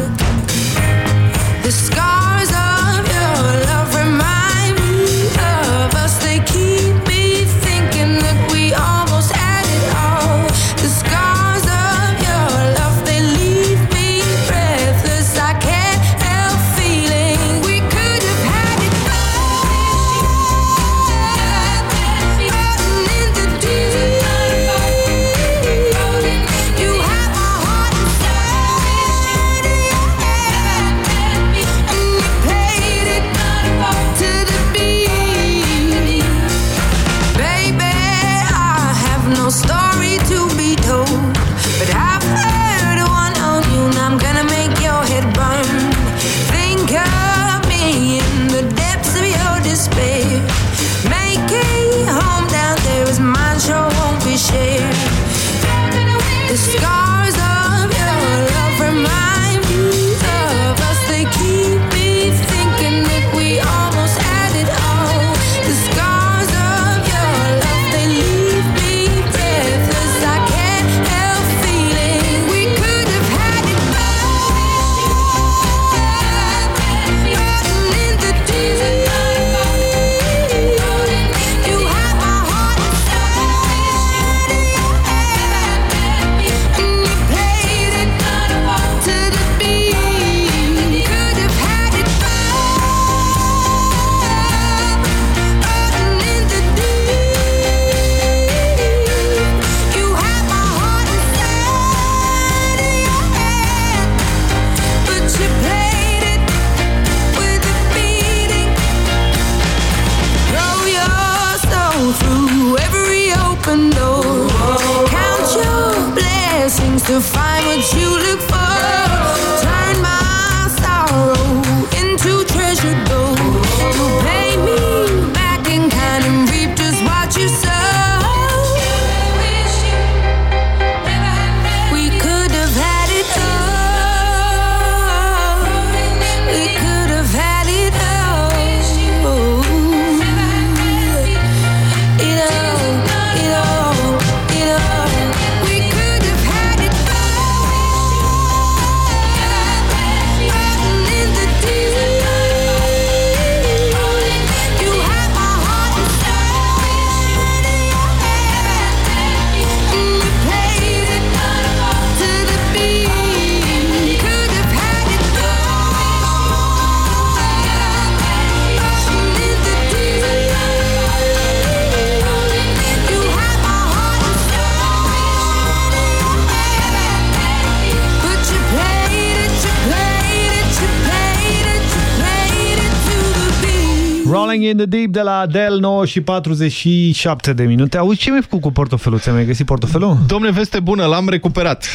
Rolling in the Deep de la Adele, 9 și 47 de minute. Auzi, ce mi-ai făcut cu portofelul? Ți-ai mai găsit portofelul? Domne, veste bună, l-am recuperat.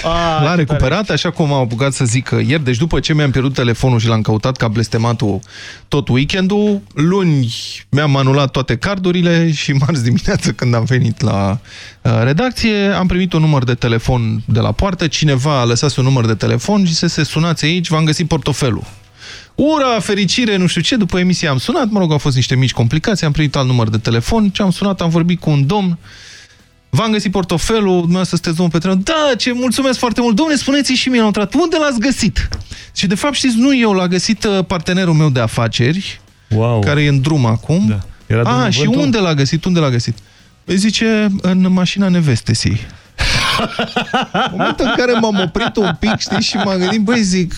L-am recuperat, așa cum am apucat să zic ieri. Deci după ce mi-am pierdut telefonul și l-am căutat ca blestematul tot weekendul, luni mi-am anulat toate cardurile și marți dimineață când am venit la uh, redacție, am primit un număr de telefon de la poartă, cineva a lăsat un număr de telefon și se, se sunați aici, v-am găsit portofelul. Ura, fericire, nu știu ce, după emisie am sunat, mă rog, au fost niște mici complicații, am primit alt număr de telefon, ce am sunat, am vorbit cu un domn, v-am găsit portofelul, dumneavoastră sunteți domnul Petreanu, da, ce mulțumesc foarte mult, domne, spuneți și mie, am intrat, unde l-ați găsit? Și de fapt, știți, nu eu, l-a găsit uh, partenerul meu de afaceri, wow. care e în drum acum. Da. Era A, domnul și Vântu? unde l-a găsit? Unde l-a găsit? Păi zice, în mașina nevestesii. În momentul în care m-am oprit un pic, știi, și m-am gândit, băi, zic...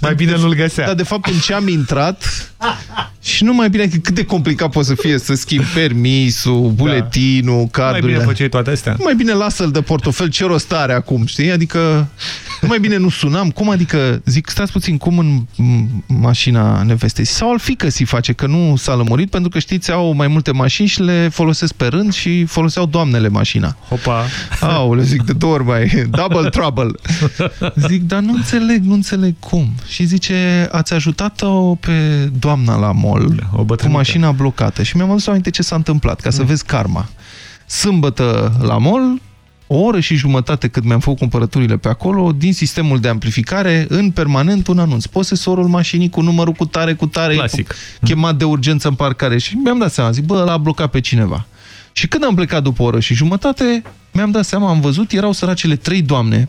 Mai bine nu-l găsea. Dar, de fapt, în ce am intrat... Și nu mai bine, că cât de complicat poate să fie să schimbi permisul, buletinul, Mai cardurile. bine făceai toate astea. Mai bine lasă-l de portofel, ce rost are acum, știi? Adică, nu mai bine nu sunam. Cum adică, zic, stați puțin, cum în m, mașina nevestei? Sau al fică si face, că nu s-a lămurit, pentru că știți, au mai multe mașini și le folosesc pe rând și foloseau doamnele mașina. Hopa! Aoleu, zic, de două ori mai, double trouble. Zic, dar nu înțeleg, nu înțeleg cum. Și zice, ați ajutat-o pe doamna la mall o cu mașina blocată. Și mi-am adus aminte ce s-a întâmplat, ca să vezi karma. Sâmbătă la mall, o oră și jumătate cât mi-am făcut cumpărăturile pe acolo, din sistemul de amplificare, în permanent un anunț. Posesorul mașinii cu numărul cu tare, cu tare, Clasic. chemat de urgență în parcare. Și mi-am dat seama, zic, bă, l-a blocat pe cineva. Și când am plecat după o oră și jumătate, mi-am dat seama, am văzut, erau săracele trei doamne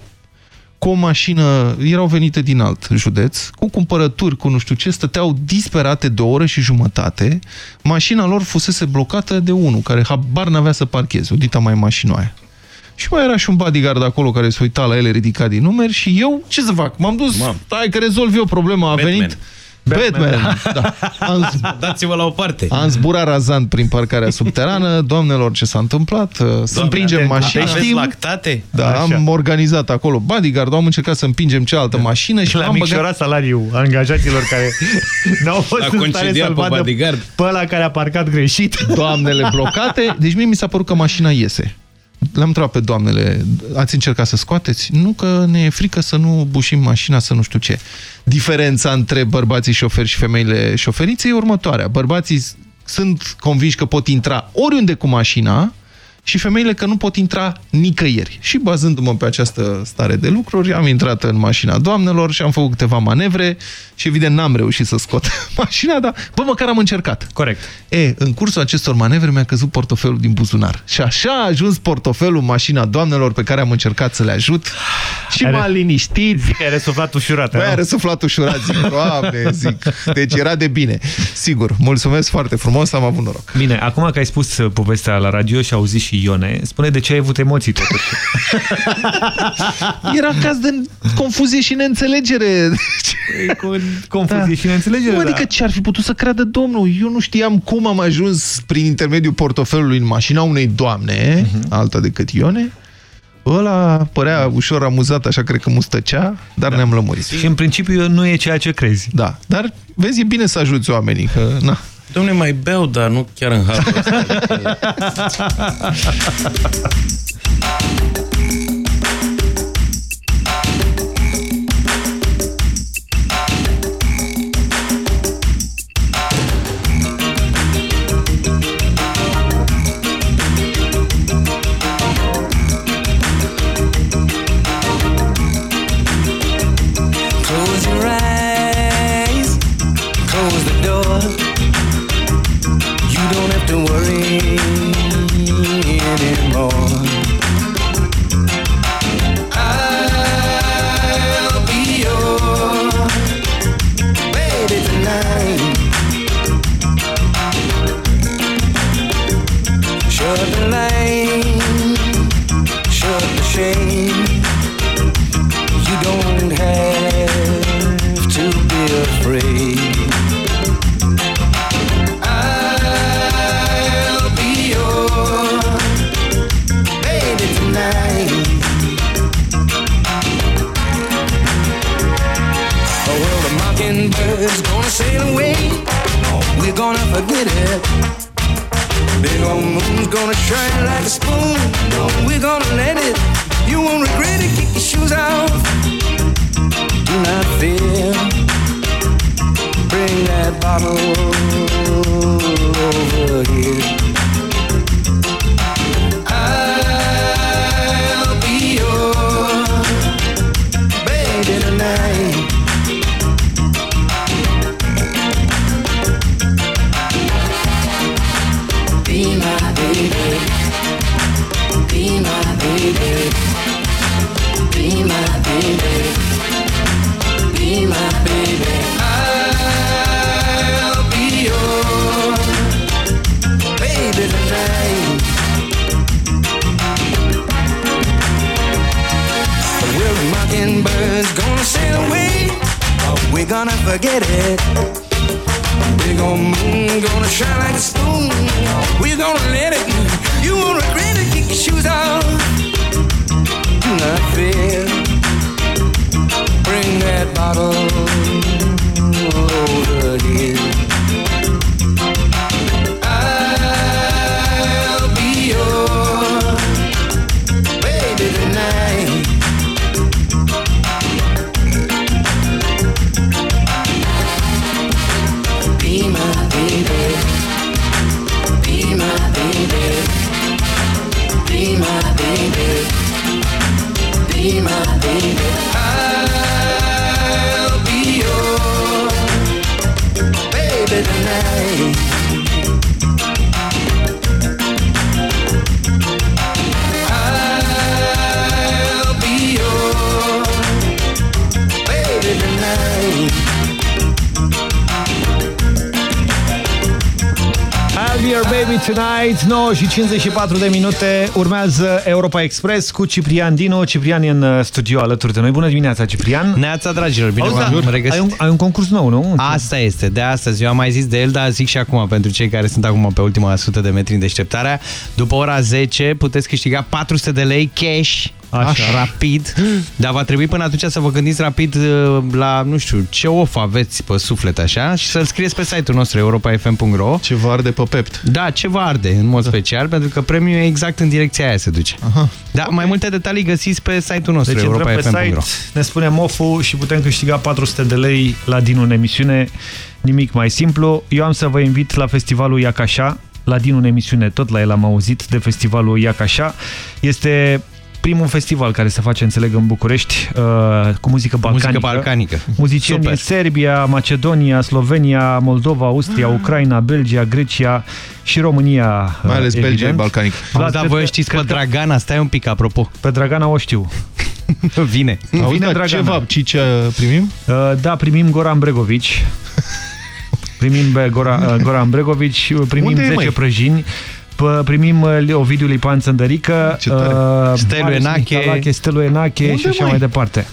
cu o mașină, erau venite din alt județ, cu cumpărături, cu nu știu ce, stăteau disperate de o oră și jumătate, mașina lor fusese blocată de unul care habar n-avea să parcheze, o dita mai mașinoaia. Și mai era și un bodyguard acolo care se uita la ele ridicat din numeri și eu, ce să fac? M-am dus, stai că rezolv eu problema, a Batman. venit... Batman, da. Am, Dați-vă la o parte. am zburat razant prin parcarea subterană, doamnelor, ce s-a întâmplat? Să împingem mașina. Aveți lactate? Da, Așa. am organizat acolo bodyguard, am încercat să împingem cealaltă mașină și La am micșorat băgat... salariul angajaților care n-au fost L-a în stare concediat să-l pe vadă bodyguard. pe ăla care a parcat greșit. Doamnele blocate, deci mie mi s-a părut că mașina iese. Le-am întrebat pe doamnele, ați încercat să scoateți? Nu, că ne e frică să nu bușim mașina, să nu știu ce. Diferența între bărbații șoferi și femeile șoferițe e următoarea. Bărbații s- sunt convinși că pot intra oriunde cu mașina și femeile că nu pot intra nicăieri. Și bazându-mă pe această stare de lucruri, am intrat în mașina doamnelor și am făcut câteva manevre și evident n-am reușit să scot mașina, dar bă, măcar am încercat. Corect. E, în cursul acestor manevre mi-a căzut portofelul din buzunar. Și așa a ajuns portofelul în mașina doamnelor pe care am încercat să le ajut și m-a liniștit. Zic că ai răsuflat ușurat. Băi, a răsuflat ușurat, zic, doamne, zic. Deci era de bine. Sigur, mulțumesc foarte frumos, am avut noroc. Bine, acum că ai spus uh, povestea la radio și auzi și Ione, spune de ce ai avut emoții totuși. Era caz de confuzie și neînțelegere. Cu confuzie și neînțelegere, Nu, da. adică ce ar fi putut să creadă domnul? Eu nu știam cum am ajuns prin intermediul portofelului în mașina unei doamne, alta decât Ione. Ăla părea ușor amuzat, așa cred că mustăcea, dar ne-am lămurit. Și în principiu nu e ceea ce crezi. Da, dar vezi, e bine să ajuți oamenii, că na. Domne, mai beau, dar nu chiar în halul ăsta. gonna shine like a spoon. We're gonna let it. You won't regret it. Kick your shoes off. Do not fear. Bring that bottle over here. Forget it. Big old moon gonna shine like a spoon. We're gonna let it. You won't regret it. Kick your shoes off. Do not fear. Bring that bottle over here. Me Tonight, 9 și 54 de minute. Urmează Europa Express cu Ciprian Dino. Ciprian e în uh, studio alături de noi. Bună dimineața, Ciprian! Neața, dragilor, bine v-am regăsit. Ai un, ai un concurs nou, nu? Asta este, de astăzi. Eu am mai zis de el, dar zic și acum pentru cei care sunt acum pe ultima sută de metri în deșteptarea. După ora 10 puteți câștiga 400 de lei cash Așa. Așa. Rapid. Dar va trebui până atunci să vă gândiți rapid uh, la, nu știu, ce of aveți pe suflet așa și să-l scrieți pe site-ul nostru europafm.ro Ce vă arde pe pept. Da, ce vă arde, în mod da. special, pentru că premiul e exact în direcția aia se duce. Aha. Da, okay. mai multe detalii găsiți pe site-ul nostru, deci europafm.ro ne spune mofu și putem câștiga 400 de lei la din în emisiune. Nimic mai simplu. Eu am să vă invit la festivalul Iacașa, la din în emisiune, tot la el am auzit de festivalul Iacașa. Este primul festival care se face, înțeleg, în București, uh, cu muzică balcanică. Muzică balcanică. Muzicieni în Serbia, Macedonia, Slovenia, Moldova, Austria, ah. Ucraina, Belgia, Grecia și România. Mai ales evident. Belgia e balcanic. Da, dar voi știți pe Dragana, stai un pic, apropo. Pe Dragana o știu. Vine. Vine Dragana. Ce vapcici primim? Uh, da, primim Goran Bregovici. primim Goran, uh, Goran Bregovici, primim Unde 10 prăjini primim uh, Ovidiu Lipan Țăndărică, uh, Stelu Enache, Stelu Enache Unde și așa mai, mai departe.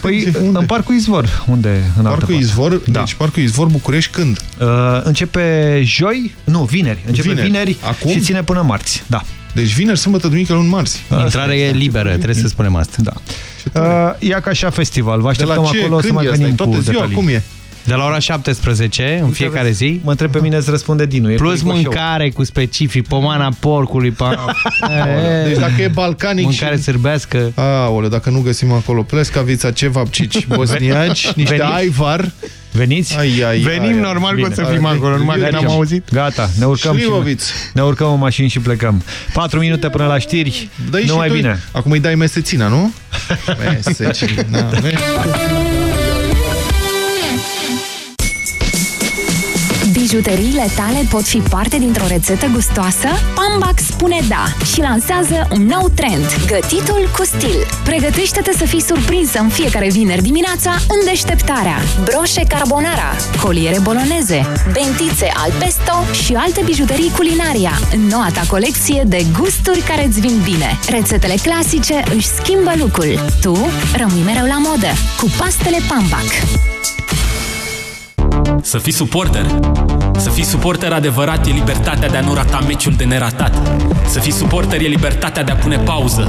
Păi unde? în Parcul Izvor. Unde? În Parcul Izvor? Da. Deci Parcul Izvor București când? Uh, începe joi? Nu, vineri. Începe vineri, vineri Acum? și ține până marți. Da. Deci vineri, sâmbătă, duminică, luni, marți. Intrarea e liberă, trebuie să spunem asta. Da. Uh, ia ca așa festival. Vă așteptăm acolo când să mai venim cu ziua, detalii. Cum e? De la ora 17 în fiecare zi. Mă întreb pe mine să răspunde Dinu. Plus mâncare cu specific, pomana porcului. Pa... deci dacă e balcanic Mâncare și... sârbească. Aole, dacă nu găsim acolo plescavița, cevapcici bosniaci, niște Veniți? aivar. Veniți? Ai, ai, Venim ai, normal că să fim acolo, numai că n-am auzit. Gata, ne urcăm, și, ne urcăm în mașini și plecăm. 4 minute până la știri, nu mai bine. Acum îi dai mesețina, nu? Mesecina, Bijuteriile tale pot fi parte dintr-o rețetă gustoasă? Pambac spune da și lansează un nou trend, gătitul cu stil. Pregătește-te să fii surprinsă în fiecare vineri dimineața în deșteptarea. Broșe carbonara, coliere boloneze, bentițe al pesto și alte bijuterii culinaria în noua ta colecție de gusturi care îți vin bine. Rețetele clasice își schimbă lucrul. Tu rămâi mereu la modă cu pastele Pambac. Să fii suporter. Să fii suporter adevărat e libertatea de a nu rata meciul de neratat. Să fii suporter e libertatea de a pune pauză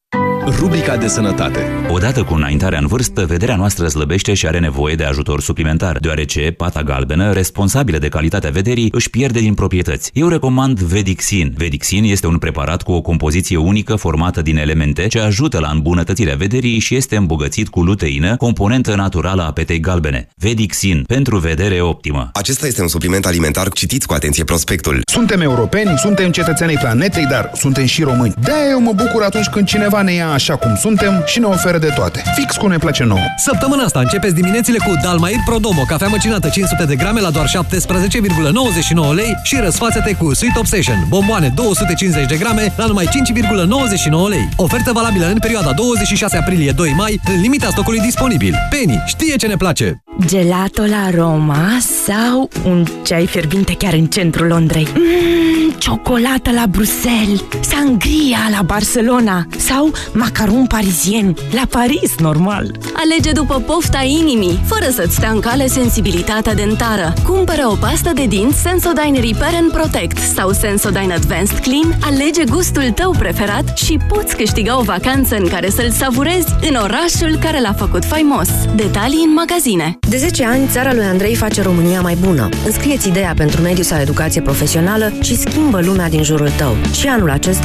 Rubrica de sănătate. Odată cu înaintarea în vârstă, vederea noastră slăbește și are nevoie de ajutor suplimentar, deoarece pata galbenă, responsabilă de calitatea vederii, își pierde din proprietăți. Eu recomand Vedixin. Vedixin este un preparat cu o compoziție unică formată din elemente ce ajută la îmbunătățirea vederii și este îmbogățit cu luteină, componentă naturală a petei galbene. Vedixin, pentru vedere optimă. Acesta este un supliment alimentar. Citiți cu atenție prospectul. Suntem europeni, suntem cetățenii planetei, dar suntem și români. de eu mă bucur atunci când cineva ne ia așa cum suntem și ne oferă de toate. Fix cum ne place nouă. Săptămâna asta începeți diminețile cu Dalmair Prodomo, cafea măcinată 500 de grame la doar 17,99 lei și răsfață-te cu Sweet Obsession, bomboane 250 de grame la numai 5,99 lei. Ofertă valabilă în perioada 26 aprilie-2 mai, în limita stocului disponibil. Penny știe ce ne place! Gelato la Roma sau un ceai fierbinte chiar în centrul Londrei. Mmm, ciocolată la Bruxelles, sangria la Barcelona Sau macaron parizien, la Paris, normal. Alege după pofta inimii, fără să-ți stea în cale sensibilitatea dentară. Cumpără o pastă de dinți Sensodyne Repair and Protect sau Sensodyne Advanced Clean, alege gustul tău preferat și poți câștiga o vacanță în care să-l savurezi în orașul care l-a făcut faimos. Detalii în magazine. De 10 ani, țara lui Andrei face România mai bună. Înscrieți ideea pentru mediu sau educație profesională și schimbă lumea din jurul tău. Și anul acesta